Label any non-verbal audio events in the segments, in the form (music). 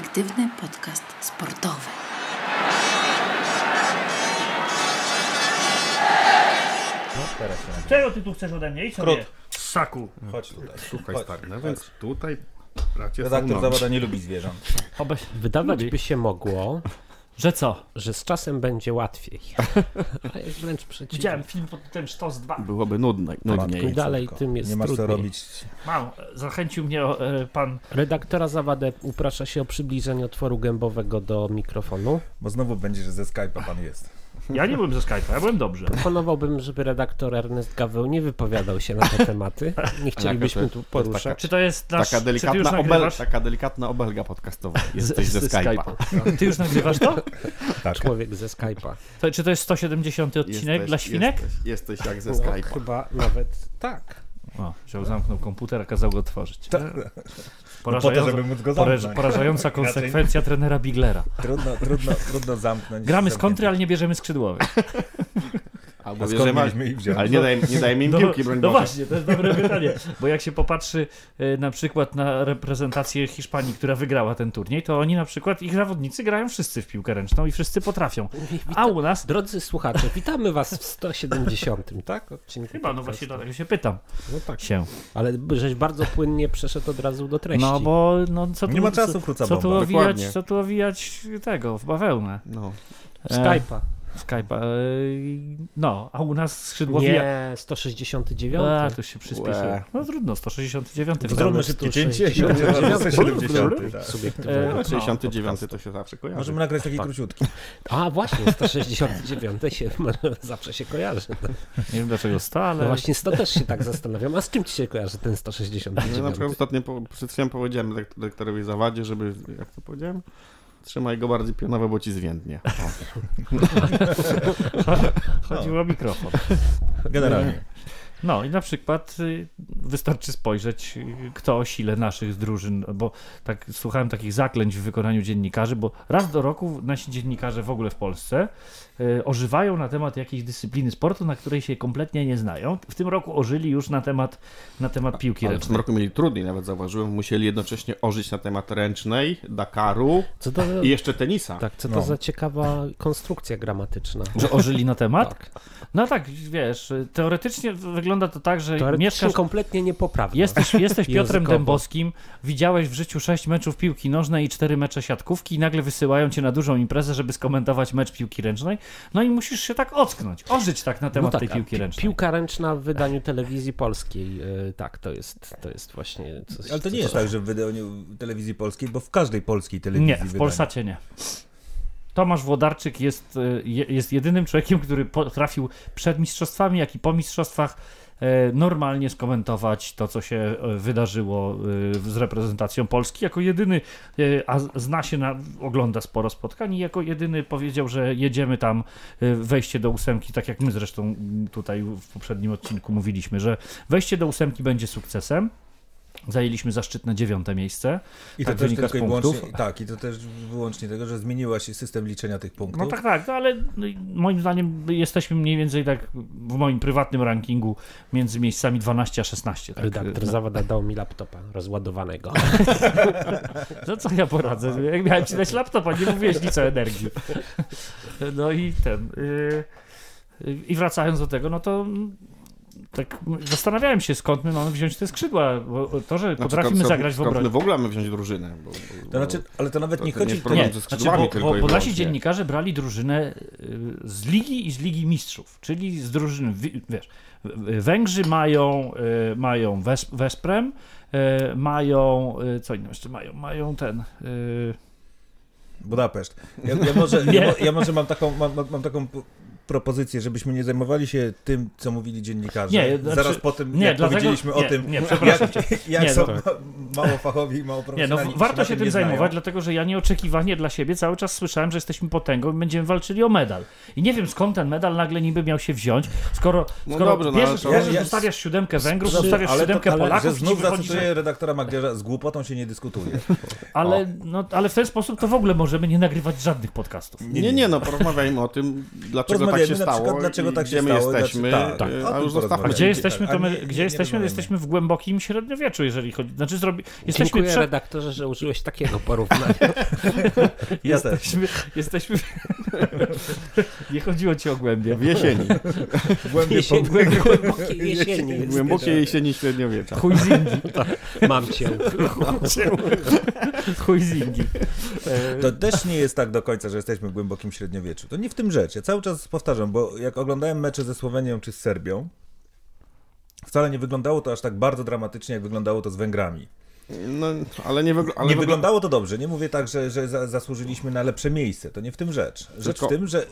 perspektywny podcast sportowy. Teraz nagra. Czego ty tu chcesz ode mnie? Idź Krót. sobie. Ssaku. Chodź tutaj. Słuchaj Chodź. stary, no więc tutaj bracie są Redaktor nogi. zawoda nie lubi zwierząt. Obeś... Wydawać by się mogło, Że co? że z czasem będzie łatwiej. (laughs) A jest wręcz przeciwnie. Widziałem film pod tytułem Sztos 2. Byłoby nudne, nudniej. Im dalej, Córko, tym jest Nie masz co robić. Mam. Zachęcił mnie e, pan. Redaktora Zawadę uprasza się o przybliżenie otworu gębowego do mikrofonu. Bo znowu będzie, że ze Skype'a pan jest. Ja nie byłem ze Skype'a, ja byłem dobrze. Proponowałbym, żeby redaktor Ernest Gaweł nie wypowiadał się na te tematy. Nie chcielibyśmy tu to poruszać. Czy to jest nasz... Taka delikatna, obel, taka delikatna obelga podcastowa. Jesteś ze, Skype'a. Ty już nagrywasz to? Tak. Człowiek ze Skype'a. to? Czy to jest 170 odcinek Jesteś- dla świnek? Jesteś, jesteś jak ze No, Skype'a. chyba nawet tak. O, wziął, zamknął komputer, a kazał go otworzyć. To, Porażająca, żeby móc go zamknąć. porażająca (laughs) konsekwencja trenera Biglera. Trudno, trudno, trudno zamknąć. Gramy z kontry, ale nie bierzemy skrzydłowych. (laughs) Albo A skąd bierzemy, ich wziąć? ale nie dajemy, nie dajemy im No, piłki, broń no Boże. właśnie, to jest dobre pytanie, bo jak się popatrzy e, na przykład na reprezentację Hiszpanii, która wygrała ten turniej, to oni na przykład, ich zawodnicy grają wszyscy w piłkę ręczną i wszyscy potrafią. A u nas, Drodzy słuchacze, witamy was w 170, tak? Odcinku chyba, no właśnie dlatego się pytam No tak, się. ale żeś bardzo płynnie przeszedł od razu do treści. No bo, no co tu, Nie ma czasu, co, co tu owijać, Dokładnie. co tu owijać tego, w bawełnę. No. E, Skype'a. Skype'a. E, no, a u nas skrzydłowi... Nie, 169. A, to się przyspieszyło. No trudno, 169. To Witamy Zróbmy w szybkie 160. cięcie i będzie 70. 170. tak. Subiektywnego. E, no, 69 to się zawsze kojarzy. Możemy nagrać taki króciutki. A właśnie, 169 się (laughs) zawsze się kojarzy. Nie wiem dlaczego 100, ale... No właśnie 100 też się tak zastanawiam. A z czym ci się kojarzy ten Ja na 169? przykład ostatnio po, przed chwilą powiedziałem dyrektor- dyrektorowi Zawadzie, żeby, jak to powiedziałem? Trzymaj go bardziej pionowo, bo ci zwiędnie. (laughs) Chodziło o mikrofon. Generalnie. No i na przykład y, wystarczy spojrzeć, kto o sile naszych drużyn, bo tak słuchałem takich zaklęć w wykonaniu dziennikarzy, bo raz do roku nasi dziennikarze w ogóle w Polsce ożywają na temat jakiejś dyscypliny sportu, na której się kompletnie nie znają. W tym roku ożyli już na temat, na temat piłki Ale w tym ręcznej. roku mieli trudniej, nawet zauważyłem. Musieli jednocześnie ożyć na temat ręcznej, Dakaru Co to, i jeszcze tenisa. tak, co to No. za ciekawa konstrukcja gramatyczna? Że ożyli na temat? Tak. No tak, wiesz, y, teoretycznie wygląda to tak, że Teoretycznie mieszkasz kompletnie niepoprawne. Jesteś, jesteś (laughs) Piotrem. Dębowskim, widziałeś w życiu sześć meczów piłki nożnej i cztery mecze siatkówki i nagle wysyłają cię na dużą imprezę, żeby skomentować mecz piłki ręcznej. No i musisz się tak ocknąć, ożyć tak na temat No tak, tej piłki pi- ręcznej. Piłka ręczna w wydaniu telewizji polskiej. e, tak, to jest, to jest właśnie coś. Ale to nie jest tak, że w wydaniu telewizji polskiej, bo w każdej polskiej telewizji Nie, w wydaniu. Polsacie nie. Tomasz Włodarczyk jest, je- jest jedynym człowiekiem, który potrafił przed mistrzostwami, jak i po mistrzostwach e, normalnie skomentować to, co się e, wydarzyło e, z reprezentacją Polski. Jako jedyny, e, a zna się na, ogląda sporo spotkań i jako jedyny powiedział, że jedziemy tam e, wejście do ósemki, tak jak my zresztą tutaj w poprzednim odcinku mówiliśmy, że wejście do ósemki będzie sukcesem. Zajęliśmy zaszczytne dziewiąte miejsce. I to tak też wynika z tylko i punktów. wyłącznie, tak, i to też wyłącznie tego, że zmieniła się system liczenia tych punktów. No tak, tak, no ale no i moim zdaniem jesteśmy mniej więcej tak w moim prywatnym rankingu między miejscami 12 a 16. Tak. Redaktor Zawada dał mi laptopa rozładowanego. (laughs) No co ja poradzę? Jak miałem ci dać laptopa, nie mówiłeś nic o energii. No i ten. Yy, I wracając do tego, no to tak zastanawiałem się, skąd my mamy wziąć te skrzydła, bo to, że Znaczy, potrafimy skąd- zagrać w skąd obronie. my w ogóle mamy wziąć drużynę. Bo, bo, To znaczy, ale to nawet To- nie nie chodzi... To problem Nie, ze znaczy, skrzydłami bo, tylko bo, nasi dziennikarze brali drużynę y, z ligi i z ligi mistrzów, czyli z drużyn, wi- wiesz, Węgrzy mają, y, mają Wes, Wesprem, y, mają, co innego jeszcze mają, mają ten, Budapeszt. Ja, ja, może, (laughs) Nie. ja, ja może mam taką, mam, mam taką propozycję, żebyśmy nie zajmowali się tym, co mówili dziennikarze. Nie, znaczy- Zaraz po tym, nie, jak dlatego- powiedzieliśmy o nie, tym, nie, przepraszam jak, cię. (laughs) jak Nie, są no ma- mało fachowi i mało Nie, no warto się tym znają. zajmować, dlatego że ja nieoczekiwanie dla siebie cały czas słyszałem, że jesteśmy potęgą i będziemy walczyli o medal. I nie wiem skąd ten medal nagle niby miał się wziąć, skoro, No skoro dobrze, no ale bierzesz, to- bierzesz, Ja- ustawiasz siódemkę Węgrów, Dobrze, ustawiasz ale to- siódemkę ale Polaków ci znów zacytuję redaktora Magdziarza, z głupotą się nie dyskutuje. (laughs) Ale, no, ale w ten sposób to w ogóle możemy nie nagrywać żadnych podcastów. Nie, nie, no porozmawiajmy o tym, dlaczego Się na stało przykład, dlaczego tak się gdzie my stało. jesteśmy, Znaczy, tak, y, o a już zostawmy. Gdzie jesteśmy, to my, nie- gdzie nie jesteśmy? Jesteśmy w głębokim średniowieczu, jeżeli chodzi. Znaczy, zrobi, jesteśmy Dziękuję przed, redaktorze, że użyłeś takiego porównania. (laughs) Jesteśmy, jesteśmy... (laughs) Nie chodziło ci o głębie. W jesieni. (laughs) Głębiej po... Jesień, głębokiej jesieni jest. Głębokiej jesieni średniowiecza. Chuj zingi. Mam cię. Chuj. E, To też nie jest tak do końca, że jesteśmy w głębokim średniowieczu. To nie w tym rzecz. Ja cały czas powtarzam, bo jak oglądałem mecze ze Słowenią czy z Serbią, wcale nie wyglądało to aż tak bardzo dramatycznie, jak wyglądało to z Węgrami. No, ale nie, wygl- ale nie wygl- wyglądało to dobrze. Nie mówię tak, że, że za, zasłużyliśmy na lepsze miejsce. To nie w tym rzecz. Rzecz Tylko- w tym, że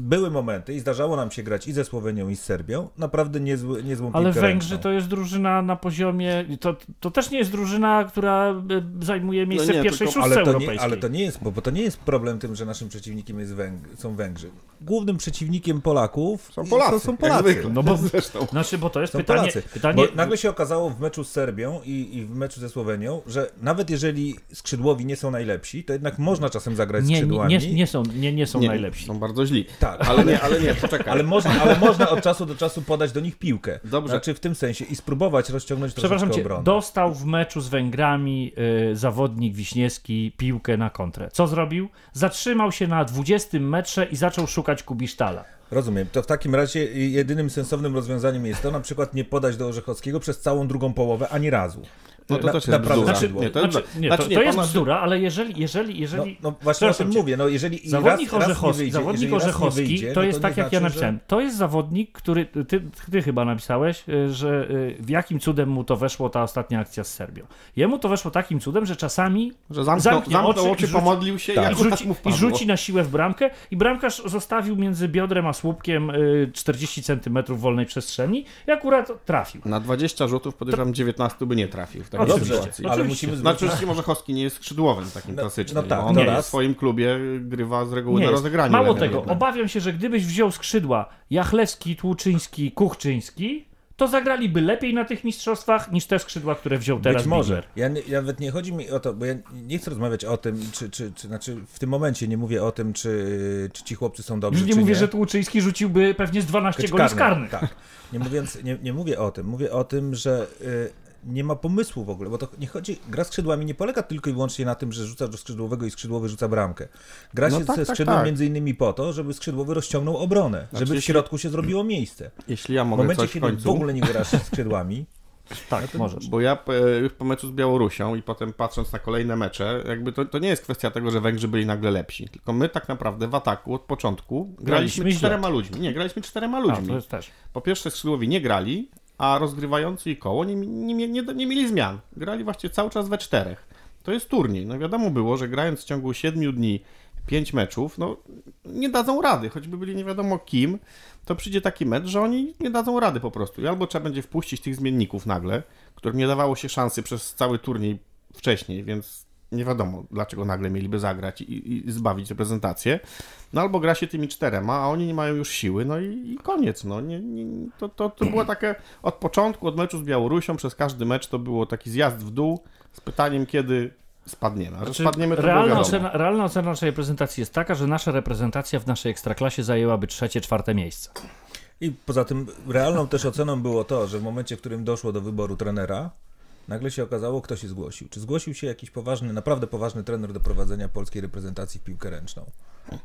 były momenty i zdarzało nam się grać i ze Słowenią, i z Serbią. Naprawdę niezły, niezłą Ale Węgrzy ręczną. to jest drużyna na poziomie. To, to też nie jest drużyna, która e, zajmuje miejsce nie, w pierwszej tylko- szóstce ale to, nie, europejskiej. ale to nie jest, bo, bo to nie jest problem tym, że naszym przeciwnikiem jest Węg są Węgrzy. Głównym przeciwnikiem Polaków Są Polacy, są, są Polacy. No bo, (laughs) Zresztą. znaczy, bo to jest Są pytanie. Polacy. pytanie Bo nagle się okazało w meczu z Serbią i, i w meczu ze Słowenią, że nawet jeżeli skrzydłowi nie są najlepsi, to jednak można czasem zagrać nie, nie, skrzydłami. nie, nie, są, nie, nie są Nie, najlepsi. Są bardzo źli. Tak, Ale nie, ale nie, poczekaj. Ale można, ale można od czasu do czasu podać do nich piłkę. Dobrze. Znaczy w tym sensie i spróbować rozciągnąć Przepraszam cię, obronę. dostał w meczu z Węgrami y, zawodnik Wiśniewski piłkę na kontrę. Co zrobił? Zatrzymał się na 20 metrze i zaczął szukać Kubisztala. Rozumiem. To w takim razie jedynym sensownym rozwiązaniem jest to na przykład nie podać do Orzechowskiego przez całą drugą połowę ani razu. No to Na- też jest naprawdę bzdura. skrzydło. Nie, to jest Znaczy, bzdura. nie, Znaczy, to, nie, to jest pana- bzdura, ale jeżeli, jeżeli, No, jeżeli... no właśnie o tym cię. mówię. No jeżeli Zawodnik raz, Orzechowski, wyjdzie, zawodnik jeżeli Orzechowski wyjdzie, to no jest nie tak, jak ja znaczy, napisałem. To jest zawodnik, który ty, ty chyba napisałeś, y, że y, w jakim cudem mu to weszło ta ostatnia akcja z Serbią. Jemu to weszło takim cudem, że czasami Że zamknął, Zamknie zamknł oczy oczy, i rzuci- pomodlił się Tak. i rzuci, mu i rzuci na siłę w bramkę i bramkarz zostawił między biodrem a słupkiem y, 40 cm wolnej przestrzeni i akurat trafił. Na 20 rzutów podejrzewam 19 by nie trafił Oczywiście. sytuacji. ale Oczywiście. musimy Znaczy, zwrócić... oczywiście Orzechowski nie jest skrzydłowym takim No- klasycznym. no tak, on to w swoim klubie grywa z reguły Nie na rozegraniu. Mało tego, obawiam się, że gdybyś wziął skrzydła Jachlewski, Tłuczyński, Kuchczyński, to zagraliby lepiej na tych mistrzostwach niż te skrzydła, które wziął teraz Być może. Ja nie, ja nawet nie chodzi mi o to, bo ja nie chcę rozmawiać o tym, czy, czy, czy znaczy w tym momencie nie mówię o tym, czy, czy ci chłopcy są dobrzy, Już nie czy mówię, nie. że Tłuczyński rzuciłby pewnie z 12 Być goli z karnych. Tak. Nie, mówiąc, nie, nie mówię o tym. Mówię o tym, że y, nie ma pomysłu w ogóle, bo to nie chodzi, gra skrzydłami nie polega tylko i wyłącznie na tym, że rzucasz do skrzydłowego i skrzydłowy rzuca bramkę. Gra No się tak, ze tak, skrzydłem tak. między innymi po to, żeby skrzydłowy rozciągnął obronę, żeby w jeśli- środku się zrobiło miejsce. Jeśli ja W mogę momencie, coś w kiedy w końcu, ogóle nie grasz skrzydłami, (laughs) Tak, możesz. bo ja e, już po meczu z Białorusią i potem patrząc na kolejne mecze, jakby to, to nie jest kwestia tego, że Węgrzy byli nagle lepsi, tylko my tak naprawdę w ataku od początku graliśmy, Graliśmy źle. czterema ludźmi. Nie, graliśmy czterema A, ludźmi. to jest też. Po pierwsze skrzydłowi nie grali, a rozgrywający i koło nie, nie, nie, nie, mieli zmian. Grali właściwie cały czas we czterech. To jest turniej. No wiadomo było, że grając w ciągu siedmiu dni pięć meczów, no nie dadzą rady. Choćby byli nie wiadomo kim, to przyjdzie taki mecz, że oni nie dadzą rady po prostu. I albo trzeba będzie wpuścić tych zmienników nagle, którym nie dawało się szansy przez cały turniej wcześniej, więc nie wiadomo, dlaczego nagle mieliby zagrać i, i zbawić reprezentację. No albo gra się tymi czterema, a oni nie mają już siły, no i, i koniec. No. Nie, nie, to, to, to było takie od początku, od meczu z Białorusią, przez każdy mecz to było taki zjazd w dół z pytaniem, kiedy spadniemy. A że Znaczy, spadniemy, to realna, ocena, realna ocena naszej reprezentacji jest taka, że nasza reprezentacja w naszej ekstraklasie zajęłaby trzecie, czwarte miejsce. I poza tym realną też oceną było to, że w momencie, w którym doszło do wyboru trenera, nagle się okazało, kto się zgłosił. Czy zgłosił się jakiś poważny, naprawdę poważny trener do prowadzenia polskiej reprezentacji w piłkę ręczną?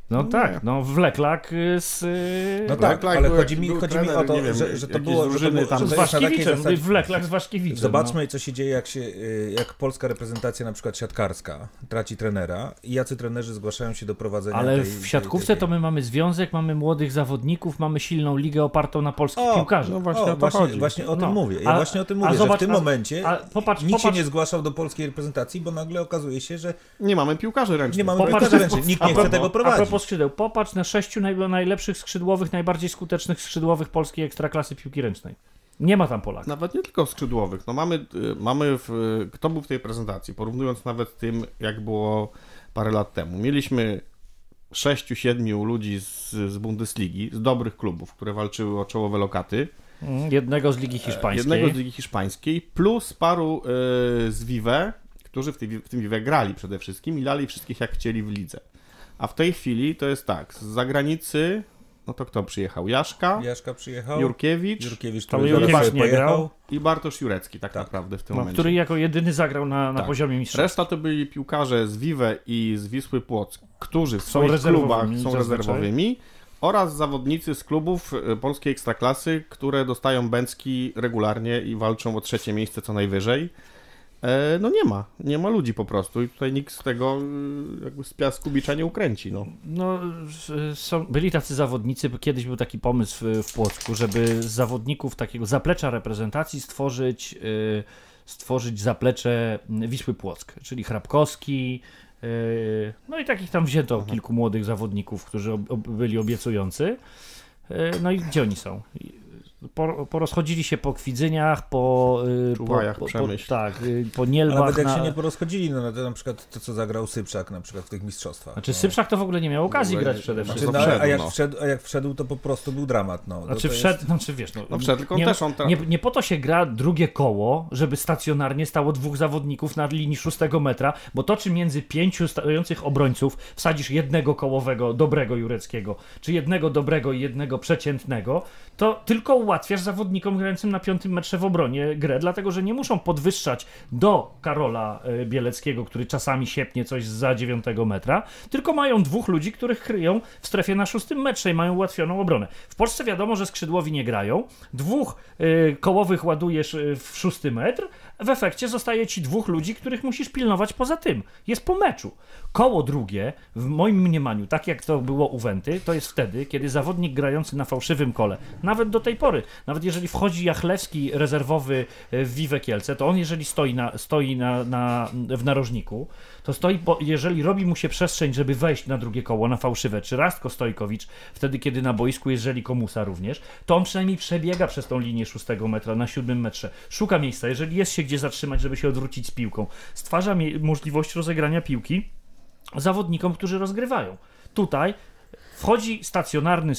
No tak, no wleklak y, z... y, No tak, ale chodzi mi, chodzi mi o to, nie wiem, że, że to było, że to drużyny było tam z Waszkiewiczem, zasadzie- wleklak z Waszkiewiczem. Zobaczmy, co się dzieje, jak, się, y, jak polska reprezentacja, na przykład siatkarska, traci trenera i jacy trenerzy zgłaszają się do prowadzenia No. Ale tej, w siatkówce tej, tej, to my mamy związek, mamy młodych zawodników, mamy silną ligę opartą na polskich O, piłkarzach. no właśnie o, o to właśnie, właśnie o tym No. mówię. Ja A- właśnie o tym a mówię, zobacz, że w tym a- momencie a popatrz, nikt popatrz, się nie zgłaszał do polskiej reprezentacji, bo nagle okazuje się, że Nie mamy piłkarzy ręcznych. nie mamy piłkarzy ręcznych. Nikt nie chce propos- tego A propos skrzydeł, popatrz na sześciu naj, najlepszych skrzydłowych, najbardziej skutecznych skrzydłowych polskiej ekstraklasy piłki ręcznej. Nie ma tam Polaka. Nawet nie tylko skrzydłowych. No mamy, y, mamy w, kto był w tej prezentacji, porównując nawet z tym, jak było parę lat temu. Mieliśmy sześciu, siedmiu ludzi z, z Bundesligi, z dobrych klubów, które walczyły o czołowe lokaty. Mm, Jednego z Ligi Hiszpańskiej. Jednego z Ligi Hiszpańskiej, plus paru y, z Vive, którzy w, tej, w tym Vive grali przede wszystkim i dali wszystkich jak chcieli w lidze. A w tej chwili to jest tak, z zagranicy no to kto przyjechał? Jaszka, Jaszka przyjechał, Jurkiewicz Jurkiewicz, To który Jurkiewicz nie grał. i Bartosz Jurecki tak, Tak. naprawdę w tym No, momencie. który jako jedyny zagrał na, na Tak. poziomie mistrzostwa. Reszta to byli piłkarze z Vive i z Wisły Płock, którzy w Są swoich rezerwowymi klubach są zazwyczaj. rezerwowymi oraz zawodnicy z klubów e, polskiej ekstraklasy, które dostają bęcki regularnie i walczą o trzecie miejsce co najwyżej. E, no nie ma, nie ma ludzi po prostu i tutaj nikt z tego e, jakby z piasku bicza nie ukręci. No. No, są, byli tacy zawodnicy, bo kiedyś był taki pomysł w, Płocku, żeby z zawodników takiego zaplecza reprezentacji stworzyć, y, stworzyć zaplecze Wisły Płock, czyli Hrabkowski, y, no i takich tam wzięto kilku młodych zawodników, którzy byli obiecujący. Y, no i gdzie oni są? Po, porozchodzili się po Kwidzyniach, po, y, po, Czuwajach, po, po, tak, y, po A Nielbach. nawet jak na, się nie porozchodzili, no na, na przykład to, co zagrał Sypczak na przykład w tych mistrzostwach. Znaczy no. Sypszak to w ogóle nie miał okazji grać przede nie- wszystkim. Znaczy, no, a, jak no. wszedł, a jak wszedł, to po prostu był dramat. No. Znaczy to wszedł, jest- znaczy wiesz, no, No wszedł, tylko nie, też on tra- nie, nie po to się gra drugie koło, żeby stacjonarnie stało dwóch zawodników na linii szóstego metra, bo to czy między pięciu stojących obrońców wsadzisz jednego kołowego, dobrego Jureckiego, czy jednego dobrego i jednego przeciętnego, to tylko ułatwiasz zawodnikom grającym na piątym metrze w obronie grę, dlatego że nie muszą podwyższać do Karola e, Bieleckiego, który czasami siepnie coś za dziewiątego metra, tylko mają dwóch ludzi, których kryją w strefie na szóstym metrze i mają ułatwioną obronę. W Polsce wiadomo, że skrzydłowi nie grają, dwóch e, kołowych ładujesz e, w szósty metr, w efekcie zostaje ci dwóch ludzi, których musisz pilnować poza tym. Jest po meczu. Koło drugie, w moim mniemaniu, tak jak to było u Wenty, to jest wtedy, kiedy zawodnik grający na fałszywym kole, nawet do tej pory, nawet jeżeli wchodzi Jachlewski rezerwowy e, w Wiwe Kielce, to on jeżeli stoi, na, stoi na, na, w narożniku, to stoi, jeżeli robi mu się przestrzeń, żeby wejść na drugie koło, na fałszywe, czy Rastko Stojkowicz, wtedy kiedy na boisku, jeżeli Komusa również, to on przynajmniej przebiega przez tą linię szóstego metra, na siódmym metrze, szuka miejsca, jeżeli jest się gdzie zatrzymać, żeby się odwrócić z piłką, stwarza możliwość rozegrania piłki zawodnikom, którzy rozgrywają. Tutaj wchodzi stacjonarny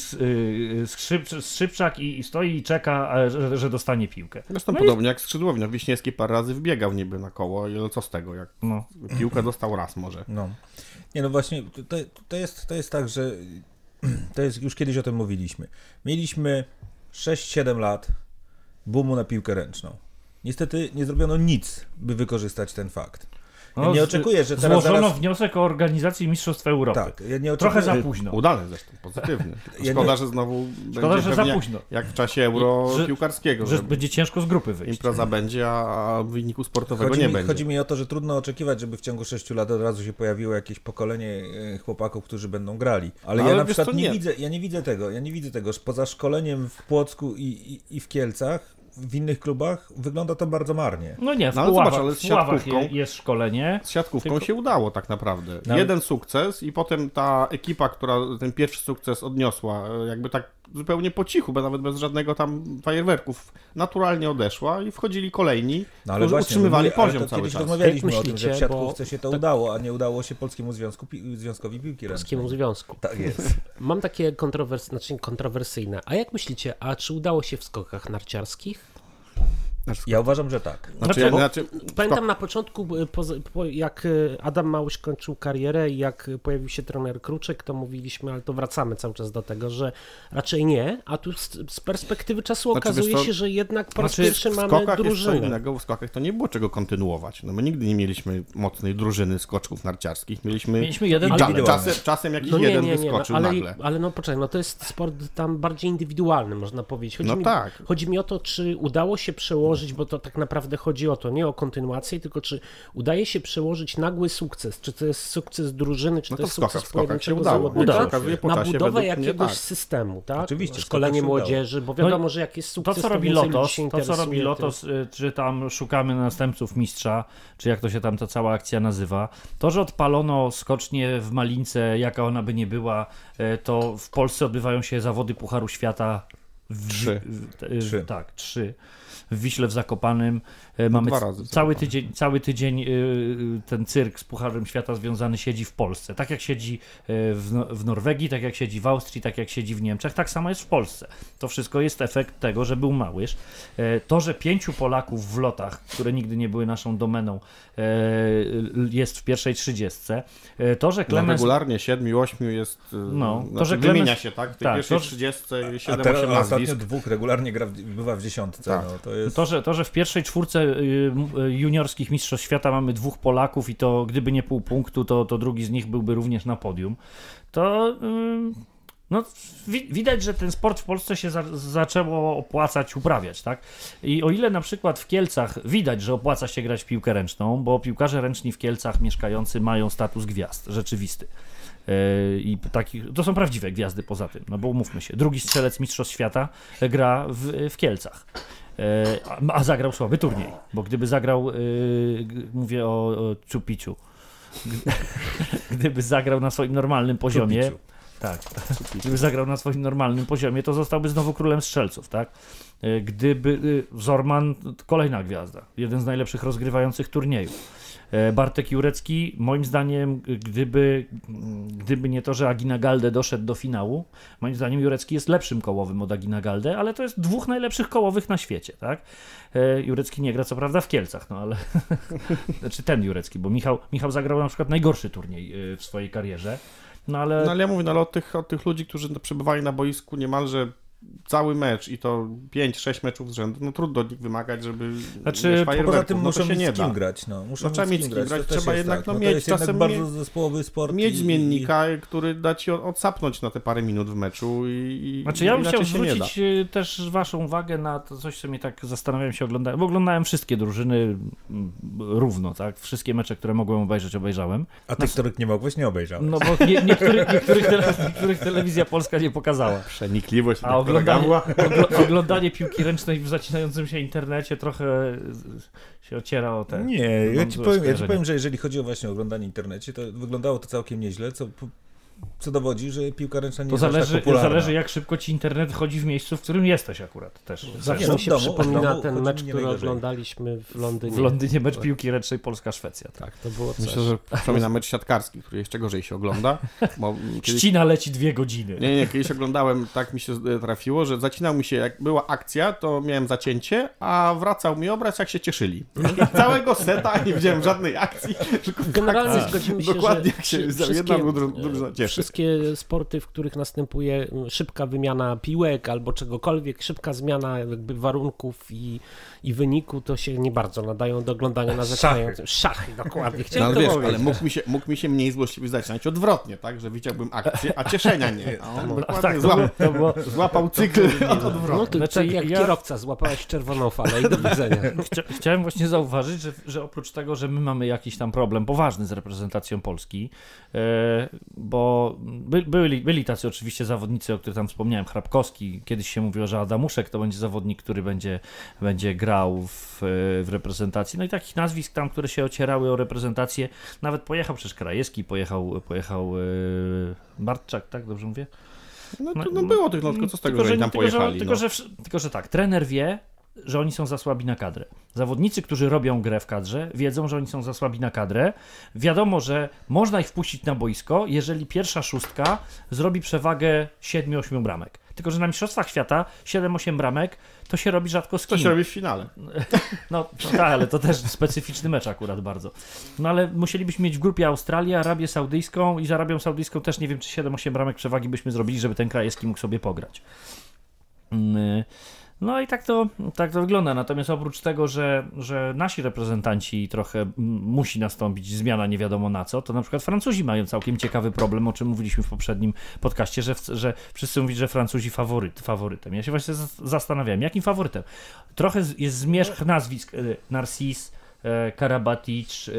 skrzyp, skrzypczak i, i stoi i czeka, e, że, że dostanie piłkę. Zresztą No i- podobnie jak skrzydłowi. No, Wiśniewski parę razy wbiegał niby na koło, ale co z tego, jak No. piłkę dostał raz może. No. Nie no właśnie, to, to, jest, to jest tak, że to jest, już kiedyś o tym mówiliśmy. Mieliśmy 6-7 lat boomu na piłkę ręczną. Niestety nie zrobiono nic, by wykorzystać ten fakt. Ja nie z- oczekuję, że teraz Złożono zaraz... wniosek o organizację Mistrzostw Europy. Tak, ja nie Trochę oczekuję... za późno. Udany zresztą, pozytywny. Ja Szkoda, nie- że znowu Szkoda, będzie że za późno. jak w czasie euro Że- piłkarskiego, Że że będzie ciężko z grupy wyjść. impreza będzie, a wyniku sportowego Chodzi nie mi, będzie. chodzi mi o to, że trudno oczekiwać, żeby w ciągu 6 lat od razu się pojawiło jakieś pokolenie e, chłopaków, którzy będą grali. Ale, No, ja ale na wiesz przykład nie, nie. widzę, ja nie widzę tego, ja nie widzę tego. że Poza szkoleniem w Płocku i, i, i w Kielcach, w innych klubach wygląda to bardzo marnie. No nie, w No ale Puławach, zobacz, ale z siatkówką- je, jest szkolenie. Z siatkówką Tylko- się udało tak naprawdę. No. Jeden sukces i potem ta ekipa, która ten pierwszy sukces odniosła, e, jakby tak zupełnie po cichu, bo nawet bez żadnego tam fajerwerków, naturalnie odeszła i wchodzili kolejni, No ale którzy właśnie, utrzymywali mówię, ale poziom cały kiedyś czas. rozmawialiśmy Jak o tym, że w myślicie, siatkówce bo się to tak- udało, a nie udało się Polskiemu Związku, Pi- Związkowi Piłki Ręcznej. Polskiemu Związku. Tak jest. Mam takie kontrowers- znaczy kontrowersyjne. A jak myślicie, a czy udało się w skokach narciarskich? Ja uważam, że tak. Znaczy, Znaczy, bo- znaczy, Pamiętam na początku, jak y, Adam Małysz kończył karierę i jak pojawił się trener Kruczek, to mówiliśmy, ale to wracamy cały czas do tego, że raczej nie, a tu z, perspektywy czasu Znaczy, okazuje się, że jednak po raz znaczy, pierwszy w mamy skokach jest drużynę. innego, w skokach to nie było czego kontynuować. No my nigdy nie mieliśmy mocnej drużyny skoczków narciarskich. Mieliśmy, Mieliśmy jeden indywidualny. czasem, czasem jakiś No nie, jeden nie, nie, no, wyskoczył ale, nagle. ale no poczekaj, no to jest sport tam bardziej indywidualny, można powiedzieć. Chodzi No mi, tak. Chodzi mi o to, czy udało się przełożyć, bo to tak naprawdę chodzi o to, nie o kontynuację, tylko czy udaje się przełożyć nagły sukces, czy to jest sukces drużyny, czy No to, to skokach- sukces skokach się pojedynczego udało. Udało się. Na budowę jakiegoś tak. systemu, tak? Oczywiście, Szkolenie udało. młodzieży, bo wiadomo, że jak jest To, sukces, co robi Lotos, to, co robi. Lotos, czy tam szukamy następców mistrza, czy jak to się tam ta cała akcja nazywa, to, że odpalono skocznie w Malince, jaka ona by nie była, y, to w Polsce odbywają się zawody Pucharu Świata w, Trzy. w- Trzy. Tak, trzy. W Wiśle w Zakopanym e, mamy dwa c- razy cały tydzień, cały tydzień e, ten cyrk z Pucharem Świata związany siedzi w Polsce. Tak jak siedzi e, w, No- Norwegii, tak jak siedzi w Austrii, tak jak siedzi w Niemczech, tak samo jest w Polsce. To wszystko jest efekt tego, że był Małysz. E, To, że pięciu Polaków w lotach, które nigdy nie były naszą domeną, jest w pierwszej trzydziestce. To, że No, Klemens regularnie 7, 8 jest. No, to, znaczy, że wymienia Klemens- się, tak? W tej tak, pierwszej to- 30, A 7, teraz 8 ostatnio dwóch regularnie gra w, bywa w dziesiątce. Tak. No, to jest... To że, to, że w pierwszej czwórce y, y, juniorskich mistrzostw świata mamy dwóch Polaków i to gdyby nie pół punktu, to, to drugi z nich byłby również na podium, to y, no, wi- widać, że ten sport w Polsce się za, zaczęło opłacać uprawiać, tak? I o ile na przykład w Kielcach widać, że opłaca się grać w piłkę ręczną, bo piłkarze ręczni w Kielcach mieszkający mają status gwiazd, rzeczywisty. Yy, I takich, to są prawdziwe gwiazdy poza tym, no bo umówmy się, drugi strzelec Mistrzostw Świata gra w, w Kielcach. Yy, a, zagrał słaby turniej, bo gdyby zagrał, mówię o, o Czupiciu, (laughs) gdyby zagrał na swoim normalnym poziomie, Czupiciu. tak, gdyby zagrał na swoim normalnym poziomie, to zostałby znowu królem strzelców, tak? Gdyby Zorman, kolejna gwiazda, jeden z najlepszych rozgrywających turniejów. E, Bartek Jurecki, moim zdaniem, gdyby, gdyby nie to, że Agina Galde doszedł do finału, moim zdaniem Jurecki jest lepszym kołowym od Agina Galde, ale to jest dwóch najlepszych kołowych na świecie, tak? E, Jurecki nie gra co prawda w Kielcach, no ale (laughs) znaczy ten Jurecki, bo Michał, Michał zagrał na przykład najgorszy turniej e, w swojej karierze, no ale No ale ja mówię, no, ale od tych, od tych ludzi, którzy przebywali na boisku niemalże cały mecz i to 5-6 meczów z rzędu, no trudno od nich wymagać, żeby Znaczy, Poza tym no to muszą się mieć nie z kim da. grać. No, muszą No, trzeba mieć kim grać, trzeba jednak, tak. no, to mieć jest jednak czasem bardzo zespołowy sport. Mieć i- zmiennika, który da ci odsapnąć na te parę minut w meczu i, i Znaczy ja bym chciał się zwrócić y, też waszą uwagę na to coś, co mnie tak zastanawiałem się, oglądałem, bo oglądałem wszystkie drużyny mm, równo, tak? Wszystkie mecze, które mogłem obejrzeć, obejrzałem. A tych, których nie mogłeś, nie obejrzałeś. No bo nie, niektórych, niektórych, tele, niektórych telewizja polska nie pokazała. Przenikliwość A oglądanie, (laughs) ogl- oglądanie piłki ręcznej w zacinającym się internecie trochę z- się ociera o te... Nie, ja ci, powiem, ja ci powiem, że jeżeli chodzi o właśnie oglądanie internecie, to wyglądało to całkiem nieźle, co, co dowodzi, że piłka ręczna nie To jest aż zależy, tak popularna. zależy jak szybko ci internet chodzi w miejscu, w którym jesteś akurat też. Zawsze mi się domu- przypomina ten mecz, który najgorzej. oglądaliśmy w Londynie. W Londynie mecz piłki ręcznej Polska-Szwecja. Tak. Tak, to było coś. Myślę, że przypomina mecz siatkarski, który jeszcze gorzej się ogląda. Bo (laughs) kiedyś, Trzcina leci dwie godziny. nie, nie, kiedyś oglądałem, tak mi się trafiło, że zacinał mi się, jak była akcja, to miałem zacięcie, a wracał mi obraz, jak się cieszyli. I całego seta nie widziałem żadnej akcji, tylko Generalnie akcji. zgodzimy się, Dokładnie że jak się jedna dru- drużyna cieszy. Wszystkie sporty, w których następuje szybka wymiana piłek albo czegokolwiek, szybka zmiana jakby warunków i, i wyniku, to się nie bardzo nadają do oglądania na zaczynającym. Szachy, dokładnie. No, Chciałem ale to wiesz, powiedzieć. ale mógł mi, się, mógł mi się mniej złośliwie zaczynać odwrotnie, tak? Że widziałbym akcję, a cieszenia nie. (laughs) Dokładnie tak, to było, złapał cykl od odwrotu. No to Znaczy, tak jak ja- kierowca, złapałeś czerwoną falę i do widzenia. (laughs) Chcia, chciałem właśnie zauważyć, że, że oprócz tego, że my mamy jakiś tam problem poważny z reprezentacją Polski, e, bo by, byli, byli tacy oczywiście zawodnicy, o których tam wspomniałem, Hrabkowski, kiedyś się mówiło, że Adamuszek to będzie zawodnik, który będzie, będzie grał w, w reprezentacji, no i takich nazwisk tam, które się ocierały o reprezentację, nawet pojechał przecież Krajewski, pojechał, pojechał e, Bartczak, tak dobrze mówię? No, to, no było tych, no tylko co z tego, Tylko, że oni tam tylko, pojechali. Że, tylko, no. że, wsz- tylko, że tak, trener wie, że oni są za słabi na kadrę. Zawodnicy, którzy robią grę w kadrze, wiedzą, że oni są za słabi na kadrę. Wiadomo, że można ich wpuścić na boisko, jeżeli pierwsza szóstka zrobi przewagę 7-8 bramek. Tylko, że na Mistrzostwach Świata 7-8 bramek to się robi rzadko z kim. się robi w finale? (laughs) No no tak, ale to też specyficzny mecz akurat bardzo. No ale musielibyśmy mieć w grupie Australię, Arabię Saudyjską i z Arabią Saudyjską też nie wiem, czy 7-8 bramek przewagi byśmy zrobili, żeby ten krajewski mógł sobie pograć. Mm, No i tak to, tak to wygląda. Natomiast oprócz tego, że, że nasi reprezentanci trochę musi nastąpić zmiana nie wiadomo na co, to na przykład Francuzi mają całkiem ciekawy problem, o czym mówiliśmy w poprzednim podcaście, że, że wszyscy mówią, że Francuzi faworyt, faworytem. Ja się właśnie zas- zastanawiałem, jakim faworytem? Trochę jest zmierzch nazwisk. e, Narcis, e, Karabatic, e,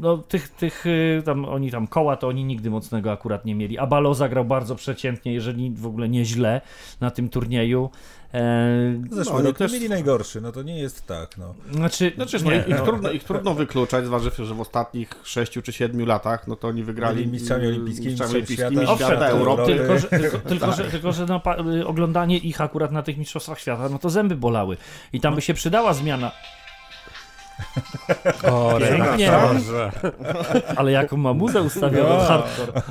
no tych, tych y, tam, oni tam koła to oni nigdy mocnego akurat nie mieli. A Balo zagrał bardzo przeciętnie, jeżeli w ogóle nie źle na tym turnieju. E, Zeszły No, rok też- mieli najgorszy, no to nie jest tak, no. znaczy, Znaczy, no, nie, ich, no. trudno, ich trudno wykluczać, zważywszy, że w ostatnich 6 czy 7 latach, no to oni wygrali mistrzami olimpijskimi, mistrzami olimpijskimi świata, świata, Owszem, Europy. Tylko, że, tylko, tylko, że, tylko, że no, oglądanie ich akurat na tych mistrzostwach świata, no to zęby bolały. I tam by się przydała zmiana. O, redaktorze. Ale jaką ma muzę ustawioną, No. hardcore.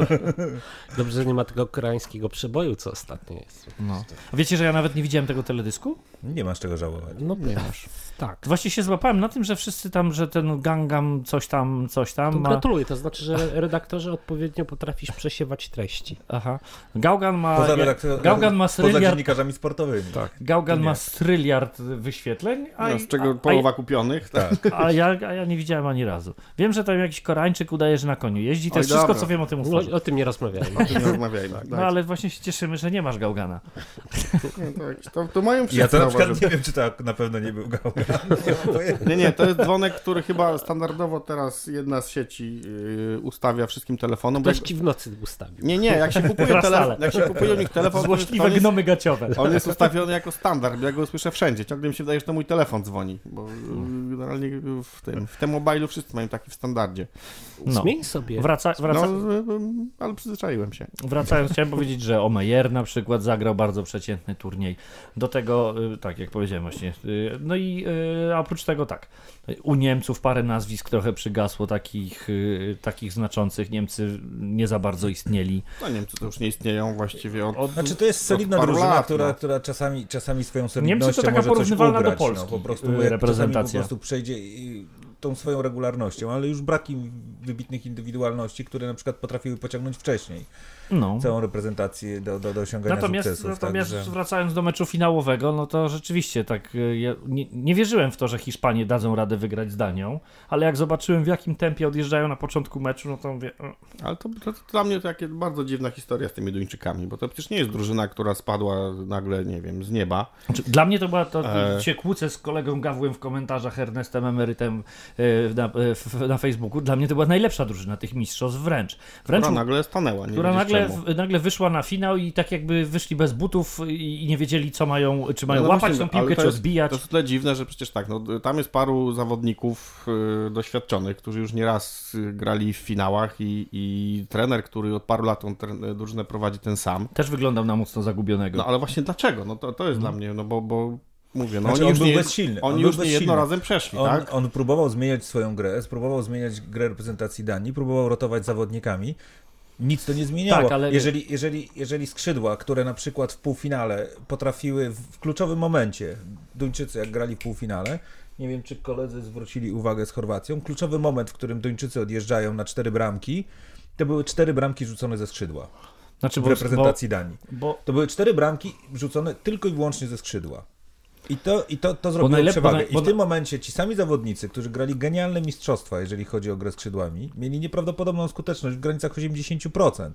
Dobrze, że nie ma tego koreańskiego przeboju, co ostatnio jest. No. A wiecie, że ja nawet nie widziałem tego teledysku? Nie masz czego żałować. No nie masz. Tak. Właśnie się złapałem na tym, że wszyscy tam, że ten Gangam coś tam, coś tam To ma... gratuluję, to znaczy, że redaktorze odpowiednio potrafisz przesiewać treści. Aha. Gaugan ma... Poza, redaktor- Gaugan ma poza stryliard, dziennikarzami sportowymi. Tak. Gaugan Nie. ma stryliard wyświetleń, a, No, z czego a, połowa kupionych. Tak. Tak. a, ja, a ja nie widziałem ani razu. Wiem, że tam jakiś Koreańczyk udaje, że na koniu jeździ, to Oj, jest wszystko, dobra. co wiem o tym No, utworze. o tym nie rozmawiajmy. O tym nie rozmawiajmy. No ale właśnie się cieszymy, że nie masz Gaugana. No, tak. to, to mają wszyscy Ja przykład nie wiem, czy to na pewno nie był Gaugan. (laughs) Nie. Nie, to jest dzwonek, który chyba standardowo teraz jedna z sieci yy, ustawia wszystkim telefonom. Ktoś ci w nocy ustawił. Nie, nie, jak się kupuje telefon, jak się kupuje u nich telefon, Złośliwe jest, gnomy gaciowe. on jest ustawiony jako standard, ja go słyszę wszędzie. Ciągle mi się wydaje, że to mój telefon dzwoni, bo yy, generalnie w tym, w tym mobilu wszyscy mają taki w standardzie. No. Zmień sobie. Wraca, wraca, No, yy, yy, ale przyzwyczaiłem się. Wracając, chciałem powiedzieć, że Omeyer na przykład zagrał bardzo przeciętny turniej. Do tego, tak jak powiedziałem właśnie, y, no i y, a oprócz tego tak, u Niemców parę nazwisk trochę przygasło takich, y, takich znaczących. Niemcy nie za bardzo istnieli. No Niemcy to już nie istnieją właściwie od... Znaczy to jest solidna drużyna, lat, która, no. która czasami, czasami swoją Niemcy solidnością to taka może porównywalna do ugrać, Polski, no, po prostu reprezentacja. po prostu przejdzie i tą swoją regularnością, ale już braki wybitnych indywidualności, które na przykład potrafiły pociągnąć wcześniej No. całą reprezentację do, do, do osiągania Natomiast, sukcesów. natomiast także... wracając do meczu finałowego, no to rzeczywiście tak, y, ja nie, nie wierzyłem w to, że Hiszpanie dadzą radę wygrać z Danią, ale jak zobaczyłem w jakim tempie odjeżdżają na początku meczu, no to mówię, Ale to, to, to dla mnie to takie bardzo dziwna historia z tymi Duńczykami, bo to przecież nie jest drużyna, która spadła nagle, nie wiem, z nieba. Znaczy, Dla mnie to była, to E. się kłócę z kolegą Gawłem w komentarzach Ernestem Emerytem e, na, e, na Facebooku, dla mnie to była najlepsza drużyna tych mistrzostw wręcz. Wręcz Która nagle stanęła. Nie która wiedzieć nagle, czemu. w, nagle wyszła na finał i tak jakby wyszli bez butów i, i nie wiedzieli co mają, czy mają No łapać właśnie, tą piłkę, czy jest- odbijać. To jest tyle dziwne, że przecież tak, no, tam jest paru zawodników y, doświadczonych, którzy już nieraz y, grali w finałach i, i trener, który od paru lat tą tre- drużynę prowadzi ten sam. Też wyglądał na mocno zagubionego. No ale właśnie dlaczego? No to, to jest dla mnie, no bo, bo mówię, no Znaczy, oni on już był nie, bezsilny, on Oni był już nie jedno razem przeszli, On, tak? on próbował zmieniać swoją grę, spróbował zmieniać grę reprezentacji Danii, próbował rotować zawodnikami. Nic to nie zmieniało. Tak, ale- jeżeli, jeżeli, jeżeli skrzydła, które na przykład w półfinale potrafiły w, kluczowym momencie, Duńczycy jak grali w półfinale, nie wiem czy koledzy zwrócili uwagę z Chorwacją, kluczowy moment, w którym Duńczycy odjeżdżają na cztery bramki, to były cztery bramki rzucone ze skrzydła Znaczy, w bo, reprezentacji Danii. bo, To były cztery bramki rzucone tylko i wyłącznie ze skrzydła. I to, i to, to zrobiło najlep- przewagę. bo naj- bo I w tym momencie ci sami zawodnicy, którzy grali genialne mistrzostwa, jeżeli chodzi o grę skrzydłami, mieli nieprawdopodobną skuteczność w granicach 80%.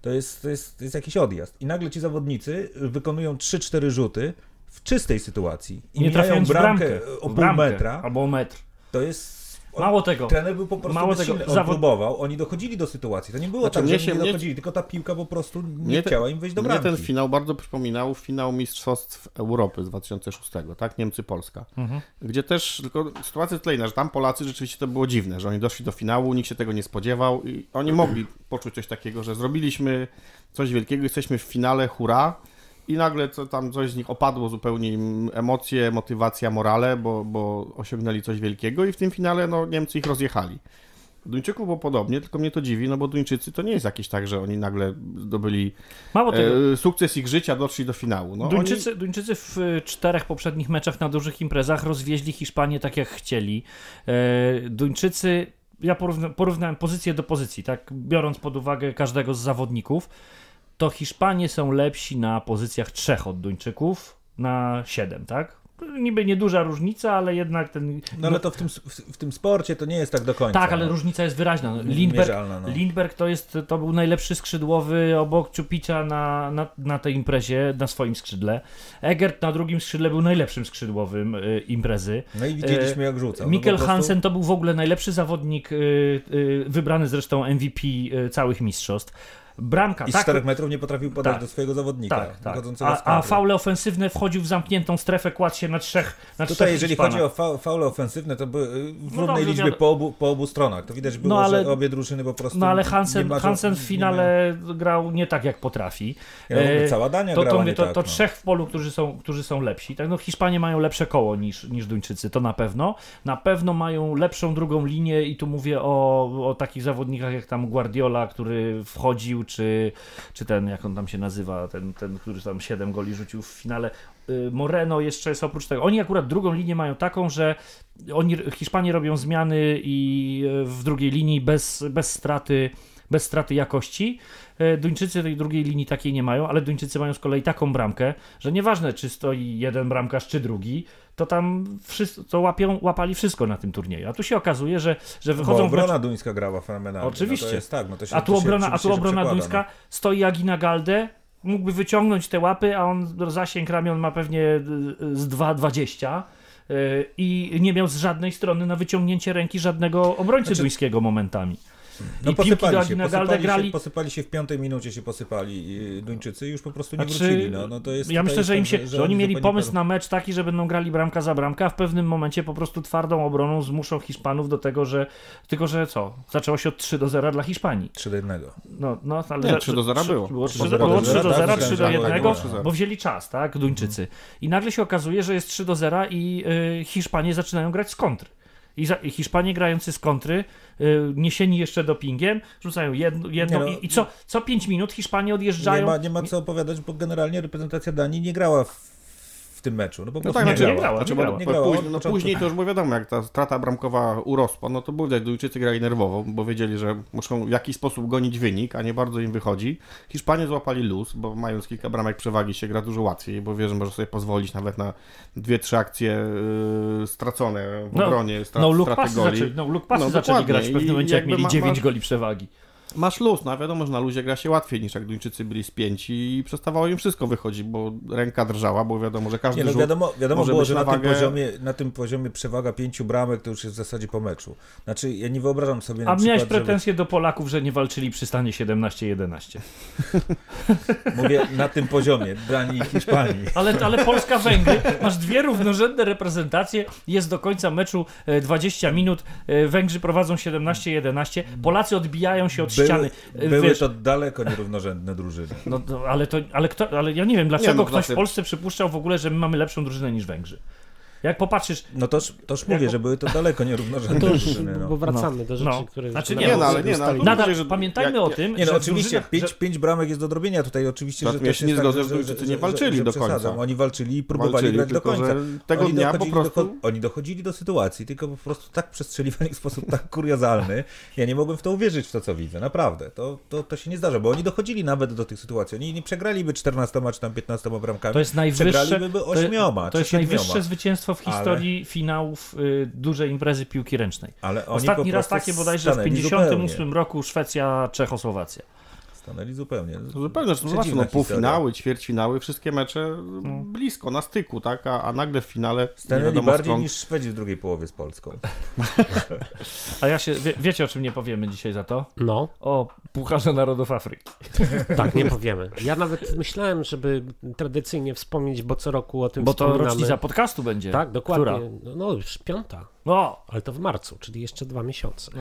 To jest, to jest, to jest jakiś odjazd. I nagle ci zawodnicy wykonują 3-4 rzuty w czystej sytuacji i nie w bramkę bramkę, o pół bramkę, metra. albo o metr. To jest... Mało tego, Trener był po prostu Mało bezsilny. tego, On zawod- próbował, oni dochodzili do sytuacji. To nie było Znaczy, tak, mnie że się- nie mnie- dochodzili, tylko ta piłka po prostu nie Mnie te- chciała im wejść do Mnie bramki. ten finał bardzo przypominał finał Mistrzostw Europy z 2006, tak? Niemcy-Polska. Mhm. Gdzie też, tylko sytuacja jest inna, że tam Polacy rzeczywiście to było dziwne, że oni doszli do finału, nikt się tego nie spodziewał i oni mogli poczuć coś takiego, że zrobiliśmy coś wielkiego, jesteśmy w finale, hura i nagle co tam coś z nich opadło zupełnie im emocje, motywacja, morale, bo, bo osiągnęli coś wielkiego i w tym finale no, Niemcy ich rozjechali. Duńczyków było podobnie, tylko mnie to dziwi, no bo Duńczycy to nie jest jakieś tak, że oni nagle zdobyli Mało tego, e, sukces ich życia, doszli do finału. No, Duńczycy, Duńczycy w y, czterech poprzednich meczach na dużych imprezach rozwieźli Hiszpanię tak jak chcieli. E, Duńczycy, ja porówna, porównałem pozycję do pozycji, tak, biorąc pod uwagę każdego z zawodników, to Hiszpanie są lepsi na pozycjach trzech od Duńczyków na siedem, tak? niby nieduża różnica, ale jednak ten... No ale to w tym, w, tym sporcie to nie jest tak do końca. Tak, ale no. różnica jest wyraźna. Lindberg, no. Lindberg to, jest, to był najlepszy skrzydłowy obok Czupicza na, na, na tej imprezie, na swoim skrzydle. Egert na drugim skrzydle był najlepszym skrzydłowym y, imprezy. No i widzieliśmy jak rzucał. Mikkel no, prostu- Hansen to był w ogóle najlepszy zawodnik, y, y, wybrany zresztą MVP y, całych mistrzostw. Bramka, I z tak, 4 metrów nie potrafił podać Tak. do swojego zawodnika. tak, tak. A, a faule ofensywne wchodził w zamkniętą strefę, kładł się na trzech na Tutaj, trzech jeżeli chodzi o fa faule ofensywne, to były w No równej liczbie po obu, po obu stronach. To widać było, No, ale- że obie drużyny po prostu. No ale nie Hansen, marzą- Hansen w nie finale grał nie tak jak potrafi. Ja E, cała Dania to, to, grała mówię, nie to, tak, to no. trzech w polu, którzy są, którzy są lepsi. Tak, no Hiszpanie mają lepsze koło niż, niż Duńczycy, to na pewno. Na pewno mają lepszą drugą linię i tu mówię o, o takich zawodnikach jak tam Guardiola, który wchodził, czy, czy ten, jak on tam się nazywa, ten, ten który tam 7 goli rzucił w finale. Y, Moreno jeszcze jest oprócz tego. Oni akurat drugą linię mają taką, że oni, Hiszpanie robią zmiany i y, w drugiej linii bez, bez straty bez straty jakości. E, Duńczycy tej drugiej linii takiej nie mają, ale Duńczycy mają z kolei taką bramkę, że nieważne czy stoi jeden bramkarz czy drugi, to tam wszyscy, to łapią, łapali wszystko na tym turnieju. A tu się okazuje, że, że Bo wychodzą w mecz... obrona duńska grała fenomenalnie. Oczywiście. No to jest tak, no to się, A tu obrona, a tu obrona duńska stoi Agina Galde, mógłby wyciągnąć te łapy, a on zasięg ramion ma pewnie y, z 2,20 y, i nie miał z żadnej strony na wyciągnięcie ręki żadnego obrońcy Znaczy- duńskiego momentami. No I piłki do posypali się, posypali, grali... się, posypali się w piątej minucie się posypali y, Duńczycy i już po prostu nie Znaczy, wrócili. No, no to jest ja myślę, że im się, tak, że, oni mieli pomysł na mecz taki, że będą grali bramka za bramkę, a w pewnym momencie po prostu twardą obroną zmuszą Hiszpanów do tego, że tylko, że co? Zaczęło się od 3 do 0 dla Hiszpanii. 3 do 1. No, no, ale Nie, za- 3 do 0 trzy- było. Było 3 3 do, do było 0, 3 do tak, 0, myślałem, 3 że do było 1, tak, było 3-0. bo wzięli czas, tak, Duńczycy. I nagle się okazuje, że jest 3 do 0 i y, Hiszpanie zaczynają grać z kontry. I, Hiszpanie grający z kontry, y, niesieni jeszcze dopingiem, rzucają jedno, jedno no, i, i co, co 5 minut Hiszpanie odjeżdżają. Nie ma, nie ma co opowiadać, bo generalnie reprezentacja Danii nie grała w tym meczu. No po No prostu tak, nie, znaczy, nie grała, Znaczy, nie bo grała. nie Bo grała. później, no początku- później to już było wiadomo, jak ta strata bramkowa urosła, no to było widać, Duńczycy grali nerwowo, bo wiedzieli, że muszą w jakiś sposób gonić wynik, a nie bardzo im wychodzi. Hiszpanie złapali luz, bo mając kilka bramek przewagi się gra dużo łatwiej, bo wie, że może sobie pozwolić nawet na dwie, trzy akcje yy, stracone w No, obronie, strat, No, straty goli. zaczęli, no, look pasy No, zaczęli grać w pewnym momencie, jak mieli ma- 9 masz- goli przewagi. Masz luz, no a wiadomo, że na luzie gra się łatwiej niż jak Duńczycy byli spięci i przestawało im wszystko wychodzić, bo ręka drżała, bo wiadomo, że każdy Nie, no wiadomo, wiadomo może było, być że na, na tym wagę- poziomie, na tym poziomie przewaga pięciu bramek to już jest w zasadzie po meczu. Znaczy, ja nie wyobrażam sobie na A miałeś pretensje do Polaków, że nie walczyli przy stanie 17-11. żeby, (laughs) mówię, na tym poziomie Danii i Hiszpanii. (laughs) Ale, ale Polska-Węgry, masz dwie równorzędne reprezentacje, jest do końca meczu e, 20 minut, e, Węgrzy prowadzą 17-11, Polacy odbijają się od ściany. Były wiesz, to daleko nierównorzędne drużyny. no, to, ale, to, ale, kto, ale ja nie wiem, dlaczego no, ktoś znaczy- w Polsce przypuszczał w ogóle, że my mamy lepszą drużynę niż Węgrzy. Jak popatrzysz, No toż, toż mówię, że były to daleko nierównorzędne To już, drużyny. No. bo wracamy do rzeczy, No. które... Znaczy które nie, no ale nie, no, nadal mówię, że pamiętajmy jak- o tym, Nie no, że oczywiście, pięć, że- pięć bramek jest do odrobienia tutaj oczywiście, że ja też się nie tak, zgodzę, że, że Duńczycy nie walczyli że do przesadzam. końca. Oni walczyli i próbowali grać do końca. tego oni dnia po dochodzili prostu... Do, oni dochodzili do sytuacji, tylko po prostu tak przestrzeliwani w sposób tak kuriozalny. Ja nie mogłem w to uwierzyć, w to co widzę, naprawdę. To, to, to się nie zdarza, bo oni dochodzili nawet do tych sytuacji. Oni nie przegraliby 14 czy tam 15 bramkami. To jest najwyższe, Przegraliby to, ośmioma, to czy jest najwyższe zwycięstwo w historii finałów y, dużej imprezy piłki ręcznej. Ale Ostatni raz takie bodajże w stanęli 58 zupełnie. roku Szwecja, Czechosłowacja. Stanęli zupełnie. To Zupełnie, zobaczmy, no, półfinały, ćwierćfinały, wszystkie mecze blisko, na styku, tak? A, a nagle w finale Stanęli bardziej skąd. niż Szwedzi w drugiej połowie z Polską. (laughs) A ja się, wie, wiecie o czym nie powiemy dzisiaj za to? No, O Pucharze Narodów Afryki. (laughs) tak, nie powiemy. Ja nawet myślałem, żeby tradycyjnie wspomnieć, bo co roku o tym Bo to wspominamy. rocznica podcastu będzie. Tak, dokładnie. Która? No, no już piąta, O, ale to w marcu, czyli jeszcze dwa miesiące.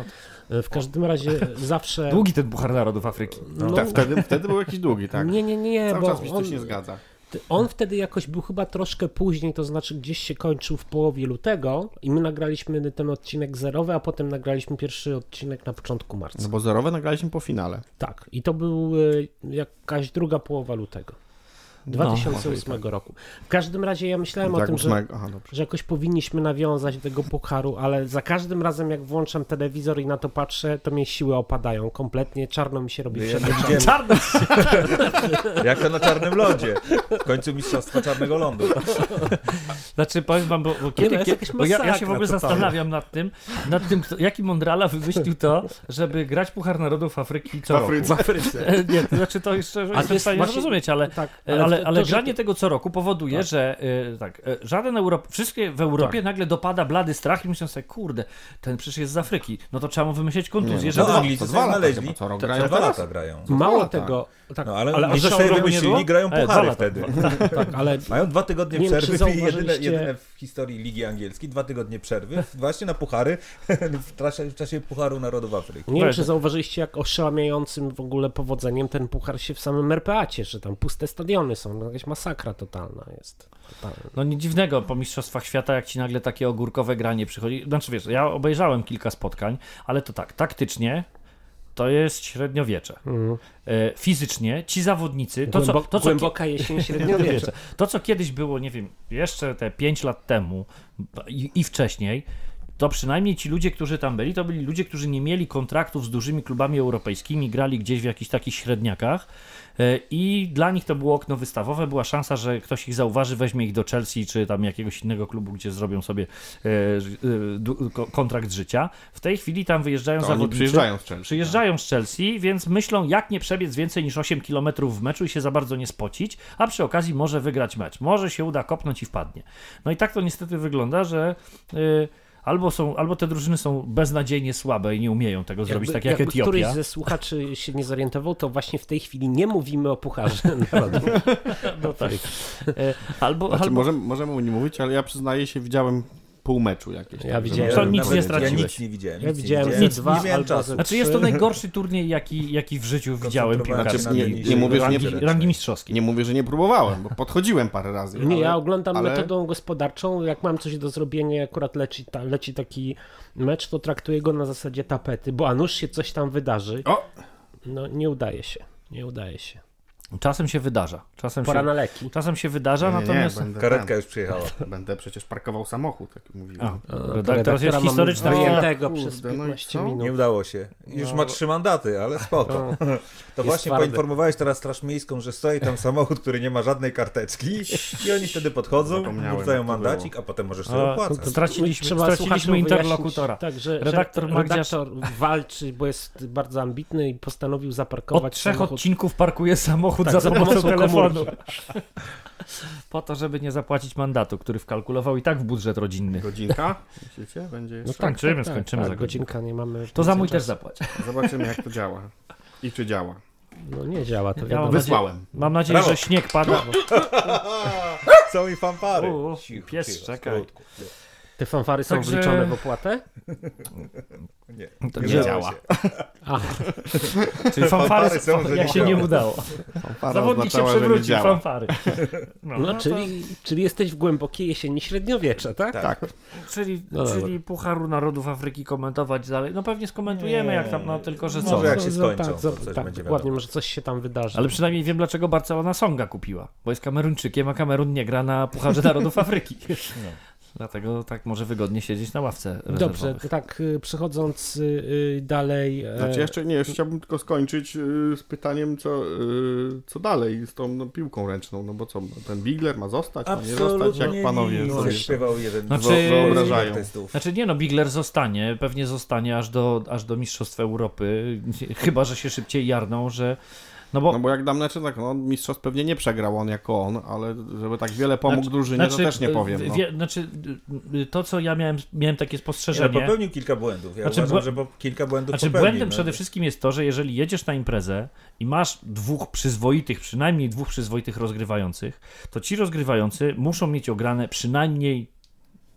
W każdym razie (laughs) zawsze... długi ten Puchar Narodów Afryki. No, Tak, wtedy, wtedy był jakiś długi, tak? Nie, nie, nie, Cały bo czas mi się on, nie zgadza. on wtedy jakoś był chyba troszkę później, to znaczy gdzieś się kończył w połowie lutego i my nagraliśmy ten odcinek zerowy, a potem nagraliśmy pierwszy odcinek na początku marca. No bo zerowe nagraliśmy po finale. Tak, i to był e, jakaś druga połowa lutego. 2008 roku. W każdym razie ja myślałem o Jak tym, że, Aha, że jakoś powinniśmy nawiązać do tego pucharu, ale za każdym razem jak włączam telewizor i na to patrzę, to mnie siły opadają kompletnie, czarno mi się robi Ja nie oczami. widziałem, (laughs) Czarny (laughs) jak to na czarnym lodzie. W końcu mistrzostwa czarnego lądu. (laughs) Znaczy powiem wam, bo, bo, kiedy, no kiedy, jakaś bo ja, ja się w ogóle zastanawiam nad tym, nad tym kto, jaki Mondrala wymyślił to, żeby grać Puchar Narodów Afryki co roku. W Afryce. Nie, to znaczy to jeszcze w jest stanie właśnie- zrozumieć, ale, Tak, ale, ale, to- to, że- granie tego co roku powoduje, Tak. że e, tak, e, żaden Europ... wszystkie w Europie Tak. nagle dopada blady strach i myślą sobie, kurde, ten przecież jest z Afryki, no to trzeba mu wymyślić kontuzję, żeby... No, to Anglicy to dwa znaleźli. co rok To grają dwa lata grają. Mało tego, tak, No ale, Ale ale że co, sobie wymyślili, grają E, puchary wtedy. tak, (laughs) ale Mają dwa tygodnie Nie wiem, przerwy, jedyne, zauważyliście- jedyne w historii Ligi Angielskiej, dwa tygodnie przerwy, właśnie na puchary, (laughs) w czasie, w czasie Pucharu Narodów Afryki. nie wiem, czy zauważyliście, jak oszałamiającym w ogóle powodzeniem ten puchar się w samym RPA cieszy, tam puste stadiony są, no, jakaś masakra totalna jest. Totalna. No nic dziwnego po Mistrzostwach Świata, jak ci nagle takie ogórkowe granie przychodzi. Znaczy wiesz, ja obejrzałem kilka spotkań, ale to tak, taktycznie to jest średniowiecze. Mhm. E, fizycznie ci zawodnicy, to co, to, co, głęboka jesień (laughs) średniowiecza. to co kiedyś było, nie wiem, jeszcze te 5 lat temu i, i wcześniej, to przynajmniej ci ludzie, którzy tam byli, to byli ludzie, którzy nie mieli kontraktów z dużymi klubami europejskimi, grali gdzieś w jakichś takich średniakach e, i dla nich to było okno wystawowe, była szansa, że ktoś ich zauważy, weźmie ich do Chelsea czy tam jakiegoś innego klubu, gdzie zrobią sobie e, e, kontrakt życia. W tej chwili tam wyjeżdżają To zawodnicy. przyjeżdżają z Chelsea. Przyjeżdżają z Chelsea, więc myślą, jak nie przebiec więcej niż 8 km w meczu i się za bardzo nie spocić, a przy okazji może wygrać mecz. Może się uda kopnąć i wpadnie. No i tak to niestety wygląda, że albo, są, albo te drużyny są beznadziejnie słabe i nie umieją tego zrobić, tak jak jakby Etiopia. któryś ze słuchaczy się nie zorientował, to właśnie w tej chwili nie mówimy o Pucharze (laughs) Narodów. No tak. (laughs) E, Albo, Znaczy, albo możemy, możemy nie mówić, ale ja przyznaję się, widziałem pół meczu jakieś. Ja tak, widziałem. To nic nie wiedzieć. Ja straciłeś. nic nie widziałem. Ja nic nie widziałem widziałem. ze dwa nie miałem czasu. Znaczy jest to najgorszy turniej, jaki, jaki w życiu widziałem piłkarski. Znaczy, linii nie mówię, że nie- rangi, rangi mistrzowskiej. Nie mówię, że nie próbowałem, bo podchodziłem parę razy. Nie, ale... ja oglądam ale- metodą gospodarczą. Jak mam coś do zrobienia, akurat leci, ta, leci taki mecz, to traktuję go na zasadzie tapety, bo a nuż się coś tam wydarzy. O! No nie udaje się. Nie udaje się. Czasem się wydarza. Czasem Pora się, na leki. czasem się wydarza, Nie, nie, natomiast... będę, Karetka już przyjechała. (laughs) będę przecież parkował samochód, jak mówiłem. A, To redaktor teraz jest historyczna... wyjętego przez no i 15 co? minut. Nie udało się. Już No. ma trzy mandaty, ale spoko. To właśnie twardy. poinformowałeś teraz Straż Miejską, że stoi tam samochód, który nie ma żadnej karteczki i oni wtedy podchodzą, to mandacik, a potem możesz sobie opłacać. Straciliśmy, Trzeba straciliśmy interlokutora. Tak, że Redaktor że redaktor walczy, bo jest bardzo ambitny i postanowił Od zaparkować trzech samochód. odcinków parkuje samochód Tak, za pomocą telefonu. (laughs) Po to, żeby nie zapłacić mandatu, który wkalkulował i tak w budżet rodzinny. Godzinka, (laughs) myślicie? Będzie No jeszcze? tak, Skończymy, tak, tak, skończymy tak, za godzinę. godzinka nie mamy. To za mój też zapłać. Zobaczymy, jak to działa. I czy działa. No nie działa, to Ja wiadomo. Wysłałem. Mam nadzieję, Brawo. że śnieg pada. (laughs) Są i fanfary. Pies, czekaj. Te fanfary są Także- wliczone w opłatę? (laughs) Nie, To nie nie działa. (laughs) Czyli fanfary, Fanfary są, że jak się nie udało. Fanfara Zawodnik się przewrócił, fanfary. (laughs) No, no, no to- czyli, czyli jesteś w głębokiej jesieni średniowiecza, tak? Tak. Czyli, No czyli Pucharu Narodów Afryki komentować dalej. No pewnie skomentujemy, Nie. jak tam, no tylko że co. Może jak No, się no, skończą, tak, coś tak, będzie dokładnie, może coś się tam wydarzy. Ale przynajmniej wiem, dlaczego Barcelona Songa kupiła. Bo jest Kameruńczykiem, a Kamerun nie gra na Pucharze Narodów Afryki. Dlatego tak może wygodnie siedzieć na ławce Dobrze, tak y, przechodząc y, y, dalej. e, Znaczy jeszcze nie, jeszcze chciałbym tylko skończyć z pytaniem, co, co dalej z tą no, piłką ręczną, no bo co, ten Bigler ma zostać, ma nie zostać, Absolutnie jak panowie nic. sobie Śpiewał jeden Znaczy- z wyobrażają. Znaczy nie no, Bigler zostanie, pewnie zostanie aż do, aż do Mistrzostw Europy, chyba, że się szybciej jarną, że no bo No bo jak dam znaczy tak, no mistrzostw pewnie nie przegrał on jako on, ale żeby tak wiele pomógł Znaczy- drużynie, to też nie y, powiem. No. Wie, znaczy, y, to co ja miałem, miałem takie Nie, spostrzeżenie. popełnił kilka błędów. Ja Znaczy, uważam, że po, kilka błędów Znaczy popełnił. błędem no. przede wszystkim jest to, że jeżeli jedziesz na imprezę i masz dwóch przyzwoitych, przynajmniej dwóch przyzwoitych rozgrywających, to ci rozgrywający muszą mieć ograne przynajmniej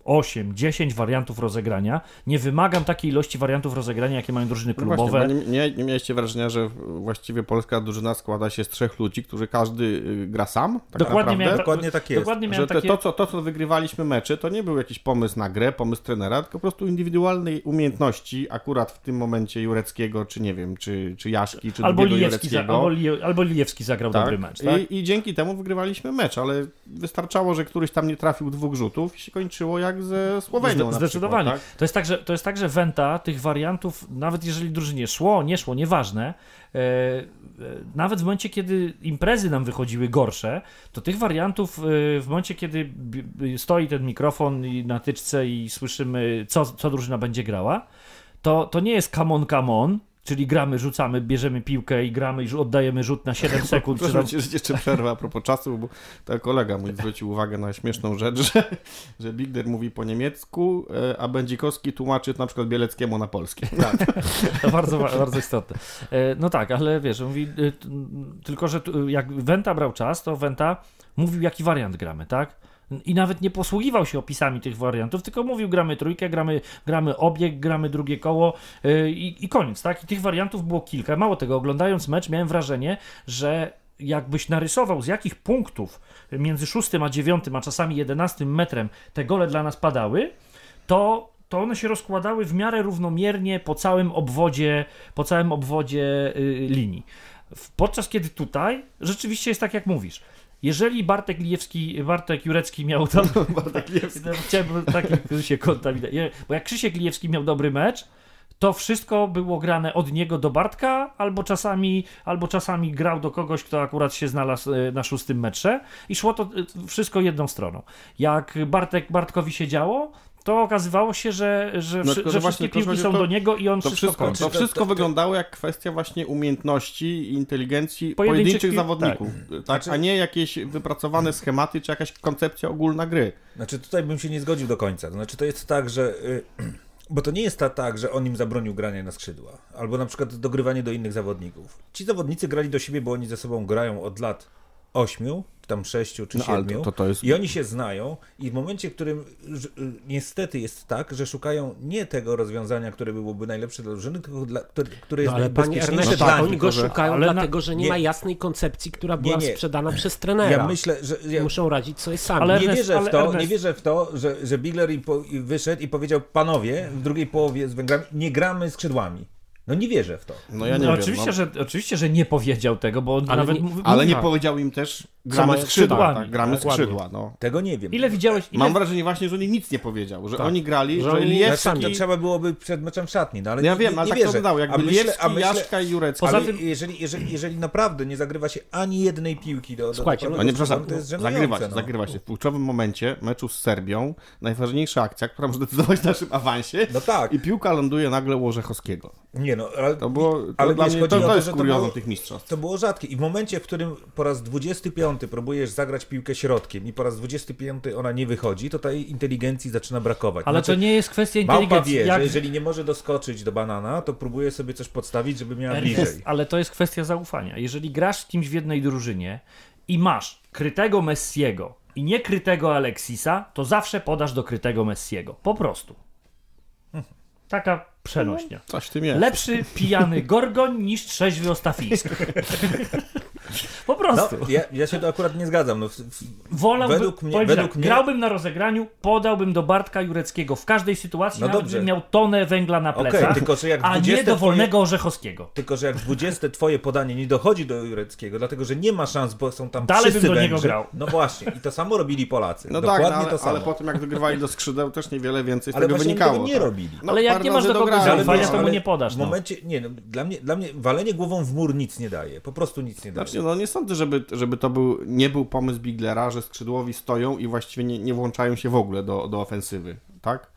8, 10 wariantów rozegrania. Nie wymagam takiej ilości wariantów rozegrania, jakie mają drużyny No klubowe. Właśnie, bo nie, nie, mieliście wrażenia, że właściwie polska drużyna składa się z trzech ludzi, którzy każdy y, gra sam? Tak Dokładnie miałem, Dokładnie tak jest. Dokładnie Że te, takie... to, co, to, co wygrywaliśmy mecze, to nie był jakiś pomysł na grę, pomysł trenera, tylko po prostu indywidualnej umiejętności, akurat w tym momencie Jureckiego, czy nie wiem, czy, czy Jaszki, czy Albo Lijewski, za, albo, Lije, albo Lijewski zagrał Tak. dobry mecz, tak? I, I dzięki temu wygrywaliśmy mecz, ale wystarczało, że któryś tam nie trafił dwóch rzutów i się kończyło jak ze Słowenią. Zde- Zdecydowanie. Przykład, tak? to, jest tak, że, to jest tak, że Wenta tych wariantów, nawet jeżeli drużynie szło, nie szło, nieważne, e, e, nawet w momencie, kiedy imprezy nam wychodziły gorsze, to tych wariantów e, w momencie, kiedy stoi ten mikrofon i na tyczce i słyszymy, co, co drużyna będzie grała, to, to nie jest come on, come on, czyli gramy, rzucamy, bierzemy piłkę i gramy i oddajemy rzut na 7 (laughs) sekund. Proszę tam, cię, że jeszcze przerwę a propos czasu, bo to kolega mój zwrócił uwagę na śmieszną rzecz, że, że Bigder mówi po niemiecku, e, a Będzikowski tłumaczy na przykład Bieleckiemu na polskie. To bardzo, bardzo istotne. E, No tak, ale wiesz, mówi, m, tylko że jak Wenta brał czas, to Wenta mówił, jaki wariant gramy, tak? I nawet nie posługiwał się opisami tych wariantów, tylko mówił, gramy trójkę, gramy, gramy obieg, gramy drugie koło y, i, i koniec, tak? I tych wariantów było kilka. Mało tego, oglądając mecz miałem wrażenie, że jakbyś narysował z jakich punktów między szóstym a dziewiątym, a czasami jedenastym metrem te gole dla nas padały, to, to one się rozkładały w miarę równomiernie po całym obwodzie, po całym obwodzie y, linii. Podczas kiedy tutaj rzeczywiście jest tak, jak mówisz. Jeżeli Bartek Lijewski, Bartek Jurecki miał tam... (laughs) Bartek Lijewski. Chciałem taki się kontaminacja. Bo jak Krzysiek Lijewski miał dobry mecz, to wszystko było grane od niego do Bartka, albo czasami, albo czasami grał do kogoś, kto akurat się znalazł e, na szóstym metrze i szło to e, wszystko jedną stroną. Jak Bartek, Bartkowi się działo, to okazywało się, że, że, No że że właśnie wszystkie to, piłki są to- do niego i on To wszystko, to wszystko to- wyglądało jak kwestia właśnie umiejętności i inteligencji Pojedynczych pojedynczych pił- zawodników, tak. Znaczy- a nie jakieś wypracowane schematy czy jakaś koncepcja ogólna gry. Znaczy tutaj bym się nie zgodził do końca. To znaczy to jest tak, że... y, (clears throat) Bo to nie jest ta, tak, że on im zabronił grania na skrzydła. Albo na przykład dogrywanie do innych zawodników. Ci zawodnicy grali do siebie, bo oni ze sobą grają od lat ośmiu, czy tam sześciu, czy No siedmiu. to, to, to jest... I oni się znają i w momencie, w którym y, niestety jest tak, że szukają nie tego rozwiązania, które byłoby najlepsze dla drużyny, tylko dla, które, które jest No ale panie Erneście, dla oni nich. go szukają ale dlatego, że nie, nie. ma jasnej koncepcji, która była nie. sprzedana przez trenera. Ja myślę, że... Ja, Muszą radzić sobie sami. Ale- nie Ernest, wierzę w to, Ernest- nie wierzę w to, że, że Bigler im po, i wyszedł i powiedział, panowie, w drugiej połowie z Węgrami nie gramy skrzydłami. No nie wierzę w to. No ja nie no, wiem. oczywiście, no. że, oczywiście, że nie powiedział tego, bo on Ale nawet nie- mówi- Ale nie powiedział im też, gramy skrzydła, skrzydłami. tak, gramy Dokładnie. skrzydła, no. Tego nie wiem. Ile widziałeś, ile, Mam wrażenie właśnie, że on im nic nie powiedział, że Tak. oni grali, Że że, oni- Lijewski... Znaczy, to trzeba byłoby przed meczem w szatni, no ale Ja nie, wiem, nie, ale nie tak wierzę. to wydało, jakby a myślę, a myślę, Jaszka i Jurecki. Poza ale tym- jeżeli, jeżeli, jeżeli naprawdę nie zagrywa się ani jednej piłki do, do Słuchajcie, do No nie, przepraszam, to jest żenujące, zagrywa się, no. zagrywa się. W kluczowym momencie meczu z Serbią, najważniejsza akcja, która może decydować o naszym awansie No tak, i piłka ląduje nagle u Orzechowskiego. nie no, ale To było, to ale dla mnie, chodzi to, o to jest kuriozum tych mistrzostw. To było rzadkie. I w momencie, w którym po raz 25 próbujesz zagrać piłkę środkiem i po raz 25 ona nie wychodzi, to tej inteligencji zaczyna brakować. ale Znaczy, to nie jest kwestia Małpa inteligencji. wie, Jak- że jeżeli nie może doskoczyć do banana, to próbuje sobie coś podstawić, żeby miała Ernest, bliżej. ale to jest kwestia zaufania. Jeżeli grasz z kimś w jednej drużynie i masz krytego Messiego i niekrytego Alexisa, to zawsze podasz do krytego Messiego. Po prostu. Taka przenośnia. Coś tym jest. Lepszy pijany Gorgoń niż trzeźwy Ostafiński. (laughs) po No, prostu. ja, ja się to akurat nie zgadzam. No, w, w, Wolałbym, według mnie- według tak, mnie- grałbym na rozegraniu, podałbym do Bartka Jureckiego w każdej sytuacji, No nawet dobrze. bym miał tonę węgla na plecach, tylko że jak a nie 20 do twoje- wolnego Orzechowskiego. Tylko, że jak 20 twoje podanie nie dochodzi do Jureckiego, dlatego że nie ma szans, bo są tam Dalej bym do niego Węgrzy. grał. No właśnie, i to samo robili Polacy. No Dokładnie tak, no, ale, to samo. ale potem jak wygrywali do skrzydeł, też niewiele więcej z Ale tego wynikało. tego nie tak. robili. No, Ale jak parę nie masz do kogo zaufania, to mu ale nie podasz, W no. momencie, nie, no, dla, mnie, dla mnie walenie głową w mur nic nie daje. Po prostu nic nie daje. No nie sądzę, żeby, żeby to był, nie był pomysł Biglera, że skrzydłowi stoją i właściwie nie, nie włączają się w ogóle do, do ofensywy, tak?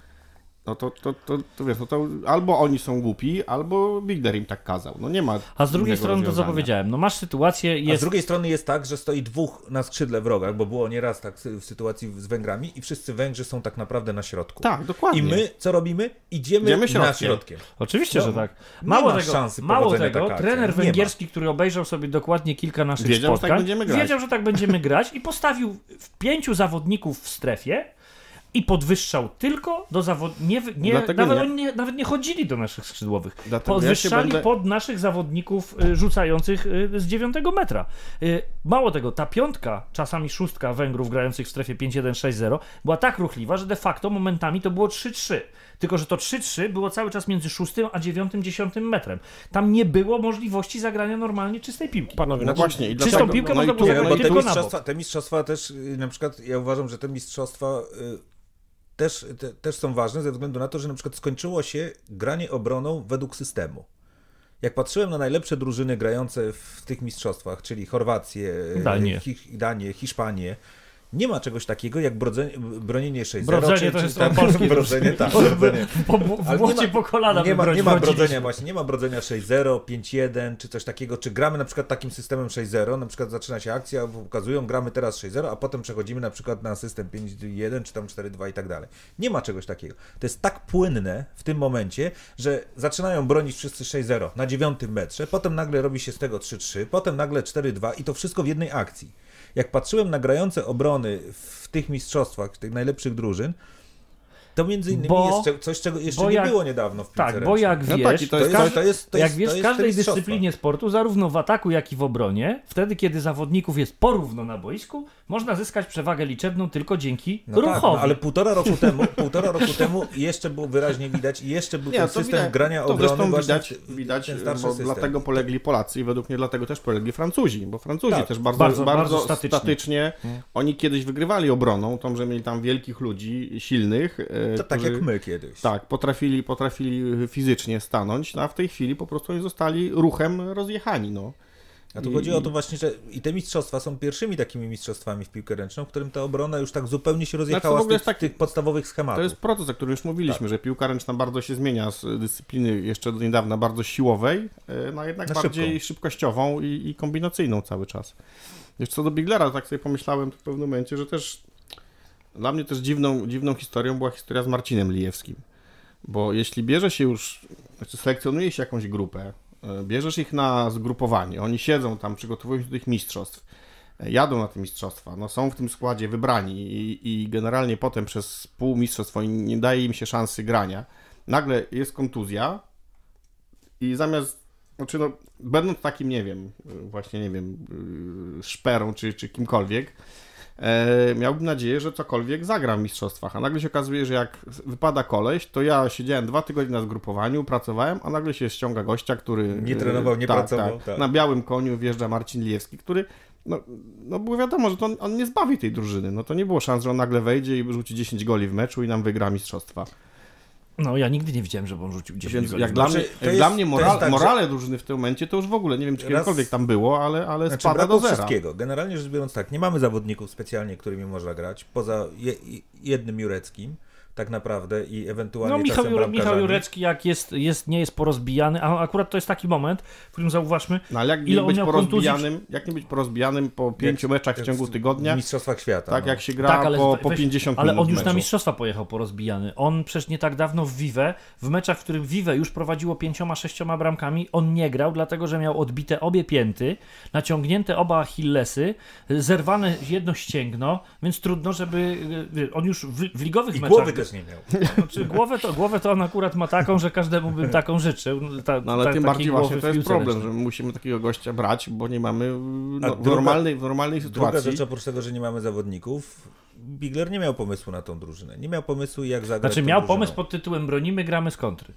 No to, to, to, to wiesz, no to albo oni są głupi, albo Bigler im tak kazał. No nie ma A z drugiej strony to co rozwiązania. powiedziałem, no masz sytuację, A jest z drugiej strony jest tak, że stoi dwóch na skrzydle wrogach, bo było nieraz tak w sytuacji z Węgrami i wszyscy Węgrzy są tak naprawdę na środku. Tak, dokładnie. I my co robimy? Idziemy, Idziemy na środkiem. środkiem. Oczywiście, No, że tak. Mało ma tego, szansy mało tego trener węgierski, który obejrzał sobie dokładnie kilka naszych Wiedział, że spotkań, tak będziemy grać. wiedział, że tak będziemy grać i postawił w pięciu zawodników w strefie, i podwyższał tylko do zawodników. Nie, nie, nawet, nie. Nawet nie chodzili do naszych skrzydłowych. Dlatego ja Podwyższali będę- pod naszych zawodników y, rzucających y, z 9 metra. Y, Mało tego, ta piątka, czasami szóstka Węgrów grających w strefie 5-1-6-0 była tak ruchliwa, że de facto momentami to było 3-3. Tylko, że to 3-3 było cały czas między 6 a 9-10 metrem. Tam nie było możliwości zagrania normalnie czystej piłki. Panowie, No znaczy, właśnie. I Czystą dlatego- piłkę no można było zagrać tylko te na bok. mistrzostwa, te mistrzostwa też, na przykład ja uważam, że te mistrzostwa y, też, te, też są ważne ze względu na to, że na przykład skończyło się granie obroną według systemu. Jak patrzyłem na najlepsze drużyny grające w tych mistrzostwach, czyli Chorwację, Danię. Hi, Danię Hiszpanię, nie ma czegoś takiego jak brodzenie, bronienie 6-0. Brodzenie czy, to jest tam- o polskie (laughs) brodzenie, tak. brodzenie. Po, w Ale błocie po kolana nie ma, nie ma brodzenia właśnie, nie ma brodzenia 6-0, 5-1 czy coś takiego, czy gramy na przykład takim systemem 6-0, na przykład zaczyna się akcja, pokazują, gramy teraz 6-0, a potem przechodzimy na przykład na system 5-1 czy tam 4-2 i tak dalej. Nie ma czegoś takiego. To jest tak płynne w tym momencie, że zaczynają bronić wszyscy 6-0 na dziewiątym metrze, potem nagle robi się z tego 3-3, potem nagle 4-2 i to wszystko w jednej akcji. Jak patrzyłem na grające obrony w tych mistrzostwach, tych najlepszych drużyn, to między innymi Bo- jest coś, czego jeszcze bo nie jak- było niedawno w piłce Tak, bo ręcznej. jak No wiesz, tak, i to To jest to jest, to jak wiesz, w każdej dyscyplinie sportu, zarówno w ataku, jak i w obronie, wtedy, kiedy zawodników jest porówno na boisku, można zyskać przewagę liczebną tylko dzięki No tak, ruchowi. no, ale półtora roku temu, (laughs) półtora roku temu jeszcze było wyraźnie widać i jeszcze był Nie, ten system widać, grania to obrony właśnie widać, widać bo dlatego polegli Polacy i według mnie dlatego też polegli Francuzi, bo Francuzi Tak, też bardzo, bardzo- bardzo, bardzo statycznie. statycznie, oni kiedyś wygrywali obroną, tą, że mieli tam wielkich ludzi, silnych. E, To tak którzy- jak my kiedyś. Tak, potrafili, potrafili fizycznie stanąć, no a w tej chwili po prostu oni zostali ruchem rozjechani, no. A tu I- chodzi o to właśnie, że i te mistrzostwa są pierwszymi takimi mistrzostwami w piłkę ręczną, w którym ta obrona już tak zupełnie się rozjechała w ogóle z tych, tak- tych podstawowych schematów. To jest proces, o którym już mówiliśmy, Tak. że piłka ręczna bardzo się zmienia z dyscypliny jeszcze do niedawna bardzo siłowej, e, na jednak Na bardziej szybką. szybkościową i, i kombinacyjną cały czas. Jeszcze co do Biglera, tak sobie pomyślałem w pewnym momencie, że też dla mnie też dziwną, dziwną historią była historia z Marcinem Lijewskim. Bo jeśli bierze się już, znaczy selekcjonuje się jakąś grupę, e, bierzesz ich na zgrupowanie, oni siedzą tam, przygotowują się do tych mistrzostw, e, jadą na te mistrzostwa, no są w tym składzie wybrani i, i generalnie potem przez pół mistrzostwo nie daje im się szansy grania. Nagle jest kontuzja i zamiast, znaczy no, będąc takim, nie wiem, y, właśnie nie wiem, szperą czy, czy kimkolwiek, e, miałbym nadzieję, że cokolwiek zagra w mistrzostwach, a nagle się okazuje, że jak wypada koleś, to ja siedziałem dwa tygodnie na zgrupowaniu, pracowałem, a nagle się ściąga gościa, który... Nie trenował, nie tak, pracował, Tak, tak. Na białym koniu wjeżdża Marcin Lijewski, który no, no było wiadomo, że to on, on nie zbawi tej drużyny. No to nie było szans, że on nagle wejdzie i rzuci 10 goli w meczu i nam wygra mistrzostwa. No ja nigdy nie widziałem, żeby on rzucił 10 Więc goli. jak dla Znaczy, mnie, jak jest- dla mnie moral, tak, że- morale drużyny w tym momencie to już w ogóle, nie wiem czy Raz- kiedykolwiek tam było, ale, ale Znaczy, spada do zera. wszystkiego. Generalnie rzecz biorąc tak, nie mamy zawodników specjalnie, którymi można grać, poza je, jednym Jureckim tak naprawdę i ewentualnie No Michał, czasem Michał. Jurecki jak jest, jest, nie jest porozbijany, a akurat to jest taki moment, w którym zauważmy, No ale jak Ile nie on być porozbijanym, jak nie być porozbijanym po pięciu meczach w Jak ciągu tygodnia, W Mistrzostwach Świata. tak no. jak się gra Tak, ale po, po 50 Ale minut on już na meczu. mistrzostwa pojechał porozbijany. On przecież nie tak dawno w Vive, w meczach, w którym Vive już prowadziło pięcioma, sześcioma bramkami, on nie grał, dlatego że miał odbite obie pięty, naciągnięte oba Achillesy, zerwane jedno ścięgno, więc trudno, żeby... y, On już w, w ligowych I meczach... głowy też nie miał. Znaczy, głowę, to, głowę to on akurat ma taką, że każdemu bym taką życzył. Ta, No ale ta, tym bardziej właśnie to jest problem, że my musimy takiego gościa brać, bo nie mamy no, w, druga- normalnej, w normalnej Druga sytuacji. rzecz, oprócz tego, że nie mamy zawodników, Bigler nie miał pomysłu na tą drużynę. Nie miał pomysłu, jak zagrać Znaczy miał drużyną. pomysł pod tytułem Bronimy, gramy z kontry.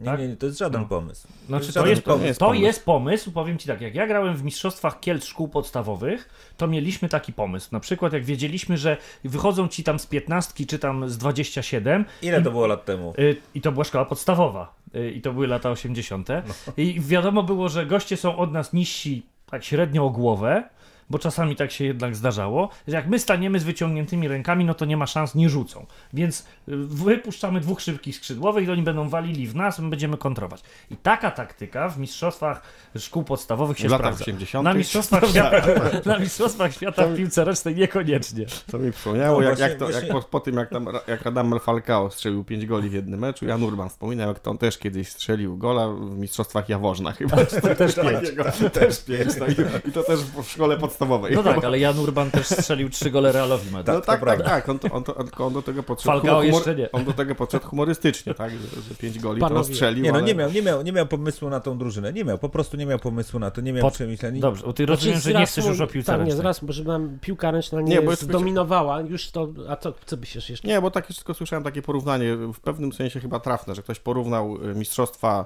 Nie, tak? nie, nie, to jest żaden No. pomysł. Znaczy, to jest, pomysł. to, jest to pomysł. jest pomysł, powiem Ci tak, jak ja grałem w Mistrzostwach Kielc Szkół Podstawowych, to mieliśmy taki pomysł. Na przykład jak wiedzieliśmy, że wychodzą Ci tam z 15 czy tam z 27 Ile to było lat temu? y, i to była szkoła podstawowa y, i to były lata 80. I wiadomo było, że goście są od nas niżsi tak średnio o głowę, bo czasami tak się jednak zdarzało, że jak my staniemy z wyciągniętymi rękami, no to nie ma szans, nie rzucą. Więc y, wypuszczamy dwóch szybkich skrzydłowych i oni będą walili w nas, my będziemy kontrować. I taka taktyka w mistrzostwach szkół podstawowych się W latach sprawdza. 80. Na mistrzostwach, (laughs) świata, (laughs) na mistrzostwach świata w piłce ręcznej niekoniecznie. To mi przypomniało, No jak, jak, to, jak po, po tym, jak, tam, jak Radamel Falcao strzelił 5 goli w jednym meczu, Jan Urban wspominał, jak to on też kiedyś strzelił gola w Mistrzostwach Jaworzna chyba. coś Też (laughs) takiego. Też pięć. No i, I to też w szkole podstawowej podstawowej. No tak, ale Jan Urban też strzelił trzy gole Realowi Madryt. No tak, tak, tak. On, to, on, to, on, do tego podszedł. Falcao jeszcze nie. On do tego podszedł humorystycznie, tak? Że, że pięć goli to Panowie. strzelił. Nie no, ale... nie miał, nie, miał, nie miał pomysłu na tą drużynę, nie miał, po prostu nie miał pomysłu na to, nie miał Pod- przemyśleń. Dobrze, bo ty rozumiem, Znaczy, że nie chcesz już o piłce Tak, nie, zaraz, bo żeby nam piłka ręczna nie, Nie, bo zdominowała, już to, a co, co byś jeszcze... Nie, bo tak tylko słyszałem takie porównanie, w pewnym sensie chyba trafne, że ktoś porównał e, mistrzostwa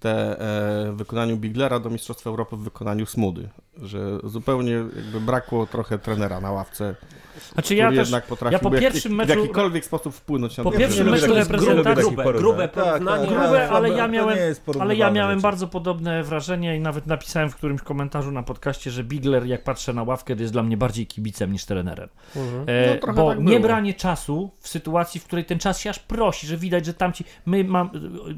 te e, w wykonaniu Biglera do Mistrzostw Europy w wykonaniu Smudy. Że zupełnie jakby brakło trochę trenera na ławce, Znaczy ja też, jednak potrafił ja po jak- pierwszym w meczu- jakikolwiek sposób wpłynąć na po pierwszym meczu reprezentacji- grube, grube, grube tak, porównanie. tak, Grube, ale ja miałem, ale ja miałem rzeczy. bardzo podobne wrażenie i nawet napisałem w którymś komentarzu na podcaście, że Bigler, jak patrzę na ławkę, to jest dla mnie bardziej kibicem niż trenerem. Mhm. E, No, trochę bo tak było. nie branie czasu w sytuacji, w której ten czas się aż prosi, że widać, że tamci. My mam.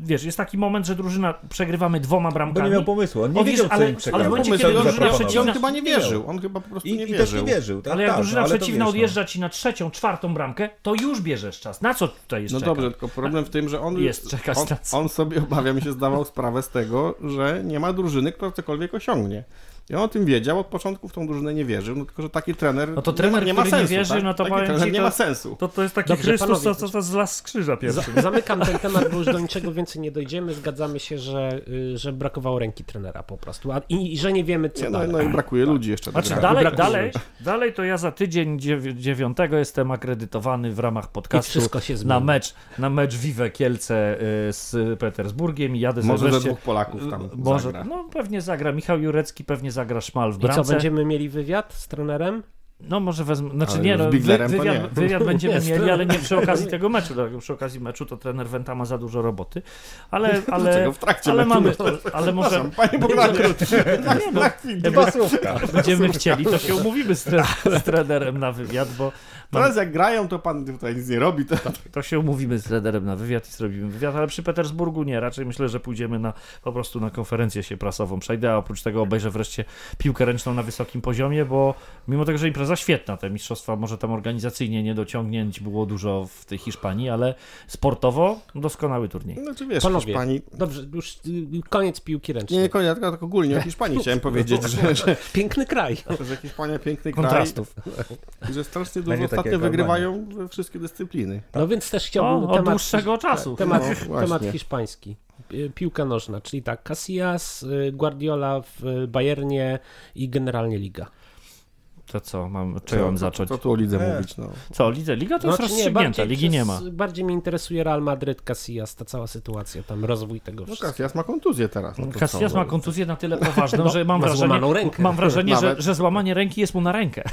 Wiesz, jest taki moment, że drużyna przegrywamy dwoma Bo bramkami. nie miał pomysłu, on nie O, wiesz, wiedział, co ale- im ale w momencie, Pomysł kiedy drużyna. Przeciwna- on chyba nie miał. wierzył, on chyba po prostu nie I, I też wierzył. nie wierzył. Tak, ale jak tak, drużyna no, ale przeciwna wiesz, odjeżdża ci na trzecią, czwartą bramkę, to już bierzesz czas. Na co tutaj jest No czekać? dobrze, tylko problem w tym, że on, Jest czekać on, on sobie, obawiam się, zdawał sprawę z tego, że nie ma drużyny, która cokolwiek osiągnie. I on o tym wiedział, od początku w tą drużynę nie wierzył, no tylko, że taki trener No to nie, trener, ma- nie ma który nie sensu, wierzy, tak? no to taki trener ci, nie to- ma sensu. To, to jest taki Dobrze, Chrystus, panowie, co, zlas z krzyża pierwszy. Za, zamykam ten temat, bo już do niczego więcej nie dojdziemy. Zgadzamy się, że, y, że brakowało ręki trenera po prostu. A, i, I że nie wiemy, co Nie, no, dalej. no i brakuje ludzi jeszcze. Znaczy dalej, dalej, dalej to ja za tydzień dziew- dziewiątego jestem akredytowany w ramach I podcastu wszystko się zmieni. na mecz, na mecz Vive Kielce y, z Petersburgiem i jadę Może ze dwóch Polaków tam Może, zagra. no pewnie zagra. Michał Jurecki pewnie zagra szmal w I co, bramce. będziemy mieli wywiad z trenerem? No może wezmę, znaczy Ale nie, z no, wy, to wywiad, nie. wywiad (laughs) będziemy Nie, mieli, ale nie przy okazji tego meczu, dlatego przy okazji meczu to trener Wenta ma za dużo roboty, ale, (laughs) ale, w trakcie ale meczu? mamy, ale może, Przepraszam, Panie Bogdanie, (laughs) nie, no, Dwa słówka. będziemy chcieli, to się umówimy z, tre, z trenerem na wywiad, bo Teraz jak grają, to pan tutaj nic nie robi. To... to się umówimy z trenerem na wywiad i zrobimy wywiad, ale przy Petersburgu nie, raczej myślę, że pójdziemy na, po prostu na konferencję się prasową przejdę, a oprócz tego obejrzę wreszcie piłkę ręczną na wysokim poziomie, bo mimo tego, że impreza świetna, te mistrzostwa może tam organizacyjnie niedociągnięć było dużo w tej Hiszpanii, ale sportowo doskonały turniej. Znaczy wiesz, Panowie. Hiszpanii... Dobrze, już y, koniec piłki ręcznej. Nie, nie koniec, tylko tak ogólnie o Hiszpanii chciałem (laughs) powiedzieć, że, że, Piękny kraj. że Hiszpania piękny kraj Kontrastów. że strasznie dużo tak ostatnio wygrywają we wszystkie dyscypliny. No więc też O, chciałbym od temat, dłuższego czasu. temat, No, temat hiszpański. Y, Piłka nożna, czyli tak, Casillas, y, Guardiola w y, Bayernie i generalnie Liga. To co, mam, czego mam zacząć? Co tu o lidze Nie. mówić, no. Co, Liga, Liga to jest Znaczy, rozstrzygnięta, Ligi nie ma. Bardziej mnie interesuje Real Madryt, Casillas, ta cała sytuacja, tam rozwój tego No wszystkiego. Casillas ma kontuzję teraz. No Casillas co? ma kontuzję na tyle poważną, No, (laughs) że mam ma wrażenie, mam wrażenie że, że złamanie ręki jest mu na rękę. (laughs)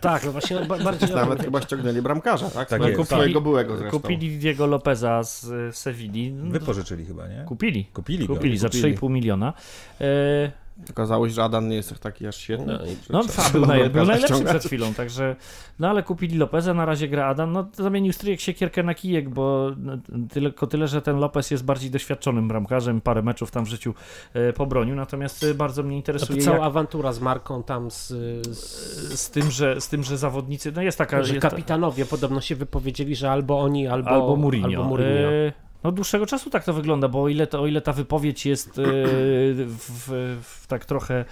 Tak, no właśnie ba- bardziej Nawet chyba ściągnęli bramkarza, tak? Tak jest. swojego byłego zresztą. Kupili Diego Lopeza z Sewilli. No, Wypożyczyli chyba, nie? Kupili. Kupili go. Kupili za kupili. 3,5 miliona. E, Okazało się, że Adan nie jest taki aż świetny. No i- no, fa, był, naj, był najlepszy ściągać. przed chwilą, także. No ale kupili Lopeza, na razie gra Adam. No zamienił stryjek siekierkę na kijek, bo no, tylko tyle, że ten Lopez jest bardziej doświadczonym bramkarzem, parę meczów tam w życiu e, pobronił. Natomiast e, bardzo mnie interesuje. cała Jak, awantura z marką tam z, z z, tym, że, z tym, że zawodnicy. No jest taka. że jest, kapitanowie podobno się wypowiedzieli, że albo oni, albo, albo Mourinho. Albo Mourinho. No dłuższego czasu tak to wygląda, bo o ile, to, o ile ta wypowiedź jest e, w, w tak trochę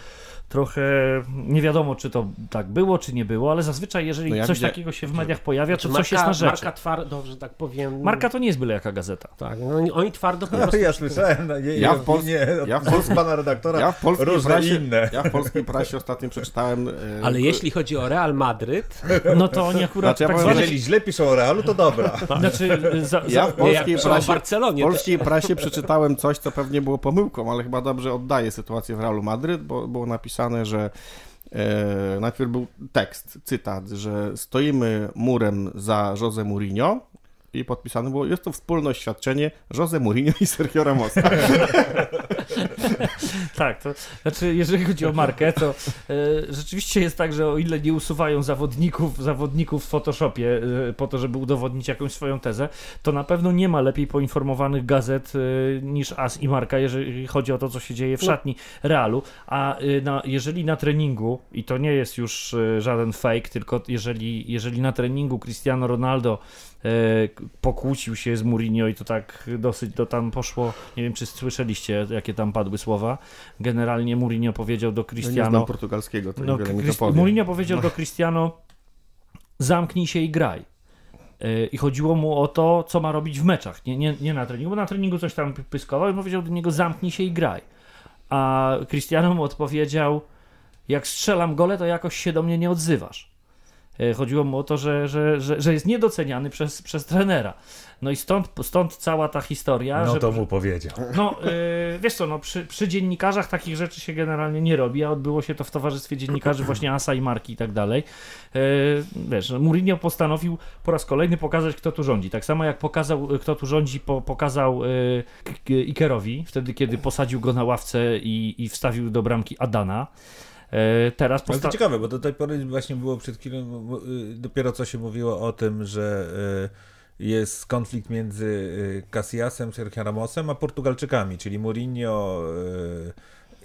trochę nie wiadomo, czy to tak było, czy nie było, ale zazwyczaj jeżeli No coś widzia- takiego się w mediach pojawia, to Znaczy, coś jest na rzeczy. Marka twardo, że tak powiem. Marka to nie jest byle jaka gazeta. Tak, no, oni, oni twardo po No, prostu. ja słyszałem na nie, Ja ja w Pols- nie, ja w Pols- pana redaktora Ja w polskiej różne prasie, inne. ja w polskiej prasie ostatnio przeczytałem... e, Ale jeśli chodzi o Real Madryt, No to oni akurat Znaczy, ja tak powiem, zwane... Jeżeli źle piszą o Realu, to dobra. (laughs) Znaczy, za, za, Ja w polskiej prasie, Barcelonie, w polskiej prasie przeczytałem coś, co pewnie było pomyłką, ale chyba dobrze oddaje sytuację w Realu Madryt, bo było napisane, że e, najpierw był tekst, cytat, że stoimy murem za Jose Mourinho i podpisane było, jest to wspólne oświadczenie Jose Mourinho i Sergio Ramosa. (laughs) Tak, to znaczy, jeżeli chodzi o markę, to e, rzeczywiście jest tak, że o ile nie usuwają zawodników, zawodników w Photoshopie e, po to, żeby udowodnić jakąś swoją tezę, to na pewno nie ma lepiej poinformowanych gazet e, niż AS i Marka, jeżeli chodzi o to, co się dzieje w No. szatni Realu. A e, na, jeżeli na treningu, i to nie jest już e, żaden fake, tylko jeżeli, jeżeli na treningu Cristiano Ronaldo pokłócił się z Mourinho i to tak dosyć to tam poszło. Nie wiem, czy słyszeliście, jakie tam padły słowa. Generalnie Mourinho powiedział do nie Cristiano. znam portugalskiego, to No, Christ- powie. Mourinho powiedział do Cristiano zamknij się i graj. Yy, I chodziło mu o to, co ma robić w meczach, nie, nie, nie na treningu, bo na treningu coś tam pyskował i powiedział do niego zamknij się i graj. A Cristiano mu odpowiedział jak strzelam gole, to jakoś się do mnie nie odzywasz. Yy, Chodziło mu o to, że, że, że, że jest niedoceniany przez, przez trenera. No i stąd, stąd cała ta historia, No że, to mu powiedział. no, yy, wiesz co, no, przy, przy dziennikarzach takich rzeczy się generalnie nie robi, a odbyło się to w towarzystwie dziennikarzy właśnie Asa i Marki i tak dalej. Yy, wiesz, no, Mourinho postanowił po raz kolejny pokazać, kto tu rządzi. Tak samo jak pokazał, kto tu rządzi, po, pokazał yy, Ikerowi, wtedy kiedy posadził go na ławce i, i wstawił do bramki Adana. Yy, teraz Ale to posta- ciekawe, bo do tej pory właśnie było przed chwilą, y, dopiero co się mówiło o tym, że y, jest konflikt między y, Casillasem, Sergio Ramosem, a Portugalczykami, czyli Mourinho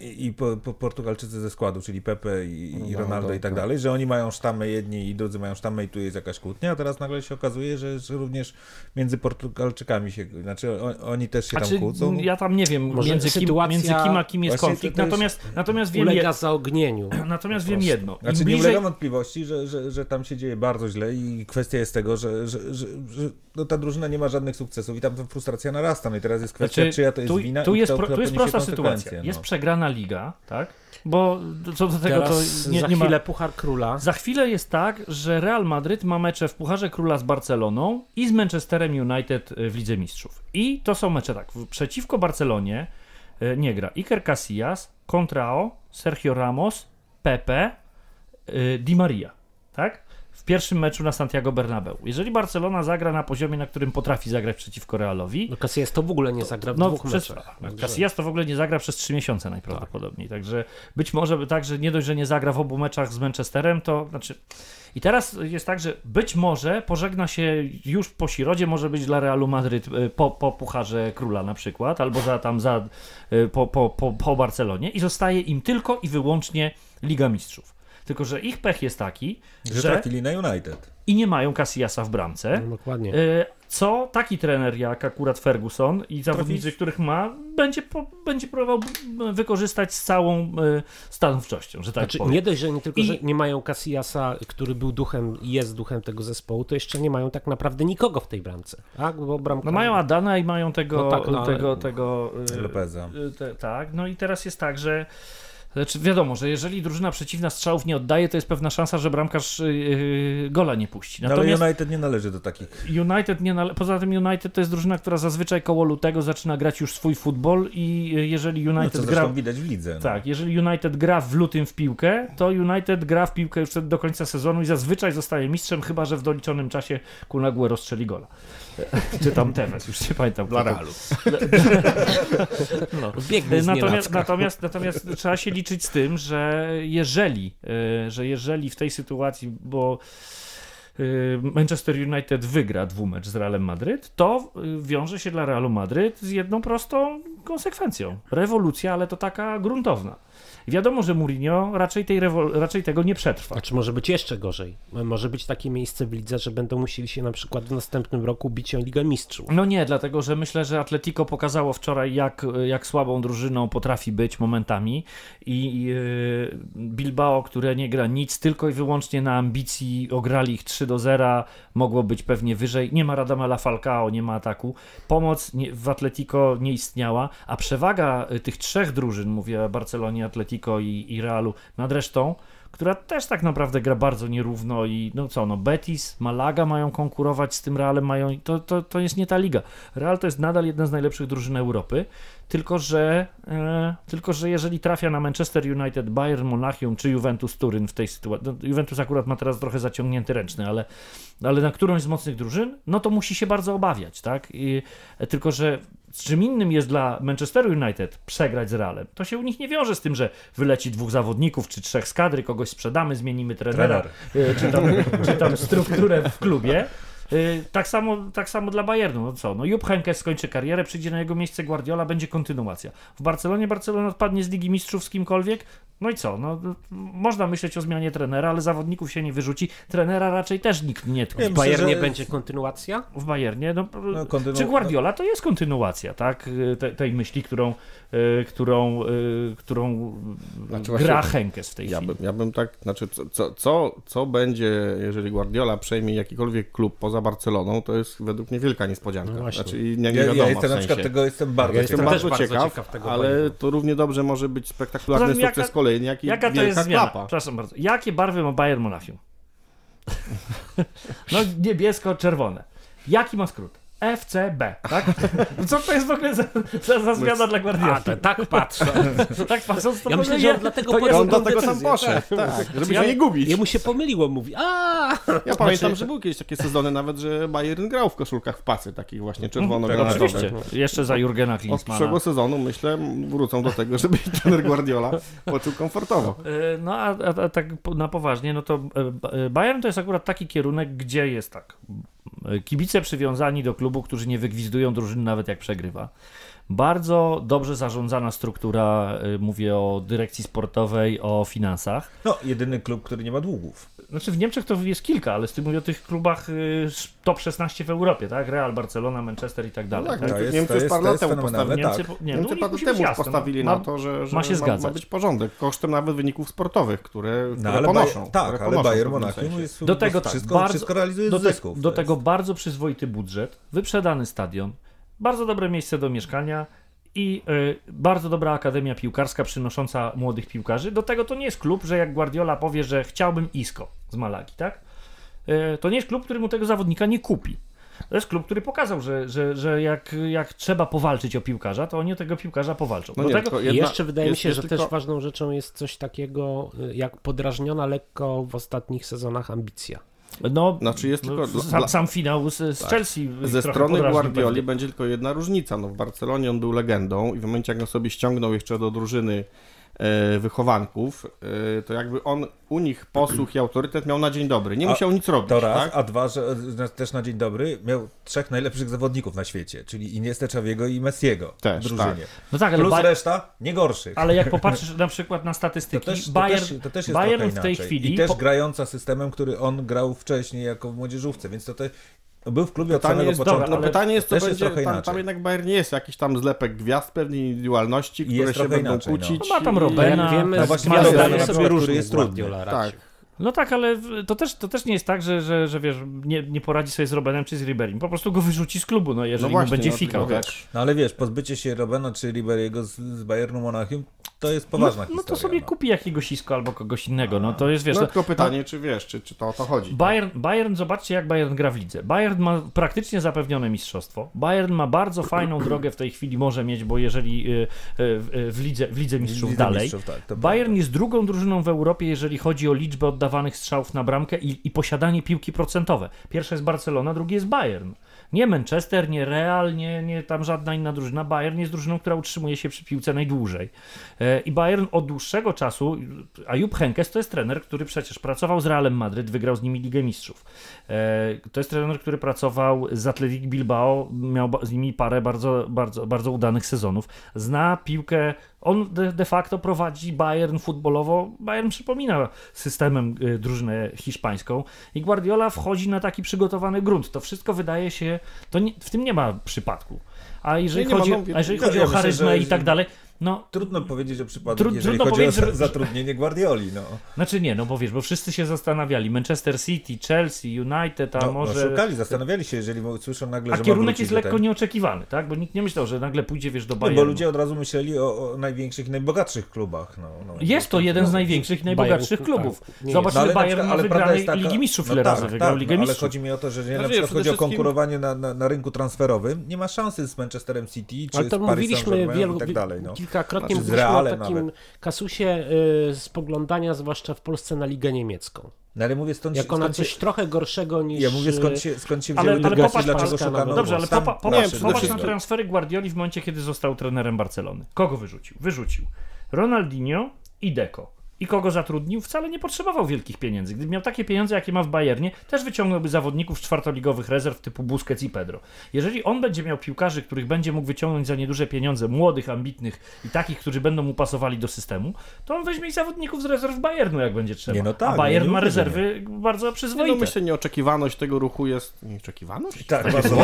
i, i po, po Portugalczycy ze składu, czyli Pepe i, i No, Ronaldo to- i tak tak. dalej, że oni mają sztamę jedni i drudzy mają sztamę i tu jest jakaś kłótnia, a teraz nagle się okazuje, że, że również między Portugalczykami się, znaczy on, oni też się Znaczy, tam kłócą. ja tam nie wiem, Może między kim, sytuacja- między kim a kim jest Właśnie konflikt, to natomiast, natomiast wiem, Ulega zaognieniu. (clears throat) natomiast wiem jedno. Im Znaczy nie bliżej, ulega wątpliwości, że, że, że tam się dzieje bardzo źle i kwestia jest tego, że, że, że, że no ta drużyna nie ma żadnych sukcesów i tam ta frustracja narasta. No i teraz jest kwestia, Znaczy, czyja to jest tu, wina tu i jest, kto, pro, tu jest prosta sytuacja. konsekwencje, Jest no. Liga, tak? Bo co do tego Teraz to nie, za nie chwilę ma. Puchar Króla. Za chwilę jest tak, że Real Madryt ma mecze w Pucharze Króla z Barceloną i z Manchesterem United w Lidze Mistrzów. I to są mecze tak. Przeciwko Barcelonie e, nie gra Iker Casillas, Contrao, Sergio Ramos, Pepe, e, Di Maria. Tak? W pierwszym meczu na Santiago Bernabeu. Jeżeli Barcelona zagra na poziomie, na którym potrafi zagrać przeciwko Realowi, No Casillas to w ogóle nie zagra w no, dwóch przez, meczach. no, Casillas to w ogóle nie zagra przez trzy miesiące najprawdopodobniej. Także być może by tak, że nie dość, że nie zagra w obu meczach z Manchesterem, to znaczy. I teraz jest tak, że być może pożegna się już po Sirodzie, może być dla Realu Madryt y, po, po Pucharze Króla na przykład, albo za tam za, y, po, po, po, po Barcelonie i zostaje im tylko i wyłącznie Liga Mistrzów. Tylko, że ich pech jest taki, Że że trafili na United. i nie mają Casillasa w bramce. No, dokładnie. E, Co taki trener jak akurat Ferguson i zawodnicy, których ma, będzie, po, będzie próbował wykorzystać z całą e, stanowczością, że tak Znaczy, powiem. nie dość, że nie tylko, I- że nie mają Casillasa, który był duchem i jest duchem tego zespołu, to jeszcze nie mają tak naprawdę nikogo w tej bramce. Tak? Bo bramka... No mają Adana i mają tego, No tak, no ale- tego, tego e, Lopeza. te, tak, no i teraz jest tak, że znaczy wiadomo, że jeżeli drużyna przeciwna strzałów nie oddaje, to jest pewna szansa, że bramkarz yy, gola nie puści. No, ale Natomiast United nie należy do takich. United nie nale- poza tym United to jest drużyna, która zazwyczaj koło lutego zaczyna grać już swój futbol i y, jeżeli No, United co gra widać w lidze. No. tak, jeżeli United gra w lutym w piłkę, to United gra w piłkę już do końca sezonu i zazwyczaj zostaje mistrzem, chyba że w doliczonym czasie Kunagłe rozstrzeli gola. (laughs) Czy tam Tevez, już nie pamiętam. Dla Realu. (laughs) No. Natomiast, natomiast, natomiast trzeba się liczyć z tym, że jeżeli, e, że jeżeli w tej sytuacji, bo e, Manchester United wygra dwumecz z Realem Madryt, to e, wiąże się dla Realu Madryt z jedną prostą konsekwencją. Rewolucja, ale to taka gruntowna. Wiadomo, że Mourinho raczej, tej raczej tego nie przetrwa. Znaczy może być jeszcze gorzej. Może być takie miejsce w lidze, że będą musieli się na przykład w następnym roku bić o Ligę Mistrzów. No nie, dlatego że myślę, że Atletico pokazało wczoraj, jak, jak słabą drużyną potrafi być momentami i yy, Bilbao, które nie gra nic, tylko i wyłącznie na ambicji, ograli ich 3 do 0, mogło być pewnie wyżej. Nie ma Radamela Falcao, nie ma ataku. Pomoc w Atletico nie istniała, a przewaga y, tych trzech drużyn, mówię o Barcelonie, Atletico i, i Realu, nad resztą, która też tak naprawdę gra bardzo nierówno i no co, no Betis, Malaga mają konkurować z tym Realem, mają, to, to, to jest nie ta liga. Real to jest nadal jedna z najlepszych drużyn Europy, tylko że, e, tylko że jeżeli trafia na Manchester United, Bayern Monachium czy Juventus Turyn w tej sytuacji, no, Juventus akurat ma teraz trochę zaciągnięty ręczny, ale, ale na którąś z mocnych drużyn, no to musi się bardzo obawiać, tak? I, tylko, że czym innym jest dla Manchesteru United przegrać z Realem. To się u nich nie wiąże z tym, że wyleci dwóch zawodników czy trzech z kadry, kogoś sprzedamy, zmienimy trenera, Trener. y, czy, tam, (laughs) czy tam strukturę w klubie. Y, Tak samo, tak samo dla Bayernu. No co? No Jupp Heynckes skończy karierę, przyjdzie na jego miejsce Guardiola, będzie kontynuacja. W Barcelonie Barcelona odpadnie z Ligi Mistrzów z kimkolwiek, No i co? No, można myśleć o zmianie trenera, ale zawodników się nie wyrzuci. Trenera raczej też nikt nie tkwi. Nie, W Bayernie że- będzie kontynuacja? W Bayernie, no, No, kontynu- czy Guardiola to jest kontynuacja, tak? Te, tej myśli, którą, y, którą, y, którą Znaczy gra Henkes w tej Ja chwili. bym, ja bym tak, znaczy, co, co, co, co będzie, jeżeli Guardiola przejmie jakikolwiek klub poza Barceloną, to jest według mnie wielka niespodzianka. No właśnie. znaczy, i nie, nie Ja, wiadomo ja jestem w na sensie. przykład tego jestem bardzo Ja Jestem ciekaw. bardzo, bardzo ciekaw, ciekaw tego ale to równie dobrze może być spektakularny Poza sukces jaka- kolejny, jak i Jaka to jest zmiana? klapa. Przepraszam bardzo. Jakie barwy ma Bayern Monachium? (laughs) no niebiesko-czerwone. Jaki ma skrót? FCB, tak? (laughs) Co to jest w ogóle za, za, za zmiana dla Guardiola? A, to, tak patrzę. (laughs) tak patrząc, to Ja myślę, że on dlatego to jest, On dlatego sam poszedł, tak, żeby Ja- się nie gubić. Jemu się pomyliło, mówi, a Ja pamiętam, że były kiedyś takie sezony nawet, że Bayern grał w koszulkach w pasy, takich właśnie czerwono-granatowych. Oczywiście, jeszcze za Jurgena Od Klinsmana. przyszłego sezonu, myślę, wrócą do tego, żeby (laughs) trener Guardiola poczuł komfortowo. E, No a, a, a tak na poważnie, no to e, e, Bayern to jest akurat taki kierunek, gdzie jest tak. Kibice przywiązani do klubu, którzy nie wygwizdują drużyny nawet jak przegrywa. Bardzo dobrze zarządzana struktura, e, mówię o dyrekcji sportowej, o finansach. No, jedyny klub, który nie ma długów. Znaczy w Niemczech to jest kilka, ale z tym mówię o tych klubach y, top 16 w Europie, tak? Real, Barcelona, Manchester i tak dalej. tak, tak? To jest, Niemcy to już jest, parę lat jest temu fenomenalne, Niemcy, tak. nie, Niemcy no, temu jasne, postawili ma- na to, że, że ma się ma, zgadzać. być porządek, kosztem nawet wyników sportowych, które, które No, ale ponoszą. Bayer, tak, które ale ponoszą Bayern Monachium jest Do tego tak, wszystko, bardzo- wszystko realizuje do, te, zysków. do tego jest- bardzo przyzwoity budżet, wyprzedany stadion, bardzo dobre miejsce do mieszkania i y, bardzo dobra akademia piłkarska przynosząca młodych piłkarzy. Do tego to nie jest klub, że jak Guardiola powie, że chciałbym Isco z Malagi, tak? Y, to nie jest klub, który mu tego zawodnika nie kupi. To jest klub, który pokazał, że, że, że jak, jak trzeba powalczyć o piłkarza, to oni o tego piłkarza powalczą. No nie, tego, jedna- jeszcze wydaje mi się, że tylko- też ważną rzeczą jest coś takiego, jak podrażniona lekko w ostatnich sezonach ambicja. No, Znaczy jest no, tylko dla- sam, sam finał z, z Tak. Chelsea Ze strony Guardioli pewnie. będzie tylko jedna różnica. No w Barcelonie on był legendą i w momencie, jak on sobie ściągnął jeszcze do drużyny wychowanków, e, to jakby on u nich posłuch i autorytet miał na dzień dobry. Nie A- musiał nic robić. To raz, tak? a dwa, że e, też na dzień dobry miał trzech najlepszych zawodników na świecie, czyli Iniesta, Czawiego i Messiego Też, w drużynie. tak. No tak, Plus Ba- reszta nie gorszych. ale jak (laughs) popatrzysz na przykład na To statystyki, też, to, Bayern, też, to też jest Bayern w tej chwili I też po- grająca systemem, który on grał wcześniej jako w młodzieżówce, więc to, te, był w klubie od Pytanie samego jest, początku. dobra, no ale pytanie jest, co też jest będzie, trochę tam, inaczej. tam jednak Bayern nie jest jakiś tam zlepek gwiazd, pewnej indywidualności, które jest się będą inaczej, no. kłócić. No ma tam Robena, wiemy, no z właśnie wiadomo, sobie który jest trudny. Tak. No tak, ale to też, to też nie jest tak, że, że, że wiesz, nie, nie poradzi sobie z Robenem czy z Riberim. Po prostu go wyrzuci z klubu, no jeżeli No mu właśnie, będzie no, fikał. tylko tak? No ale wiesz, pozbycie się Robena czy Riberiego z, z Bayernu Monachium, to jest poważna no, no historia. to sobie kupi jakiegoś Isco albo kogoś innego. No to jest, wiesz, no no, tylko pytanie, czy wiesz, czy, czy to o to chodzi. Bayern, Bayern, zobaczcie jak Bayern gra w lidze. Bayern ma praktycznie zapewnione mistrzostwo. Bayern ma bardzo fajną (clears throat) drogę w tej chwili, może mieć, bo jeżeli y, y, y, w, lidze, w lidze mistrzów Lidze dalej. Mistrzów, tak, Bayern prawda. jest drugą drużyną w Europie, jeżeli chodzi o liczbę oddawanych strzałów na bramkę i, i posiadanie piłki procentowe. Pierwsza jest Barcelona, drugi jest Bayern. Nie Manchester, nie Real, nie, nie tam żadna inna drużyna. Bayern jest drużyną, która utrzymuje się przy piłce najdłużej. E, I Bayern od dłuższego czasu, a Jupp Heynckes to jest trener, który przecież pracował z Realem Madryt, wygrał z nimi Ligę Mistrzów. E, To jest trener, który pracował z Athletic Bilbao, miał z nimi parę bardzo, bardzo, bardzo udanych sezonów. Zna piłkę, on de, de facto prowadzi Bayern futbolowo. Bayern przypomina systemem y, drużynę hiszpańską i Guardiola wchodzi na taki przygotowany grunt. To wszystko wydaje się, to nie, w tym nie ma przypadku. A jeżeli Nie, nie ma, chodzi, no, a jeżeli ja- chodzi o charyzmę że- i tak dalej, no Trudno powiedzieć o przypadku, Tru- jeżeli trudno chodzi powiedzieć, o że- za- zatrudnienie Guardioli. No. Znaczy nie, no bo wiesz, bo wszyscy się zastanawiali. Manchester City, Chelsea, United, a No, może... no szukali, zastanawiali się, jeżeli słyszą nagle, a że ma kierunek jest lekko ten- nieoczekiwany, tak? Bo nikt nie myślał, że nagle pójdzie, wiesz, do Bayernu. bo ludzie od razu myśleli o, o największych i najbogatszych klubach. No, no. Jest to jeden z największych i najbogatszych Bayern- klubów. tak, nie Zobacz, No, ale Bayern ma wygranej taka- Ligi Mistrzów, no ile tak, razy wygrał tak, Ligę no, Ale Mistrzów. chodzi mi o to, że No na wiesz, przykład chodzi o konkurowanie na, rynku transferowym, nie ma szansy z Manchesterem City czy z Paris Saint-Germain i tak dalej. No. Kilkakrotnie Znaczy mówiliśmy o takim nawet. kasusie y, spoglądania, zwłaszcza w Polsce, na Ligę Niemiecką. No ale mówię stąd, Jako na skąd coś się, trochę gorszego niż... Ja mówię skąd y, się, skąd się Ale, wzięły ale te popatrz, dlaczego no szukano Dobrze, ale popa, naszych popatrz, na transfery Guardioli w momencie, kiedy został trenerem Barcelony. Kogo wyrzucił? Wyrzucił Ronaldinho i Deco. I kogo zatrudnił, wcale nie potrzebował wielkich pieniędzy. Gdyby miał takie pieniądze, jakie ma w Bayernie, też wyciągnąłby zawodników z czwartoligowych rezerw typu Busquets i Pedro. Jeżeli on będzie miał piłkarzy, których będzie mógł wyciągnąć za nieduże pieniądze, młodych, ambitnych i takich, którzy będą mu pasowali do systemu, to on weźmie i zawodników z rezerw Bayernu, jak będzie trzeba. Nie, no tak, A Bayern nie ma rezerwy bardzo Nie, przyzwoite. no myślę, nieoczekiwaność tego ruchu jest... Nieoczekiwaność? Tak, bardzo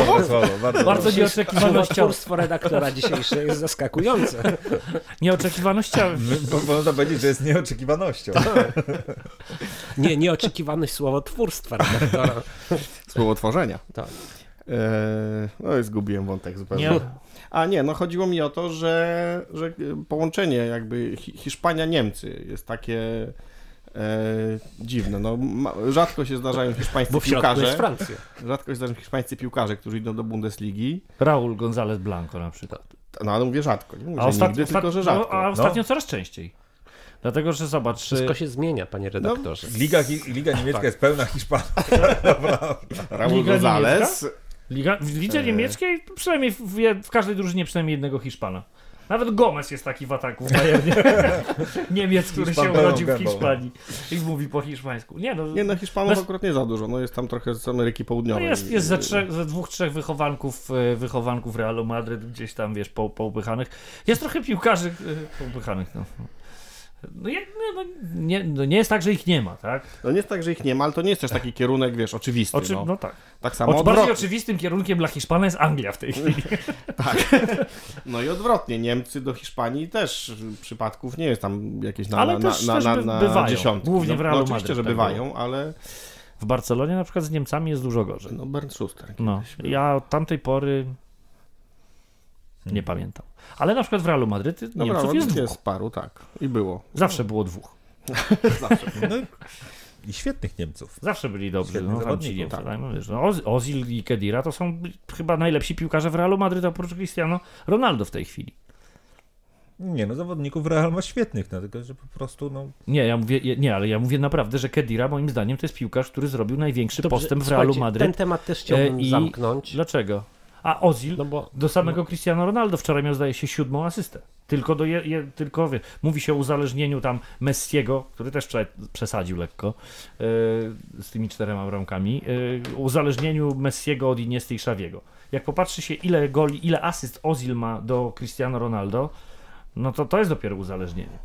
bardzo bardzo nieoczekiwanościowo. Słowotwórstwo redaktora dzisiejsze jest zaskakujące. (laughs) Nieoczekiwanościowo. Bo Można powiedzieć, że jest nieoczekiwanością. (laughs) Nie, nieoczekiwaność słowotwórstwa redaktora. (laughs) Słowotworzenia. Tak. Eee, no i zgubiłem wątek zupełnie. Nie. A nie, no chodziło mi o to, że, że połączenie jakby Hi- Hiszpania-Niemcy jest takie e, dziwne. No, ma, rzadko się zdarzają hiszpańscy Bo w środku jest piłkarze. Francja. Rzadko się zdarzają hiszpańscy piłkarze, którzy idą do Bundesligi. Raul González Blanco na przykład. No ale mówię rzadko. Nie mówię, A, że ostat... nigdy, ostat... tylko że no, rzadko. a ostatnio coraz częściej. Dlatego, że zobacz, Wszystko się zmienia, panie redaktorze. Liga, Liga niemiecka jest pełna Hiszpanów. (laughs) Raul Liga González. Liga, w lidze niemieckiej przynajmniej w, w każdej drużynie przynajmniej jednego Hiszpana. Nawet Gomez jest taki w ataku w Bayernie. (laughs) Niemiec, który Hiszpan się urodził w. Hiszpanii i mówi po hiszpańsku. Nie no, Nie, no Hiszpanów Bez- akurat nie za dużo. No jest tam trochę z Ameryki no Południowej. jest, jest ze, trzech, ze dwóch, trzech wychowanków, e, wychowanków Realu Madryt gdzieś tam, wiesz, po, poupychanych. Jest trochę piłkarzy e, poupychanych, no. No, no, no, nie, no nie jest tak, że ich nie ma, tak? No nie jest tak, że ich nie ma, ale to nie jest też taki kierunek, wiesz, oczywisty. Oczy, no. no tak. Tak samo Oczy, bardziej oczywistym kierunkiem dla Hiszpana jest Anglia w tej (laughs) chwili. No i odwrotnie, Niemcy do Hiszpanii też przypadków nie jest tam jakieś na, Ale na, też- na, też na, na bywają. dziesiątki. Głównie no, w Realu no, oczywiście, Madryt że tak bywają, ale W Barcelonie na przykład z Niemcami jest dużo gorzej. no Bernd Schuster. No, ja od tamtej pory nie pamiętam. Ale na przykład w Realu Madryt Dobra, Niemców no, jest jest, dwóch. jest paru, tak. I było. Zawsze było dwóch. (laughs) No, I świetnych Niemców. Zawsze byli dobrzy. No, Niemcy, tak. tak. no, wiesz, no, Oz- Ozil i Kedira to są chyba najlepsi piłkarze w Realu Madryt oprócz Cristiano Ronaldo w tej chwili. Nie no, zawodników Real ma świetnych, no, tylko że po prostu, no... Nie, ja mówię, nie, ale ja mówię naprawdę, że Kedira moim zdaniem to jest piłkarz, który zrobił największy Dobrze, postęp w Realu Madryt. Ten temat też chciałbym E, i- zamknąć. Dlaczego? A Ozil No bo Do samego Cristiano Ronaldo wczoraj miał, zdaje się, siódmą asystę. Tylko, do je, je, tylko wie, mówi się o uzależnieniu tam Messiego, który też wczoraj przesadził lekko yy, z tymi czterema bramkami, yy, uzależnieniu Messiego od Iniesty i Xaviego. Jak popatrzy się, ile goli, ile asyst Ozil ma do Cristiano Ronaldo, no to to jest dopiero uzależnienie.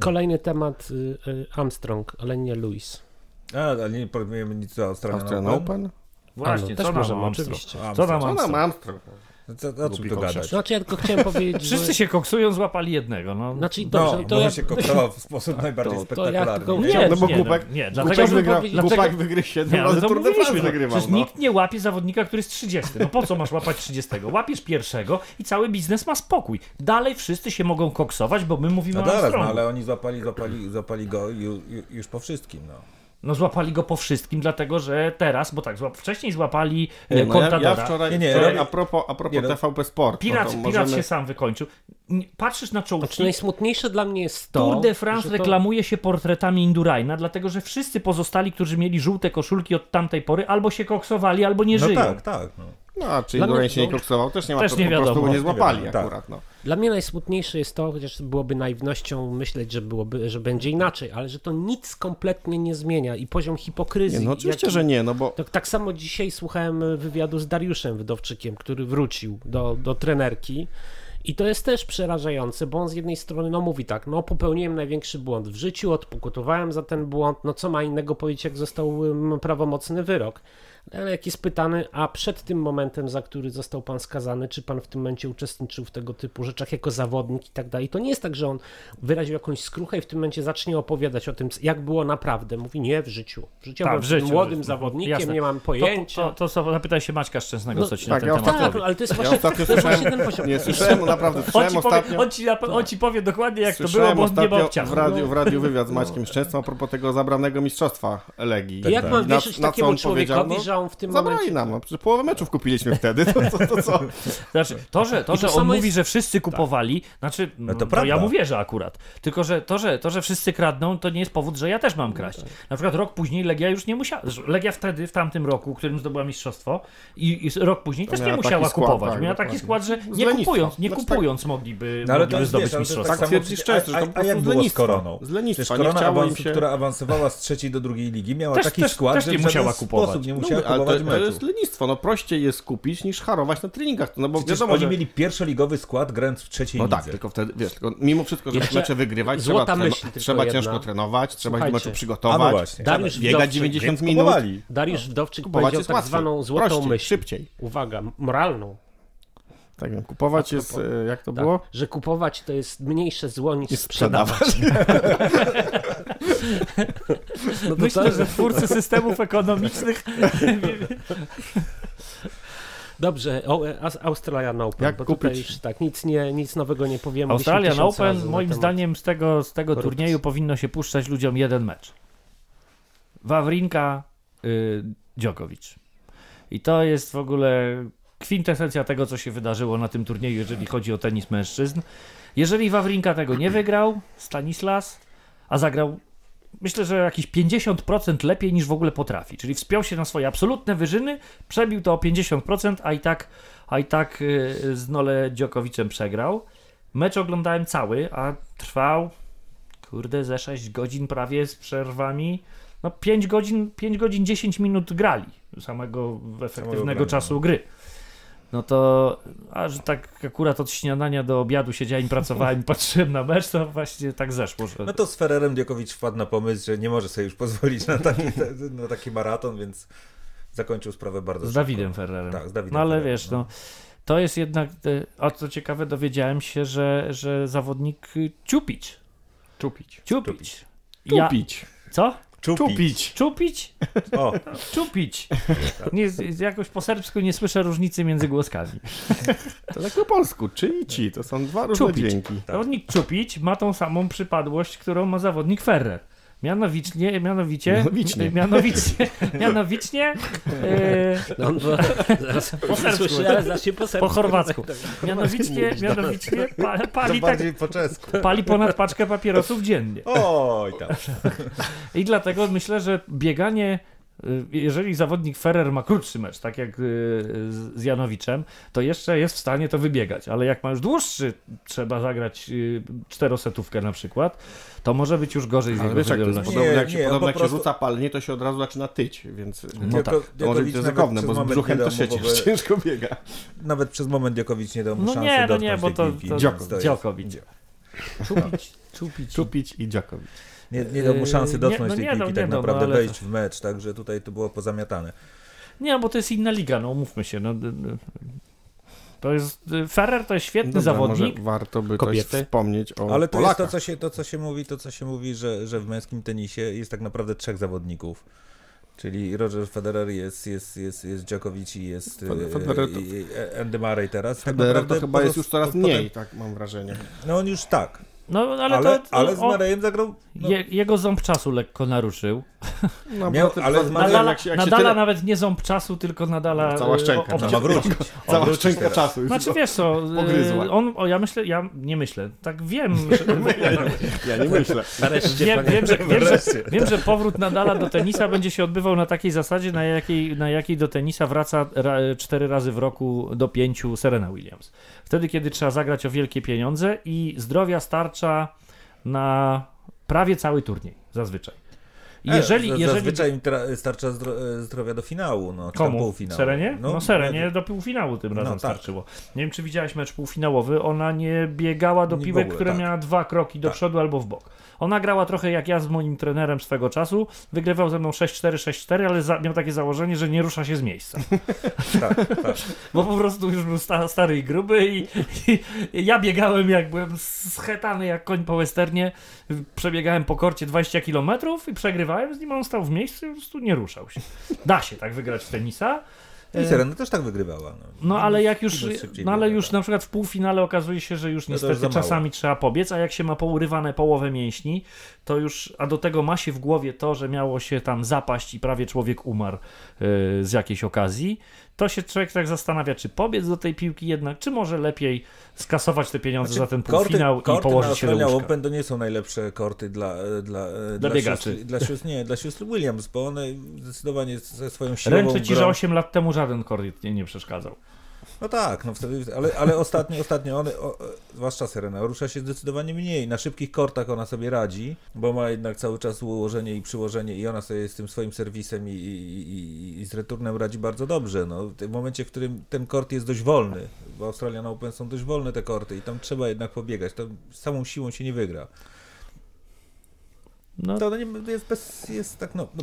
kolejny temat y, y, Armstrong, ale nie Lewis. A, ale nie powiemy nic o Australian Australian Open? Open? Właśnie, A, no, co nam Armstrong? oczywiście. A, Co tam Co nam Armstrong? No Co, o czym tu gadać? Znaczy ja tylko chciałem (laughs) powiedzieć, Wszyscy że... się koksują, złapali jednego. No. Znaczy, No, dobrze, to może ja... się koksował w sposób najbardziej to- to ja spektakularny. tylko- nie, no bo nie, no, nie, Głupek dlatego, że wygra, powiedzieć- Głupek dlaczego- wygrył 7 Nie, ale razy to Tour de France no. wygrywał. Przecież No. nikt nie łapie zawodnika, który jest 30. No po co masz łapać 30? Łapiesz pierwszego i cały biznes ma spokój. Dalej wszyscy się mogą koksować, bo my mówimy No o teraz, no, ale oni złapali, złapali, złapali go ju, ju, już po wszystkim, no. No złapali go po wszystkim, dlatego że teraz, bo tak, złap, wcześniej złapali e, Nie, no, ja, Contadora. ja wczoraj, Nie, nie, wczoraj a propos, a propos Nie, no- TVP Sport, Pirat, no to Pirat możemy... się sam wykończył. Patrzysz na czołówki. Znaczy najsmutniejsze dla mnie jest to, Tour de France to... reklamuje się portretami Induraina, dlatego że wszyscy pozostali, którzy mieli żółte koszulki od tamtej pory, albo się koksowali, albo nie No żyją. tak, tak, no. No, a czy Indurain się nie to- koksował, też nie ma, Też to nie po prostu wiadomo. go nie złapali Nie wiadomo, akurat, no. Dla mnie najsmutniejsze jest to, chociaż byłoby naiwnością myśleć, że, byłoby, że będzie inaczej, ale że to nic kompletnie nie zmienia i poziom hipokryzji. Nie, no oczywiście, jaki- że nie, no bo Tak, tak samo dzisiaj słuchałem wywiadu z Dariuszem Wdowczykiem, który wrócił do, do trenerki. I to jest też przerażające, bo on z jednej strony no mówi tak, no popełniłem największy błąd w życiu, odpokutowałem za ten błąd, no co ma innego powiedzieć, jak został ym, prawomocny wyrok. Ale jak jest pytany, a przed tym momentem, za który został pan skazany, czy pan w tym momencie uczestniczył w tego typu rzeczach jako zawodnik i tak dalej, to nie jest tak, że on wyraził jakąś skruchę i w tym momencie zacznie opowiadać o tym, jak było naprawdę. Mówi, nie, w życiu. W życiu byłem w życiu, młodym w życiu. zawodnikiem, Jasne. nie mam pojęcia. to, to, to zapytaj się Maćka Szczęsnego, No, co ci tak, na ja ten temat Tak, powie. ale to jest ja właśnie, ostatnio to jest właśnie słyszałem, ten poziom. nie słyszałem, no naprawdę On słyszałem ci, powie, ostatnio... on, ci, on ci powie dokładnie, jak to było, Słyszałem bo on nie ma w radiu, w radiu wywiad z Maćkiem Szczęsną a propos tego zabranego mistrzostwa Legii. Jak tak. mam wierzyć takiemu on powiedział? człowiekowi, No, że on w tym Zabrali momencie... nam, no, przecież połowę meczów kupiliśmy wtedy, to, to, to co? (laughs) Znaczy, to, że, to, I to że on mówi, jest- Tak. że wszyscy kupowali, znaczy, no to to, prawda. ja mu wierzę akurat. Tylko, że to, że to, że wszyscy kradną, to nie jest powód, że ja też mam kraść. tak. Na przykład rok później Legia już nie musiała, Legia wtedy, w tamtym roku, w którym zdobyła mistrzostwo i, i rok później też nie musiała skład, kupować. tak, miała taki skład, że nie lenistwa. kupując, nie Znaczy tak- kupując mogliby, No ale to mogliby zdobyć to jest mistrzostwo. tak Tak twierdzisz często, że a, to po a, a jak było z. Koroną? Z lenistwa, Korona, która awansowała z trzeciej do drugiej ligi, miała taki skład, że nie w żaden musiała kupować. sposób nie No, musiała ale to, to jest lenistwo, no prościej jest kupić niż harować na treningach, no bo Przecież wiadomo, oni że... mieli pierwszoligowy skład grając w trzeciej No lidze. tak, tylko wtedy, wiesz, tylko mimo wszystko, żeby Jeszcze mecze wygrywać, trzeba, treno- trzeba ciężko trenować, trzeba się do meczu A no przygotować, właśnie. Dariusz biegać Wdowczyk, 90 Więc minut. kupowali. Dariusz Wdowczyk Kupować powiedział tak łatwiej, zwaną złotą prościej, myśl. szybciej. Uwaga, moralną. Tak wiem, kupować jest, e, jak to Tak, było? że kupować to jest mniejsze zło niż sprzedawać. sprzedawać. (laughs) No to Myślę, to- że twórcy systemów ekonomicznych (laughs) Dobrze, o, e, Aus- Australian Open, Jak bo tutaj kupić? już tak, nic, nie, nic nowego nie powiemy. Australian Open, moim zdaniem, z tego, z tego korupcji. turnieju powinno się puszczać ludziom jeden mecz. Wawrinka, y, Djokovic. I to jest w ogóle kwintesencja tego, co się wydarzyło na tym turnieju, jeżeli chodzi o tenis mężczyzn. Jeżeli Wawrinka tego nie wygrał, Stanislas, a zagrał myślę, że jakieś 50% lepiej niż w ogóle potrafi. Czyli wspiął się na swoje absolutne wyżyny, przebił to o 50%, a i tak, a i tak y, z Nole Djokovicem przegrał. Mecz oglądałem cały, a trwał kurde ze 6 godzin prawie z przerwami. No 5 godzin, 5 godzin 10 minut grali samego efektywnego grania, czasu gry. No to, a że tak akurat od śniadania do obiadu siedziałem, pracowałem i patrzyłem na mecz, to właśnie tak zeszło, że... No to z Ferrerem Diokowicz wpadł na pomysł, że nie może sobie już pozwolić na taki, (laughs) na taki maraton, więc zakończył sprawę bardzo Z szybko. Dawidem Ferrerem. Tak, z Dawidem No ale Ferrerem, wiesz, no, to jest jednak, e, a co ciekawe, dowiedziałem się, że, że zawodnik y, Ciupić. Czupić. Ciupić. Ja, co? Czupić. Czupić. Czupić? O, Czupić. Nie, jakoś po serbsku nie słyszę różnicy między głoskami. To tak po polsku. Czy i ci. To są dwa różne Czupić. dźwięki. Zawodnik Czupić ma tą samą przypadłość, którą ma zawodnik Ferrer. Mianowicie, mianowicie, Mianowicie. (laughs) mianowicie, mianowicie on, bo, zaraz (laughs) po serbsku, słyszę, ale zaś się po po chorwacku. Mianowicie, mianowicie pa, pali, tak, po czesku. pali ponad paczkę papierosów dziennie. Oj tam. (laughs) I dlatego myślę, że bieganie, jeżeli zawodnik Ferrer ma krótszy mecz, tak jak y, z- Janowiczem, to jeszcze jest w stanie to wybiegać, ale jak ma już dłuższy, trzeba zagrać y, czterosetówkę na przykład, to może być już gorzej z jego wiesz, jak to Nie, jak się, nie, podobne po jak prostu- się rzuca palnie, to się od razu zaczyna tyć, więc No tak. to może być ryzykowne, bo z brzuchem też się cięż- (laughs) ciężko biega. Nawet przez moment Diokowicz nie dał mu No szansy nie, no nie, bo to, to Djokovic. To jest- Djokovic. Czupić, czupić. Czupić i Djokovic. Nie, nie dał mu szansy Yy, dotknąć nie, no tej piłki, tak dał, no naprawdę ale wejść to- w mecz, także tutaj to było pozamiatane. Nie, bo to jest inna liga, no umówmy się. No, to jest, y, Ferrer to jest świetny Dobra, zawodnik. Może warto by Kobiety. też wspomnieć o Ale to Polakach. jest to co, się, to, co się mówi, to, co się mówi, że, że w męskim tenisie jest tak naprawdę trzech zawodników. Czyli Roger Federer jest, jest, jest, jest Djokovic i jest e, Federer to- Andy Murray teraz. Tak Federer to chyba jest już coraz potem- mniej, tak mam wrażenie. No on już tak, No, ale, ale, ale, to, z Murrayem zagrał... No, je, jego ząb czasu lekko naruszył. No, Miał- to- ale to- z Nadala, Nadala, jak się, jak się nadala tyle, nawet nie ząb czasu, tylko nadala... Cała y, szczęka, o- no, obci- ma wrócić. (laughs) Cała szczęka teraz. czasu. Znaczy wiesz co, Pogryzła. on, o, ja myślę, ja nie myślę, tak wiem, (laughs) że, ja nie myślę. Nareszcie, wiem, panie- wiem, że, wiem, że, wiem, że powrót Nadala do tenisa będzie się odbywał na takiej zasadzie, na jakiej, na jakiej do tenisa wraca ra, cztery razy w roku do pięciu Serena Williams. Wtedy, kiedy trzeba zagrać o wielkie pieniądze i zdrowia starcza na prawie cały turniej, zazwyczaj. I E, jeżeli, jeżeli Zazwyczaj tra- starcza e, zdrowia do finału, no, Komu? półfinału. Serenie? No, Serenie do półfinału tym razem No, tak. starczyło. Nie wiem, czy widziałeś mecz półfinałowy. Ona nie biegała do piłek, ogóle, które tak. miała dwa kroki do Tak. przodu albo w bok. Ona grała trochę jak ja z moim trenerem swego czasu. Wygrywał ze mną 6-4, 6-4, ale za, miał takie założenie, że nie rusza się z miejsca. (laughs) Tak, tak. Bo po prostu już był sta, stary i gruby i, i ja biegałem jak byłem schetany jak koń po westernie. Przebiegałem po korcie 20 km i przegrywałem z nim, on stał w miejscu i po prostu nie ruszał się. Da się tak wygrać w tenisa. (laughs) I Serena też tak wygrywała. No, No ale jak już, no ale już tak. na przykład w półfinale okazuje się, że już No niestety już czasami trzeba pobiec, a jak się ma pourywane połowę mięśni, to już, a do tego ma się w głowie to, że miało się tam zapaść i prawie człowiek umarł yy, z jakiejś okazji, to się człowiek tak zastanawia, czy pobiec do tej piłki jednak, czy może lepiej skasować te pieniądze za ten półfinał Znaczy, korty i położyć się do łóżka. Open to nie są najlepsze korty dla, e, dla, e, dla, biegaczy. Sióstr, dla, sióstr, nie, dla sióstr Williams, bo one zdecydowanie ze swoją siłową Ręczę ci, grą... że 8 lat temu żaden kord nie, nie przeszkadzał. No tak, no wtedy, ale, ale ostatnio, ostatnio one, o, zwłaszcza Serena, rusza się zdecydowanie mniej. Na szybkich kortach ona sobie radzi, bo ma jednak cały czas ułożenie i przyłożenie i ona sobie z tym swoim serwisem i, i, i, i z returnem radzi bardzo dobrze. No, w momencie, w którym ten kort jest dość wolny, bo Australian Open są dość wolne te korty i tam trzeba jednak pobiegać, to z samą siłą się nie wygra. No, To nie, jest, bez, jest tak, no, no,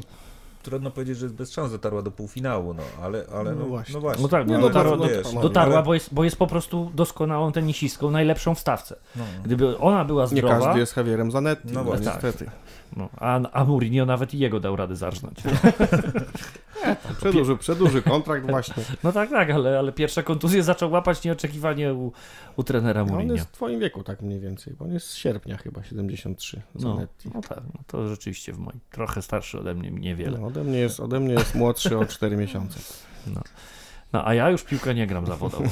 trudno powiedzieć, że jest bez szans dotarła do półfinału, no, ale, ale no, No no właśnie. właśnie. No tak, Nie, no no, dotarła, do, dotarła ale- bo, jest, bo jest po prostu doskonałą tenisistką, najlepszą w stawce. no. Gdyby ona była Nie zdrowa, każdy jest Javierem Zanetti, No no, właśnie. niestety. No, a, a Mourinho nawet i jego dał radę zarżnąć. (laughs) Przedłuży, przedłuży kontrakt właśnie. No tak, tak, ale, ale pierwsze kontuzje zaczął łapać nieoczekiwanie u, u trenera No, on Mourinho. jest w twoim wieku tak mniej więcej, bo on jest z sierpnia chyba, 73, No, Zanetti. no tak, no to rzeczywiście w moim. Trochę starszy ode mnie, niewiele. No, ode, mnie jest, ode mnie jest młodszy o 4 miesiące. No, a ja już piłkę nie gram zawodowo.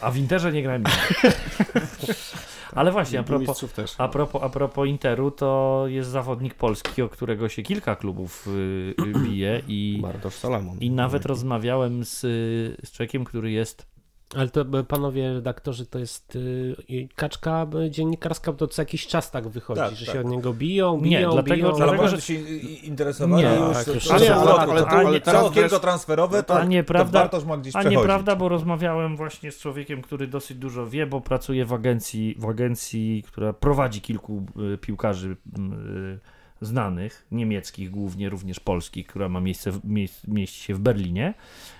A w Interze nie grałem nigdy. (laughs) Ale właśnie, a propos, też. A propos, a propos Interu, to jest zawodnik polski, o którego się kilka klubów y, y, bije i, Bartosz Salamon. i nawet rozmawiałem z, y, z człowiekiem, który jest Ale to e, panowie redaktorzy, to jest y, kaczka e, dziennikarska, to co jakiś czas tak wychodzi, Tak, że tak. się od niego biją, Nie, biją, dlatego- biją. dlatego, Ale że- może się interesowali Nie, już, tak, to- już to- ale- to- ale- to- ale- ale teraz okienko transferowe, to, A nieprawda- to Bartosz ma gdzieś A nieprawda, bo rozmawiałem właśnie z człowiekiem, który dosyć dużo wie, bo pracuje w agencji, w agencji która prowadzi kilku y, piłkarzy y, znanych, niemieckich głównie, również polskich, która ma miejsce, mieści się w Berlinie.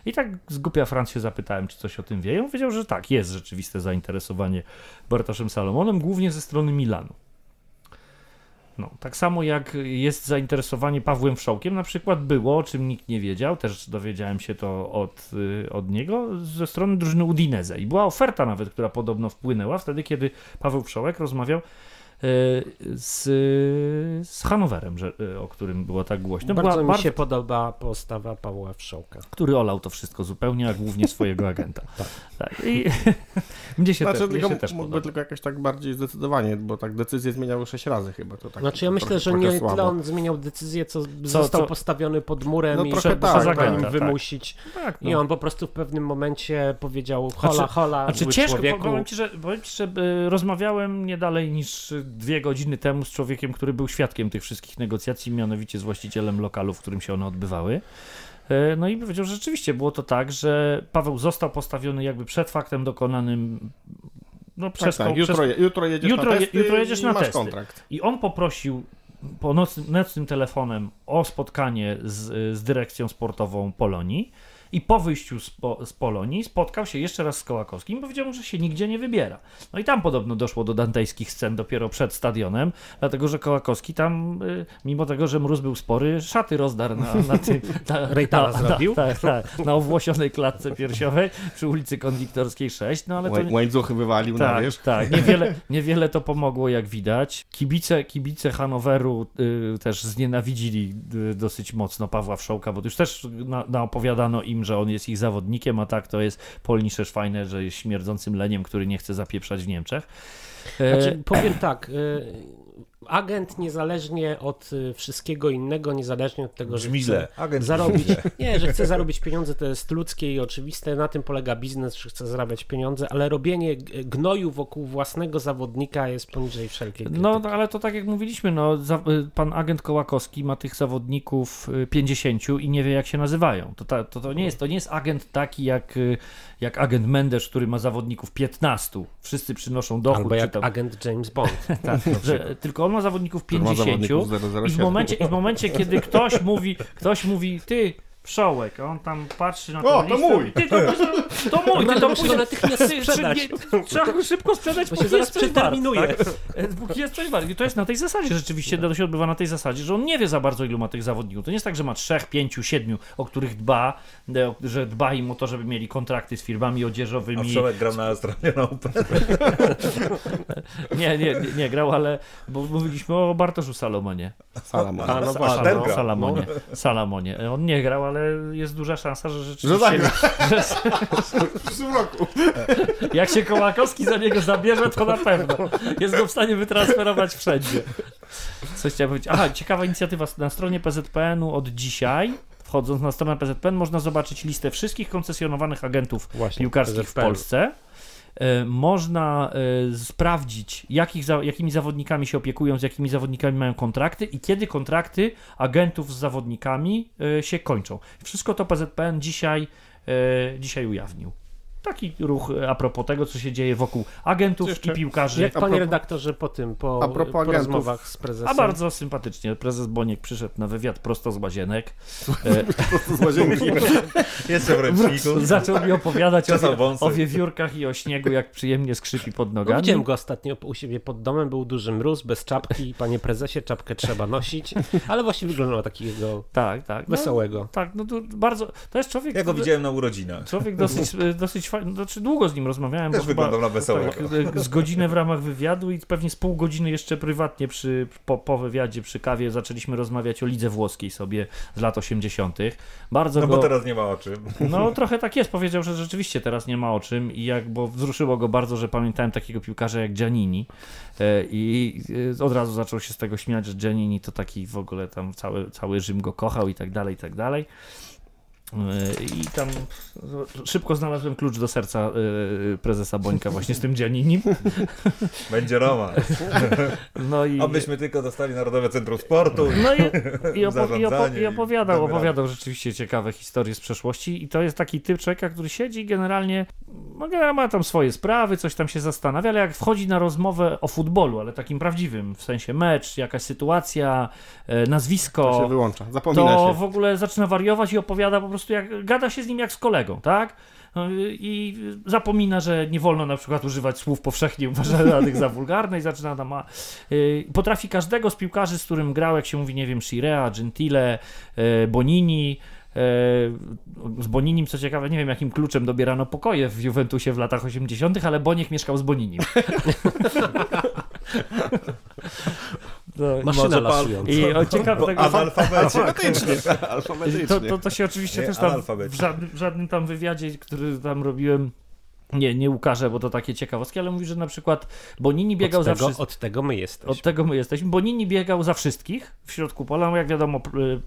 I tak z głupia Franc zapytałem, czy coś o tym wie. I on powiedział, że tak, jest rzeczywiste zainteresowanie Bartoszem Salomonem, głównie ze strony Milanu. No, tak samo jak jest zainteresowanie Pawłem Wszołkiem, na przykład było, o czym nikt nie wiedział, też dowiedziałem się to od, y, od niego, ze strony drużyny Udinese. I była oferta nawet, która podobno wpłynęła wtedy, kiedy Paweł Wszołek rozmawiał z, z Hanowerem, że, y, o którym było tak głośno. Bardzo była, mi bardzo, się podoba postawa Pawła Wszołka. Który olał to wszystko zupełnie, a głównie swojego agenta. (laughs) tak. I (laughs) mnie się Znaczy, też, mnie tylko się też mógłby podoba. tylko jakoś tak bardziej zdecydowanie, bo tak decyzje zmieniały 6 razy chyba. To tak Znaczy ja myślę, że nie słabo. tyle on zmieniał decyzję, co, został co- postawiony pod murem No i trochę żeby tak, tak, tak, nim tak. wymusić. Tak, I no. on po prostu w pewnym momencie powiedział hola, Znaczy- hola, Znaczy ciężko, człowieku. powiem ci, że, powiem ci, że y, rozmawiałem nie dalej niż dwie godziny temu z człowiekiem, który był świadkiem tych wszystkich negocjacji, mianowicie z właścicielem lokalu, w którym się one odbywały. Y, No i powiedział, że rzeczywiście było to tak, że Paweł został postawiony jakby przed faktem dokonanym no, Tak, przez, tak, ko- jutro, przez, jutro jedziesz jutro na testy jutro jedziesz i na masz testy. kontrakt. I on poprosił po nocnym, nocnym telefonem o spotkanie z, z dyrekcją sportową Polonii. I po wyjściu z, po, z Polonii spotkał się jeszcze raz z Kołakowskim i powiedział mu, że się nigdzie nie wybiera. No i tam podobno doszło do dantejskich scen dopiero przed stadionem, dlatego że Kołakowski tam, y, mimo tego, że mróz był spory, szaty rozdarł na, na (laughs) tym. Na, Rejtala na, zrobił? Na, tak, tak, na owłosionej klatce piersiowej przy ulicy Konduktorskiej 6. No ale to, Łań- Łańcuchy wywalił na tak, wierzch. tak. (laughs) Niewiele, niewiele to pomogło, jak widać. Kibice, kibice Hanoweru y, też znienawidzili y, dosyć mocno Pawła Wszołka, bo już też na, naopowiadano im, że on jest ich zawodnikiem, a tak to jest Polnische Schweine, że jest śmierdzącym leniem, który nie chce zapieprzać w Niemczech. E, Znaczy, powiem tak, y, agent niezależnie od y, wszystkiego innego, niezależnie od tego, że chce. Agent zarobić, nie, że chce zarobić pieniądze, to jest ludzkie i oczywiste, na tym polega biznes, że chce zarabiać pieniądze, ale robienie g- gnoju wokół własnego zawodnika jest poniżej wszelkiej krytyki. No, ale to tak jak mówiliśmy, no, za, y, pan agent Kołakowski ma tych zawodników y, 50 i nie wie, jak się nazywają. To, ta, to, to, nie, jest, to nie jest agent taki jak, y, jak agent Mendes, który ma zawodników 15. Wszyscy przynoszą dochód. Albo czy jak tam, agent James Bond. (laughs) tak, że, tylko on ma zawodników Który ma 50 zawodników i w 007. momencie, i w momencie, kiedy ktoś mówi, ktoś mówi, ty, Wszołek, a on tam patrzy na O, to listę. mój! Ty, to, (laughs) to mój, ty to później... natychmiast sprzedać. Trzeba go szybko sprzedać, Bo się zaraz przeterminuje. tak? E, Póki jest coś wart. I to jest na tej zasadzie rzeczywiście, to się odbywa na tej zasadzie, że on nie wie za bardzo ilu ma tych zawodników. To nie jest tak, że ma trzech, pięciu, siedmiu, o których dba, e, że dba im o to, żeby mieli kontrakty z firmami A odzieżowymi. Wszołek grał na Australian Open. (laughs) Nie, nie, nie, nie grał, ale bo mówiliśmy o Bartoszu Salomonie. Salamon. A, no A, właśnie. ten No. Salamonie. Salamonie. On nie grał, ale jest duża szansa, że Że rzeczywiście. zagra. (laughs) że, W przyszłym roku. jak się Kołakowski za niego zabierze, to na pewno. Jest go w stanie wytransferować wszędzie. Coś chciałem powiedzieć. Aha, ciekawa inicjatywa na stronie PZPN-u od dzisiaj. Wchodząc na stronę PZPN można zobaczyć listę wszystkich koncesjonowanych agentów Właśnie, piłkarskich w PZPN. Polsce. E, Można e, sprawdzić, jakich jakimi zawodnikami się opiekują, z jakimi zawodnikami mają kontrakty i kiedy kontrakty agentów z zawodnikami e, się kończą. Wszystko to PZPN dzisiaj, dzisiaj ujawnił. Taki ruch e, a propos tego, co się dzieje wokół agentów Jeszcze- i piłkarzy. Jak panie redaktorze po tym, po, A propos po rozmowach z prezesem? A bardzo sympatycznie. Prezes Boniek przyszedł na wywiad prosto z łazienek. (laughs) E, (laughs) Z łazienki. Jeszcze w ręczniku. Zaczął mi opowiadać o, o wiewiórkach i o śniegu, jak przyjemnie skrzypi pod No, nogami. widziałem go ostatnio u siebie pod domem, był duży mróz, bez czapki. Panie prezesie, czapkę trzeba nosić, ale właśnie wyglądał takiego Tak, tak. No, wesołego. tak, no to bardzo. To jest człowiek. Ja go widziałem na urodzinach. Człowiek dosyć, e, (laughs) dosyć fajny, znaczy długo z nim rozmawiałem, Też wyglądał na wesołego. tak, e, z godzinę w ramach wywiadu i pewnie z pół godziny jeszcze prywatnie przy, po, po wywiadzie, przy kawie zaczęliśmy rozmawiać o lidze włoskiej sobie z lat 80. Bardzo No go, bo teraz nie ma o czym. no (laughs) trochę tak jest, powiedział, że rzeczywiście teraz nie ma o czym i jak, bo wzruszyło go bardzo, że pamiętałem takiego piłkarza jak Giannini e, i e, od razu zaczął się z tego śmiać, że Giannini to taki w ogóle tam cały, cały Rzym go kochał i tak dalej, i tak dalej. E, I tam szybko znalazłem klucz do serca e, prezesa Bońka właśnie z tym Gianninim. (laughs) Będzie Roma. (laughs) No i, Obyśmy tylko dostali Narodowe Centrum Sportu. no i, i, (laughs) opo, i, opo, Zarządzanie i opowiadał, opowiadał rzeczywiście ciekawe historie z przeszłości i to jest taki typ człowieka, który siedzi i generalnie no, generalnie ma tam swoje sprawy, coś tam się zastanawia, ale jak wchodzi na rozmowę o futbolu, ale takim prawdziwym, w sensie mecz, jakaś sytuacja, e, To nazwisko, się wyłącza. Zapomina to się. w ogóle zaczyna wariować i opowiada po prostu, jak gada się z nim jak z kolegą, tak? No I zapomina, że nie wolno na przykład używać słów powszechnie uważanych za wulgarne i zaczyna tam. A, y, potrafi każdego z piłkarzy, z którym grał, jak się mówi, nie wiem, Shirea, Gentile, y, Bonini. y, Z Boninim, co ciekawe, nie wiem jakim kluczem dobierano pokoje w Juventusie w latach 80., ale Boniek mieszkał z Boninim. (laughs) No, Maszyna lasująca. I o, ciekawe tego, Analfabetycznie. Alfabetycznie. (laughs) To, Alfabetycznie. to, to się oczywiście Nie, też tam w żadnym, w żadnym tam wywiadzie, który tam robiłem, nie, nie ukażę, bo to takie ciekawostki, ale mówi, że na przykład Bonini biegał Od za tego, wszystkich. od tego my jesteśmy. Od tego my jesteśmy. Bonini biegał za wszystkich w środku pola. No jak wiadomo,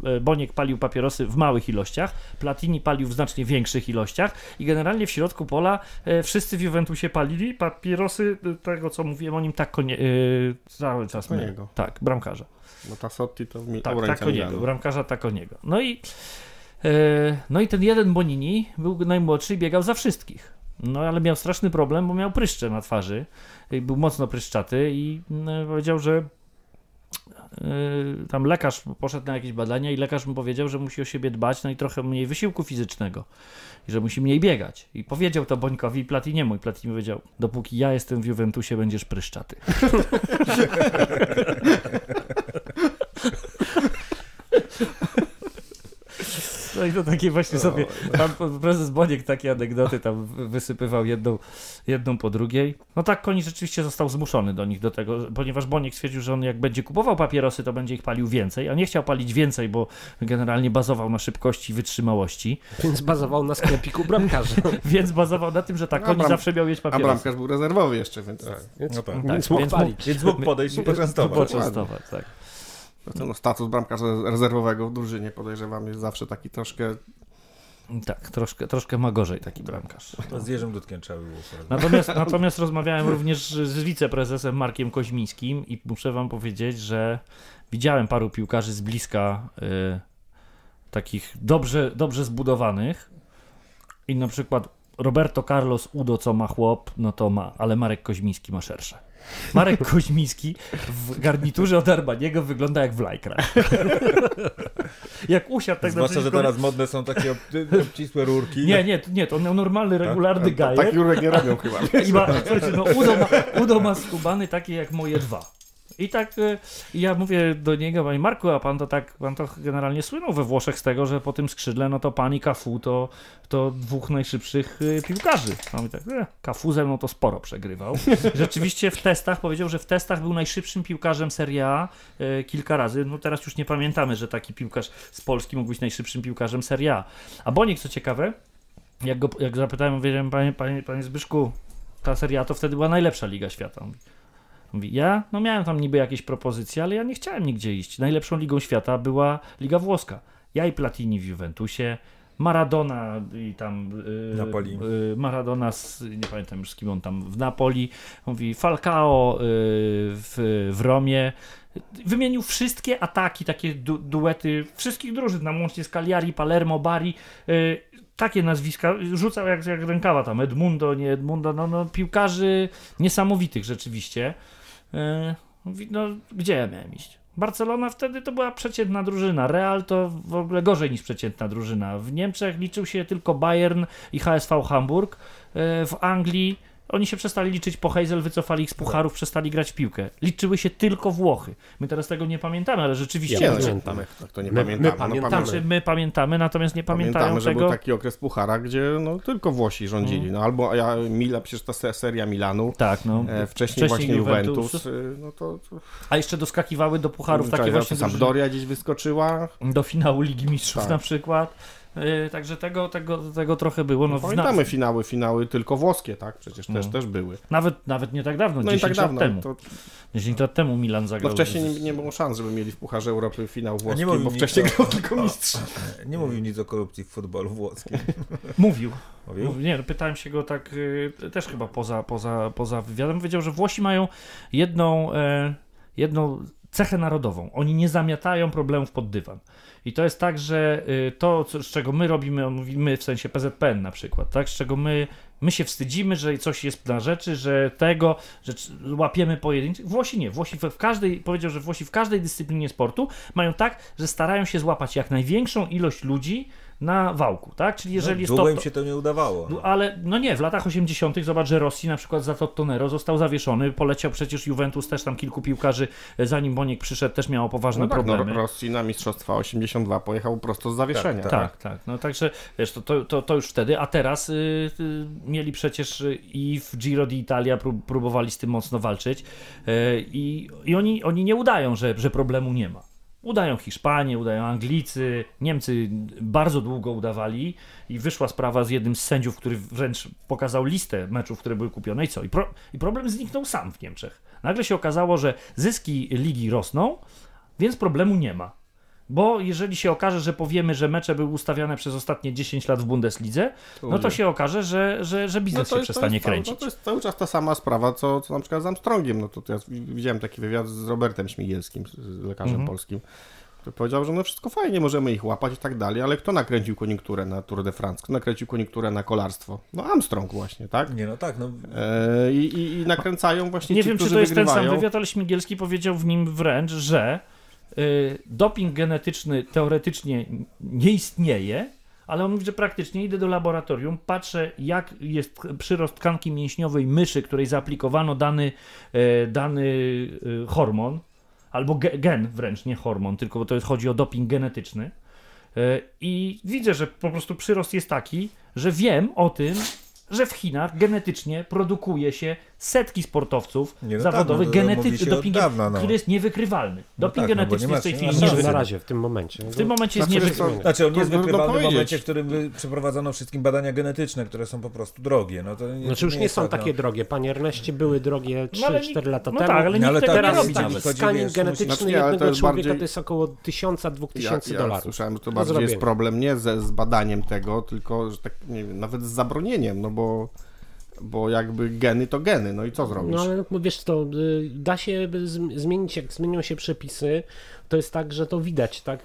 e, Boniek palił papierosy w małych ilościach, Platini palił w znacznie większych ilościach i generalnie w środku pola e, wszyscy w Juventusie palili papierosy e, tego, co mówiłem o nim, tak konie, cały czas. my- Takoniego. Tak, bramkarza. Bo ta Sotti to mi Tak, Takoniego, Milanu. bramkarza Takoniego. No i, no i ten jeden Bonini był najmłodszy i biegał za wszystkich. No ale miał straszny problem, bo miał pryszcze na twarzy. Był mocno pryszczaty i mm, powiedział, że e, tam lekarz poszedł na jakieś badania i lekarz mu powiedział, że musi o siebie dbać, no i trochę mniej wysiłku fizycznego. I że musi mniej biegać. I powiedział to Bońkowi i Platiniemu. I Platini powiedział, dopóki ja jestem w Juventusie, będziesz pryszczaty. (laughs) No i to takie właśnie sobie, pan prezes Boniek takie anegdoty tam wysypywał jedną, jedną po drugiej. No tak, Koni rzeczywiście został zmuszony do nich, do tego, ponieważ Boniek stwierdził, że on jak będzie kupował papierosy, to będzie ich palił więcej, a nie chciał palić więcej, bo generalnie bazował na szybkości i wytrzymałości, Więc bazował na sklepiku bramkarza. (laughs) więc bazował na tym, że tak, A Koni bram- zawsze miał mieć A papierosy. bramkarz był rezerwowy jeszcze, więc Więc, No tak. więc Tak, mógł więc palić. Więc mógł podejść i poczęstować. Poczęstować, tak. To no, status bramkarza rezerwowego w drużynie podejrzewam jest zawsze taki troszkę Tak, troszkę, troszkę ma gorzej taki bramkarz. Z Jerzym Dudkiem trzeba by było. Natomiast, natomiast rozmawiałem również z wiceprezesem Markiem Koźmińskim i muszę wam powiedzieć, że widziałem paru piłkarzy z bliska y, takich dobrze, dobrze zbudowanych i na przykład Roberto Carlos Udo, co ma chłop, no to ma, ale Marek Koźmiński ma szersze. Marek Koźmiński w garniturze od Armaniego wygląda jak w lajkrach. jak usiadł tak Zwłaszcza, że teraz modne są takie ob- obcisłe rurki. Nie, nie, nie, to miał normalny, regularny Tak gajek. Jurek nie robią chyba. I ma, słuchajcie, no, Udo, ma, Udo ma skubany takie jak moje dwa. I tak i ja mówię do niego, panie Marku, a pan to tak, pan to generalnie słynął we Włoszech z tego, że po tym skrzydle, no to pan i Cafu to, to dwóch najszybszych y, piłkarzy. A on tak, e, Cafu ze mną to sporo przegrywał. (laughs) Rzeczywiście w testach, powiedział, że w testach był najszybszym piłkarzem Serie A kilka razy. No teraz już nie pamiętamy, że taki piłkarz z Polski mógł być najszybszym piłkarzem Serie A. A Bonik, co ciekawe, jak, go, jak zapytałem, powiedziałem, panie, panie, panie Zbyszku, ta Serie A to wtedy była najlepsza liga świata. Mówi, ja no miałem tam niby jakieś propozycje, ale ja nie chciałem nigdzie iść. Najlepszą ligą świata była Liga Włoska. Ja i Platini w Juventusie, Maradona i tam y, Napoli. y, Maradona z, nie pamiętam już z kim on tam w Napoli, mówi Falcao y, w, w Romie. Wymienił wszystkie ataki, takie du duety wszystkich drużyn, na łącznie z Cagliari, Palermo, Bari. Y, takie nazwiska rzucał jak, jak rękawa tam, Edmundo, nie Edmundo, no, no piłkarzy niesamowitych rzeczywiście. E, no gdzie ja miałem iść? Barcelona wtedy to była przeciętna drużyna. Real to w ogóle gorzej niż przeciętna drużyna. W Niemczech liczył się tylko Bayern i HSV Hamburg. E, W Anglii oni się przestali liczyć po Heysel, wycofali ich z pucharów, przestali grać w piłkę. Liczyły się tylko Włochy. My teraz tego nie pamiętamy, ale rzeczywiście. Ja Nie, no, pamiętam. my tak to nie My- my pamiętamy. pamiętamy. No, Znaczy, my pamiętamy, natomiast nie pamiętają Pamiętamy, że tego. był taki okres Puchara, gdzie no, tylko Włosi rządzili. No, albo ja, Mila, przecież ta se- seria Milanu, Tak, no. e, wcześniej, właśnie Juventus. e, no to, to A jeszcze doskakiwały do pucharów takie właśnie. Sampdoria gdzieś wyskoczyła. do finału Ligi Mistrzów Tak. na przykład. Yy, także tego, tego, tego trochę było. No, w- Pamiętamy finały, finały tylko włoskie, tak? Przecież też, No. też były. nawet, nawet nie tak dawno, No i 10 tak dawno. lat temu. To, 10 lat temu Milan no zagrał. wcześniej z- nie, nie było szans, żeby mieli w Pucharze Europy finał włoski, bo nic wcześniej grał tylko mistrz. (laughs) Nie mówił nic o korupcji w futbolu włoskim. (laughs) Mówił. Mówił? Nie, no, pytałem się go tak yy, też chyba poza, poza, poza wywiadem. Powiedział, że Włosi mają jedną, e, jedną cechę narodową. Oni nie zamiatają problemów pod dywan. I to jest tak, że y, to, z czego my robimy, my w sensie PZPN na przykład, tak? Z czego my, my się wstydzimy, że coś jest na rzeczy, że tego, że łapiemy pojedynczych. Włosi nie. Włosi w każdej, powiedział, że Włosi w każdej dyscyplinie sportu mają tak, że starają się złapać jak największą ilość ludzi na wałku, tak? Czyli jeżeli no, długo to, im się to nie udawało. no, ale no nie, w latach 80. zobacz, że Rosji na przykład za Tottonero został zawieszony, poleciał przecież Juventus, też tam kilku piłkarzy, e, zanim Boniek przyszedł, też miało poważne No tak, no, problemy. Rosji na Mistrzostwa 82 pojechał prosto z zawieszenia. Tak, Tak, tak. No także wiesz, to, to, to, to już wtedy, a teraz y, y, mieli przecież i w Giro d'Italia prób, próbowali z tym mocno walczyć y, i, i oni, oni nie udają, że, że problemu nie ma. Udają Hiszpanie, udają Anglicy, Niemcy bardzo długo udawali i wyszła sprawa z jednym z sędziów, który wręcz pokazał listę meczów, które były kupione i co? I, pro, i problem zniknął sam w Niemczech. Nagle się okazało, że zyski ligi rosną, więc problemu nie ma. Bo jeżeli się okaże, że powiemy, że mecze były ustawiane przez ostatnie 10 lat w Bundeslidze, no to się okaże, że, że, że biznes się przestanie jest cały- kręcić. No to jest cały czas ta sama sprawa, co, co na przykład z Armstrongiem. No to, to ja widziałem taki wywiad z Robertem Śmigielskim, lekarzem Mhm. polskim, który powiedział, że no wszystko fajnie, możemy ich łapać i tak dalej, ale kto nakręcił koniunkturę na Tour de France? Kto nakręcił koniunkturę na kolarstwo? No Armstrong właśnie, tak? Nie, no tak, no. E, i, i, nakręcają właśnie Nie ci, wiem, czy to jest ten wygrywają. sam wywiad, ale Śmigielski powiedział w nim wręcz, że doping genetyczny teoretycznie nie istnieje, ale on mówi, że praktycznie idę do laboratorium, patrzę jak jest przyrost tkanki mięśniowej myszy, której zaaplikowano dany, e, dany e, hormon, albo ge, gen wręcz, nie hormon, tylko bo to jest, chodzi o doping genetyczny. E, I widzę, że po prostu przyrost jest taki, że wiem o tym, że w Chinach genetycznie produkuje się setki sportowców Nie, no zawodowych tak, no genetycznych, się od dopingiem, dawna, no. który jest niewykrywalny. Doping tak, no bo genetyczny nie jest w tej chwili nie masz Na niewykrywalny. razie, w tym momencie. W tym momencie jest Znaczy, niewykrywalny. Znaczy on jest wykrywalny w momencie, w którym przeprowadzono wszystkim badania genetyczne, które są po prostu drogie. No to nie, Znaczy już nie jest są tak, takie no. drogie. Panie Erneście, były drogie 3-4 No ale nikt- lata no temu. tak, ale No, nikt ale tak, wiesz, genetyczny Znaczy to jednego jest człowieka to jest około 1000-2000 ja, ja dolarów. słyszałem, że to bardziej jest problem nie ze zbadaniem tego, tylko tak, nawet z zabronieniem, no bo bo jakby geny to geny, no i co zrobisz? No ale wiesz to, y, da się zmienić, jak zmienią się przepisy, to jest tak, że to widać, tak?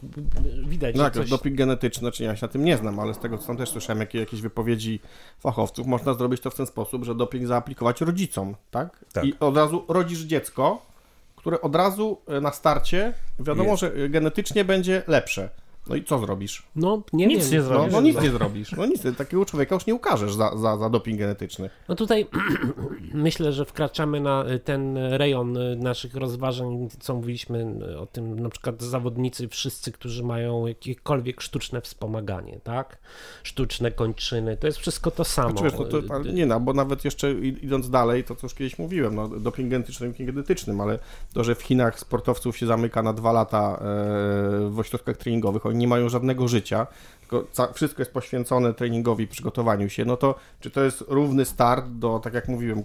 Widać, No jak coś... doping genetyczny, znaczy ja się na tym nie znam, ale z tego co tam też słyszałem, jakie, jakieś wypowiedzi fachowców, można zrobić to w ten sposób, że doping zaaplikować rodzicom, tak? Tak. I od razu rodzisz dziecko, które od razu e, na starcie wiadomo, Jest. że e, genetycznie będzie lepsze. No i co zrobisz? No, nie Nic wiem. nie No, zrobisz. no nic nie zrobisz. No nic, takiego człowieka już nie ukażesz za, za, za doping genetyczny. No tutaj (clears throat) myślę, że wkraczamy na ten rejon naszych rozważań, co mówiliśmy o tym, na przykład zawodnicy wszyscy, którzy mają jakiekolwiek sztuczne wspomaganie, tak? Sztuczne kończyny, to jest wszystko to samo. Znaczy, wiesz, no to, nie no, bo nawet jeszcze id- idąc dalej, to co już kiedyś mówiłem, no, doping genetyczny, doping genetycznym, ale to, że w Chinach sportowców się zamyka na dwa lata e, w ośrodkach treningowych, oni nie mają żadnego życia, tylko wszystko jest poświęcone treningowi przygotowaniu się, no to czy to jest równy start do, tak jak mówiłem,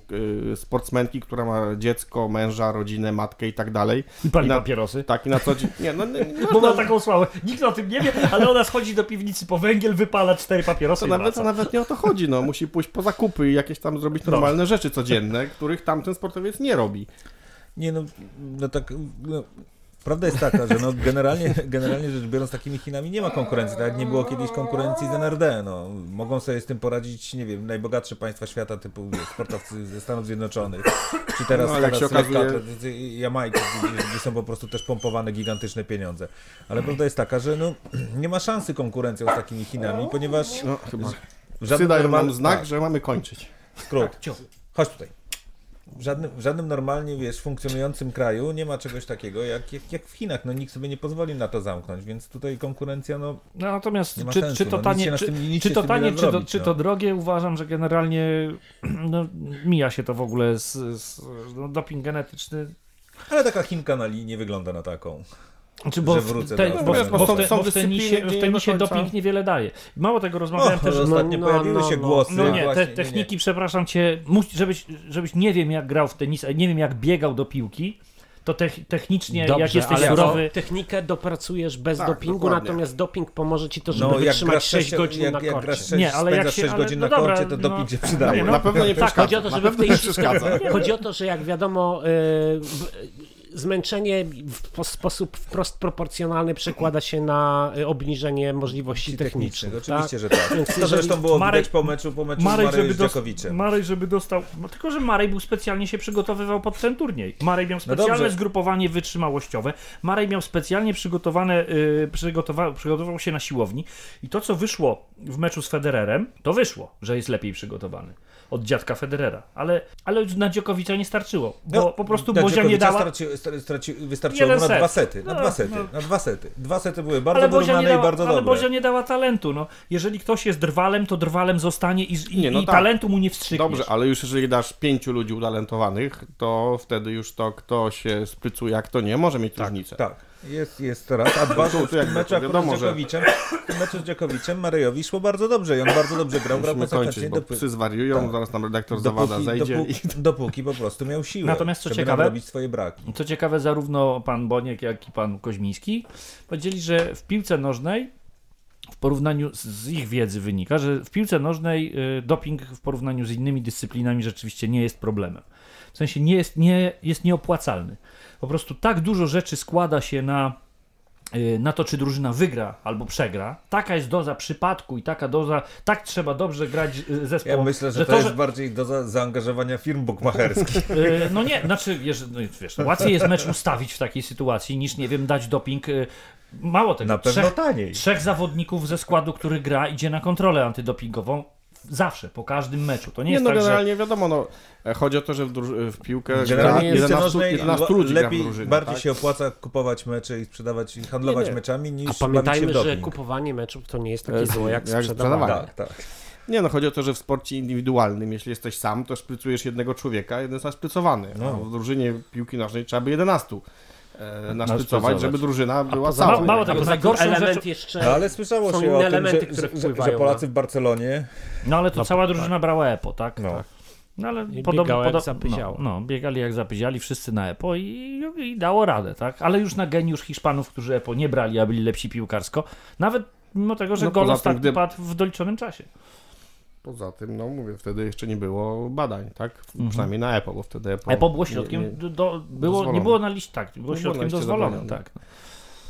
e, sportsmenki, która ma dziecko, męża, rodzinę, matkę i tak dalej. I pali I na- papierosy. Tak, i na co dzień... Nie, no, nie, nie (laughs) Bo ma taką sławę. Nikt o tym nie wie, ale ona schodzi do piwnicy po węgiel, wypala cztery papierosy To i nawet, wraca. nawet nie o to chodzi, no. Musi pójść po zakupy i jakieś tam zrobić normalne rzeczy codzienne, których tamten sportowiec nie robi. Nie no, no tak, no, prawda jest taka, że no generalnie, generalnie rzecz biorąc takimi Chinami nie ma konkurencji, tak jak nie było kiedyś konkurencji z NRD, no. Mogą sobie z tym poradzić, nie wiem, najbogatsze państwa świata typu wiesz, sportowcy ze Stanów Zjednoczonych, czy teraz, No, teraz się okazuje- Jamajki, gdzie, gdzie są po prostu też pompowane gigantyczne pieniądze. Ale prawda jest taka, że no, nie ma szansy konkurencją z takimi Chinami, ponieważ No, chyba. Psy dają nam normalnym- znak, tak. że mamy kończyć. Skrót. Chodź tutaj. W żadnym, w żadnym normalnie, wiesz, funkcjonującym kraju nie ma czegoś takiego jak, jak, jak w Chinach. No nikt sobie nie pozwoli na to zamknąć, więc tutaj konkurencja, no No, natomiast czy, sensu, czy to no, tanie, na czy, tym- czy to tanie, czy, to, zrobić, czy no. to drogie, uważam, że generalnie no, mija się to w ogóle z, z no, doping genetyczny. ale taka Chinka na linii wygląda na taką. Znaczy, bo, Że w, wrócę te, do- bo, No, bo, bo te, bo w tenisie, w tenisie nie doping niewiele daje. Mało tego, O, rozmawiałem też... że ostatnio no, pojawiły no, się no. głosy. No nie, właśnie, te techniki, przepraszam cię, żebyś, żebyś nie wiem jak grał w tenis, nie wiem jak biegał do piłki, to tech, technicznie jak Dobrze, jesteś ale surowy... technikę dopracujesz bez Tak, dopingu, dokładnie. natomiast doping pomoże ci to, żeby No, jak wytrzymać grasz 6 sześć- godzin jak, na jak korcie. grasz 6, Nie, ale jak się- 6 ale- godzin no na dobra, koncie, to no. doping się przydaje. Nie, no. Na pewno nie Tak, przeszkadza. chodzi o to, żeby w tej nie. Chodzi o to, że jak wiadomo, y, zmęczenie w po- sposób wprost proporcjonalny przekłada się na y, obniżenie możliwości technicznych. Oczywiście, tak? że tak. Więc To zresztą było Marek- widać po meczu, po meczu Marej, z Marejem żeby, dos- Dżokowiczem. Marej, żeby dostał. No, tylko, że Marej był specjalnie się przygotowywał pod ten turniej. Marej miał specjalne dobrze. zgrupowanie wytrzymałościowe. Marej miał specjalnie przygotowane, yy, przygotowa- przygotował się na siłowni. I to, co wyszło w meczu z Federerem, to wyszło, że jest lepiej przygotowany od dziadka Federera. Ale, ale na Dziokowicza nie starczyło, bo No, po prostu Bozia nie dała. Straci, stra- straci, wystarczyło mu na set. dwa sety. Na No, dwa sety. no. Na dwa sety. Dwa sety były bardzo Ale wyrównane i bardzo ale dobre. Bozia nie dała talentu. No. Jeżeli ktoś jest drwalem, to drwalem zostanie i, i, Nie, no i tak. talentu mu nie wstrzykniesz. Dobrze, ale już jeżeli dasz pięciu ludzi utalentowanych, to wtedy już to, kto się sprycuje, a kto nie, może mieć różnicę. Tak, jest, jest to raz. A dwa, Tu- tu w tym meczu to akurat wiadomo, z że- w tym meczu z Dżokowiczem Marejowi szło bardzo dobrze i on bardzo dobrze grał, grał Musimy konsekwentnie kończyć, bo dopó- psy zwariują, Tak. zaraz nam redaktor Zawada dopóki, zejdzie dopóki, i... dopóki po prostu miał siłę, Natomiast co żeby ciekawe- nadrobić swoje braki. Co ciekawe, zarówno pan Boniek, jak i pan Koźmiński powiedzieli, że w piłce nożnej w porównaniu z- z ich wiedzy wynika, że w piłce nożnej y, doping w porównaniu z innymi dyscyplinami rzeczywiście nie jest problemem. W sensie nie jest, nie, jest nieopłacalny. Po prostu tak dużo rzeczy składa się na, y, na to, czy drużyna wygra albo przegra. Taka jest doza przypadku i taka doza, tak trzeba dobrze grać y, zespół. Ja myślę, że, to, jest bardziej do za zaangażowania firm bukmacherskich. (laughs) Y, No nie, znaczy, wiesz, no, wiesz, łatwiej jest mecz ustawić w takiej sytuacji niż, nie wiem, dać doping. Mało tego, trzech, taniej. trzech zawodników ze składu, który gra, idzie na kontrolę antydopingową. Zawsze, po każdym meczu. To nie Nie, jest no tak, że... generalnie wiadomo, no, chodzi o to, że w, druż- w piłkę Generalnie gra w piłce 11, nożnej 11 ludzi gra w lepiej, drużynie. bardziej tak? się opłaca kupować mecze i sprzedawać, i handlować Nie, nie. meczami A niż się pamiętajmy, że kupowanie meczów to nie jest takie złe jak, jak sprzedawanie. Tak, tak. Nie, no chodzi o to, że w sporcie indywidualnym, jeśli jesteś sam, to szprycujesz jednego człowieka, jeden jest naszprycowany. No. A w drużynie piłki nożnej trzeba by 11 e, Naszprycować. żeby drużyna była cała. Ma- mało A tego, poza tym najgorszą element jeszcze... No, ale słyszało Są się inne o tym, elementy, że, które że, że, Polacy w Barcelonie No ale to cała drużyna brała EPO, tak? no, No ale podobno... jak podo- zapyziała. No, no, biegali jak zapyziali, wszyscy na EPO i, i dało radę, tak? Ale już na geniusz Hiszpanów, którzy EPO nie brali, a byli lepsi piłkarsko, nawet mimo tego, że No, gol tym, ostatni gdy- padł w doliczonym czasie. Poza tym, no mówię, wtedy jeszcze nie było badań, tak? Mhm. Przynajmniej na Apple, bo wtedy Apple... EPO było nie- środkiem, nie- do, do, było, nie było na liście, tak, było na środkiem dozwolonym, tak.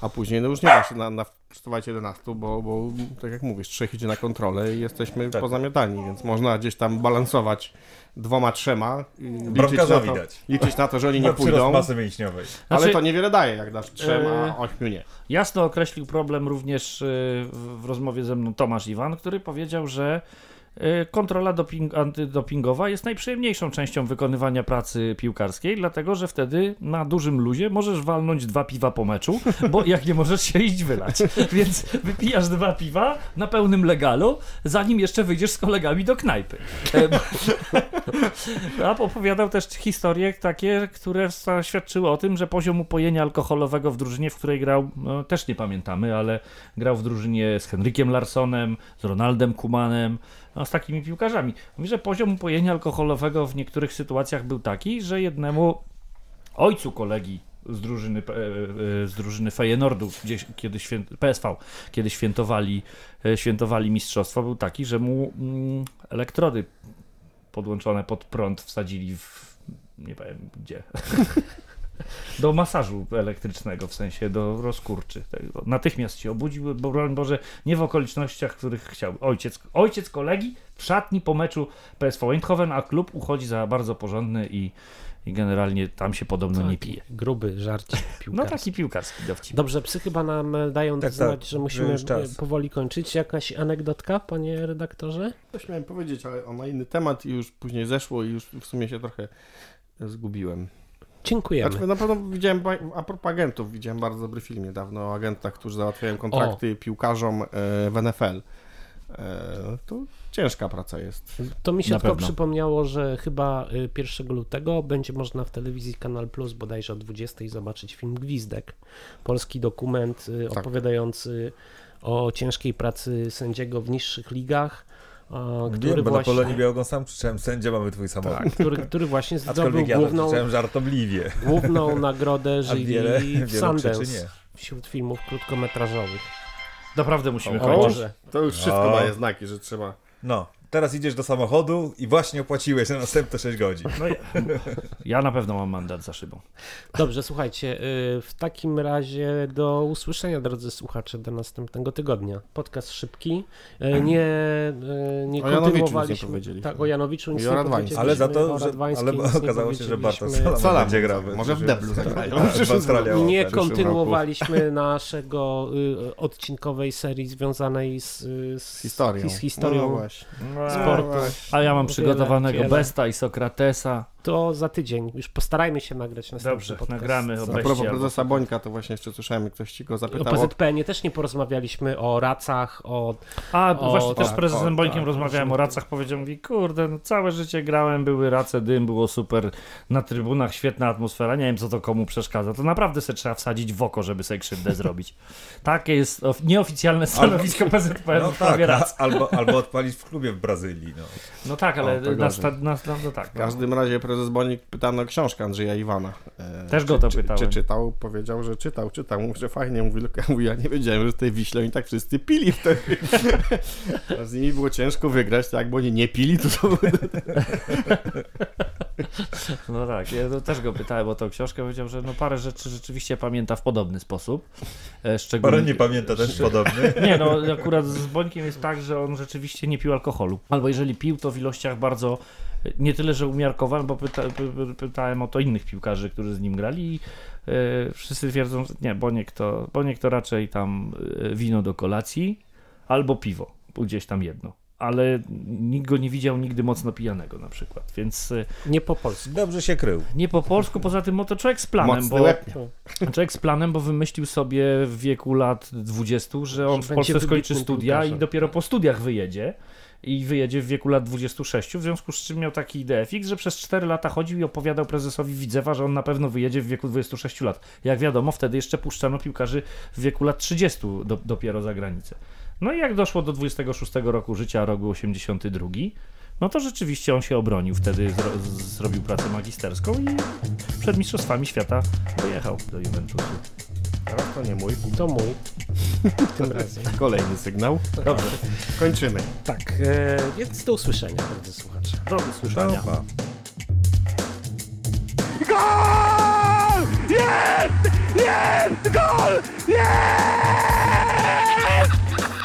A później no już nie da się na, na wstrzymać 11, bo, bo tak jak mówisz, trzech idzie na kontrolę i jesteśmy Tak. pozamiatani, więc można gdzieś tam balansować dwoma, trzema. i Liczyć na, to, liczyć na to, że oni nie pójdą, masy mięśniowej. ale Znaczy- to niewiele daje, jak dasz trzem, E, a ośmiu nie. Jasno określił problem również y, w w rozmowie ze mną Tomasz Iwan, który powiedział, że kontrola doping, antydopingowa jest najprzyjemniejszą częścią wykonywania pracy piłkarskiej, dlatego że wtedy na dużym luzie możesz walnąć dwa piwa po meczu, bo jak nie możesz się iść wylać. (laughs) Więc wypijasz dwa piwa na pełnym legalu, zanim jeszcze wyjdziesz z kolegami do knajpy. E, (laughs) A opowiadał też historie takie, które świadczyły o tym, że poziom upojenia alkoholowego w drużynie, w której grał, no, też nie pamiętamy, ale grał w drużynie z Henrykiem Larsonem, z Ronaldem Kumanem, no, z takimi piłkarzami. Mówi, że poziom upojenia alkoholowego w niektórych sytuacjach był taki, że jednemu ojcu kolegi z drużyny, e, e, z drużyny Feyenoordu, gdzieś, kiedy świę, PSV, kiedy świętowali, e, świętowali mistrzostwo, był taki, że mu mm, elektrody podłączone pod prąd wsadzili w nie wiem gdzie. (laughs) Do masażu elektrycznego, w sensie do rozkurczy. Tego. Natychmiast się obudził, bo broń Boże, nie w okolicznościach, których chciał. Ojciec, ojciec kolegi w szatni po meczu PSV Eindhoven, a klub uchodzi za bardzo porządny i, i generalnie tam się podobno nie pije. Gruby żarcik (laughs) No piłkarski. taki piłkarski dowcip. Dobrze, psy chyba nam e, dają Tak, znać, tak, że musimy powoli kończyć. Jakaś anegdotka, panie redaktorze? Coś miałem powiedzieć, ale on ma inny temat i już później zeszło i już w sumie się trochę zgubiłem. Dziękujemy. Znaczy, na pewno widziałem, a propos agentów, widziałem bardzo dobry film niedawno o agentach, którzy załatwiają kontrakty piłkarzom e, w NFL. E, to ciężka praca jest. To mi się Na tylko pewno. przypomniało, że chyba y, 1 lutego będzie można w telewizji Kanal Plus bodajże o 20 zobaczyć film Gwizdek. Polski dokument Tak. opowiadający o ciężkiej pracy sędziego w niższych ligach, który, Wiem, bo na właśnie, Polonii Białogą sam krzyczałem, sędzia mamy twój samochód. tak, który, który właśnie zdobył ja główną, krzyczałem żartobliwie. główną (laughs) nagrodę jury wiele, w Sundance nie. wśród filmów krótkometrażowych. Naprawdę musimy O, kończyć. To już wszystko O. daje znaki, że trzeba. No, teraz idziesz do samochodu i właśnie opłaciłeś na następne 6 godzin. No, ja, ja na pewno mam mandat za szybą. Dobrze, słuchajcie, y, w takim razie do usłyszenia, drodzy słuchacze, do następnego tygodnia. Podcast szybki. Y, Nie, y, nie O nie kontynuowaliśmy. powiedzieliśmy. Tak, o Janowiczu nic o nie powiedzieliśmy. Ale za to, że, ale nie okazało się, że Bartosz Salama będzie grał. może w deblu zagrają. (laughs) Tak, Nie kontynuowaliśmy naszego odcinkowej serii związanej z, z Historią. Z historią No właśnie. Sportu. A ja mam przygotowanego. Besta i Sokratesa. To za tydzień. Już postarajmy się nagrać następny Dobrze, podcast. nagramy o A propos albo- prezesa Bońka, to właśnie jeszcze słyszałem, ktoś ci go O zapytał. PZPN-ie też nie porozmawialiśmy o racach, o A, O, właśnie też z tak, prezesem o, Bońkiem tak, rozmawiałem o racach, powiedział mi, kurde, no całe życie grałem, były race, dym, było super, na trybunach świetna atmosfera, nie wiem co to komu przeszkadza, to naprawdę se trzeba wsadzić w oko, żeby sobie krzywdę zrobić. (laughs) Takie jest of- nieoficjalne stanowisko PZPN No tak, rac. albo, albo odpalić w klubie w Brazylii. No. No tak, ale O, na, na, na, no tak. W każdym razie prezes Bonik pytano o książkę Andrzeja Iwana. E, Też go czy- to czy, pytałem. Czy czytał? Powiedział, że czytał, czytał. Mówi, że fajnie. Mówi, mówi, ja nie wiedziałem, że w tej Wiśle oni tak wszyscy pili wtedy. (laughs) A z nimi było ciężko wygrać, tak? Bo oni nie pili, to, to (laughs) No tak, ja to też go pytałem o tą książkę, powiedział, że no parę rzeczy rzeczywiście pamięta w podobny sposób. E, szczególnie... Parę nie pamięta też podobny. (laughs) Nie, no akurat z Bońkiem jest tak, że on rzeczywiście nie pił alkoholu. Albo jeżeli pił, to w ilościach bardzo, nie tyle, że umiarkowanym, bo pyta, py, pytałem o to innych piłkarzy, którzy z nim grali i e, wszyscy twierdzą, że nie, Boniek to, Boniek to raczej tam e, wino do kolacji albo piwo, gdzieś tam jedno. Ale nikt go nie widział nigdy mocno pijanego na przykład, więc e, nie po polsku. Dobrze się krył. nie po polsku, poza tym to człowiek z planem, mocny bo łeb. Człowiek z planem, bo wymyślił sobie w wieku lat 20, że on Że w Polsce skończy studia i dopiero po studiach wyjedzie. I wyjedzie w wieku lat 26, w związku z czym miał taki fix, że przez 4 lata chodził i opowiadał prezesowi Widzewa, że on na pewno wyjedzie w wieku 26 lat. Jak wiadomo, wtedy jeszcze puszczano piłkarzy w wieku lat 30 do, dopiero za granicę. No i jak doszło do 26 roku życia, roku 82, no to rzeczywiście on się obronił. Wtedy zro, zrobił pracę magisterską i przed Mistrzostwami Świata dojechał do Juventusu. To nie mój. To mój. Tym razem. (laughs) Kolejny sygnał. Dobrze, kończymy. Tak, e, więc do usłyszenia, drodzy słuchacze. Do usłyszenia. Pa.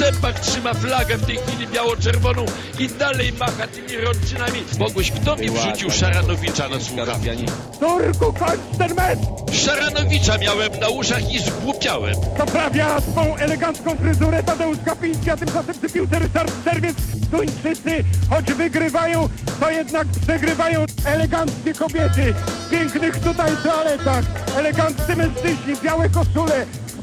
Zębach trzyma flagę w tej chwili biało-czerwoną i dalej macha tymi rączynami. Mogłeś, kto mi wrzucił Szaranowicza na słuchawki? Turku, kończ ten mecz! Szaranowicza miałem na uszach i zgłupiałem. Poprawia swą elegancką fryzurę Tadeusz Kapiński, a tymczasem przy piłce Ryszard Czerwiec. Duńczycy, choć wygrywają, to jednak przegrywają eleganckie kobiety. W pięknych tutaj toaletach, eleganccy mężczyźni, białe koszule,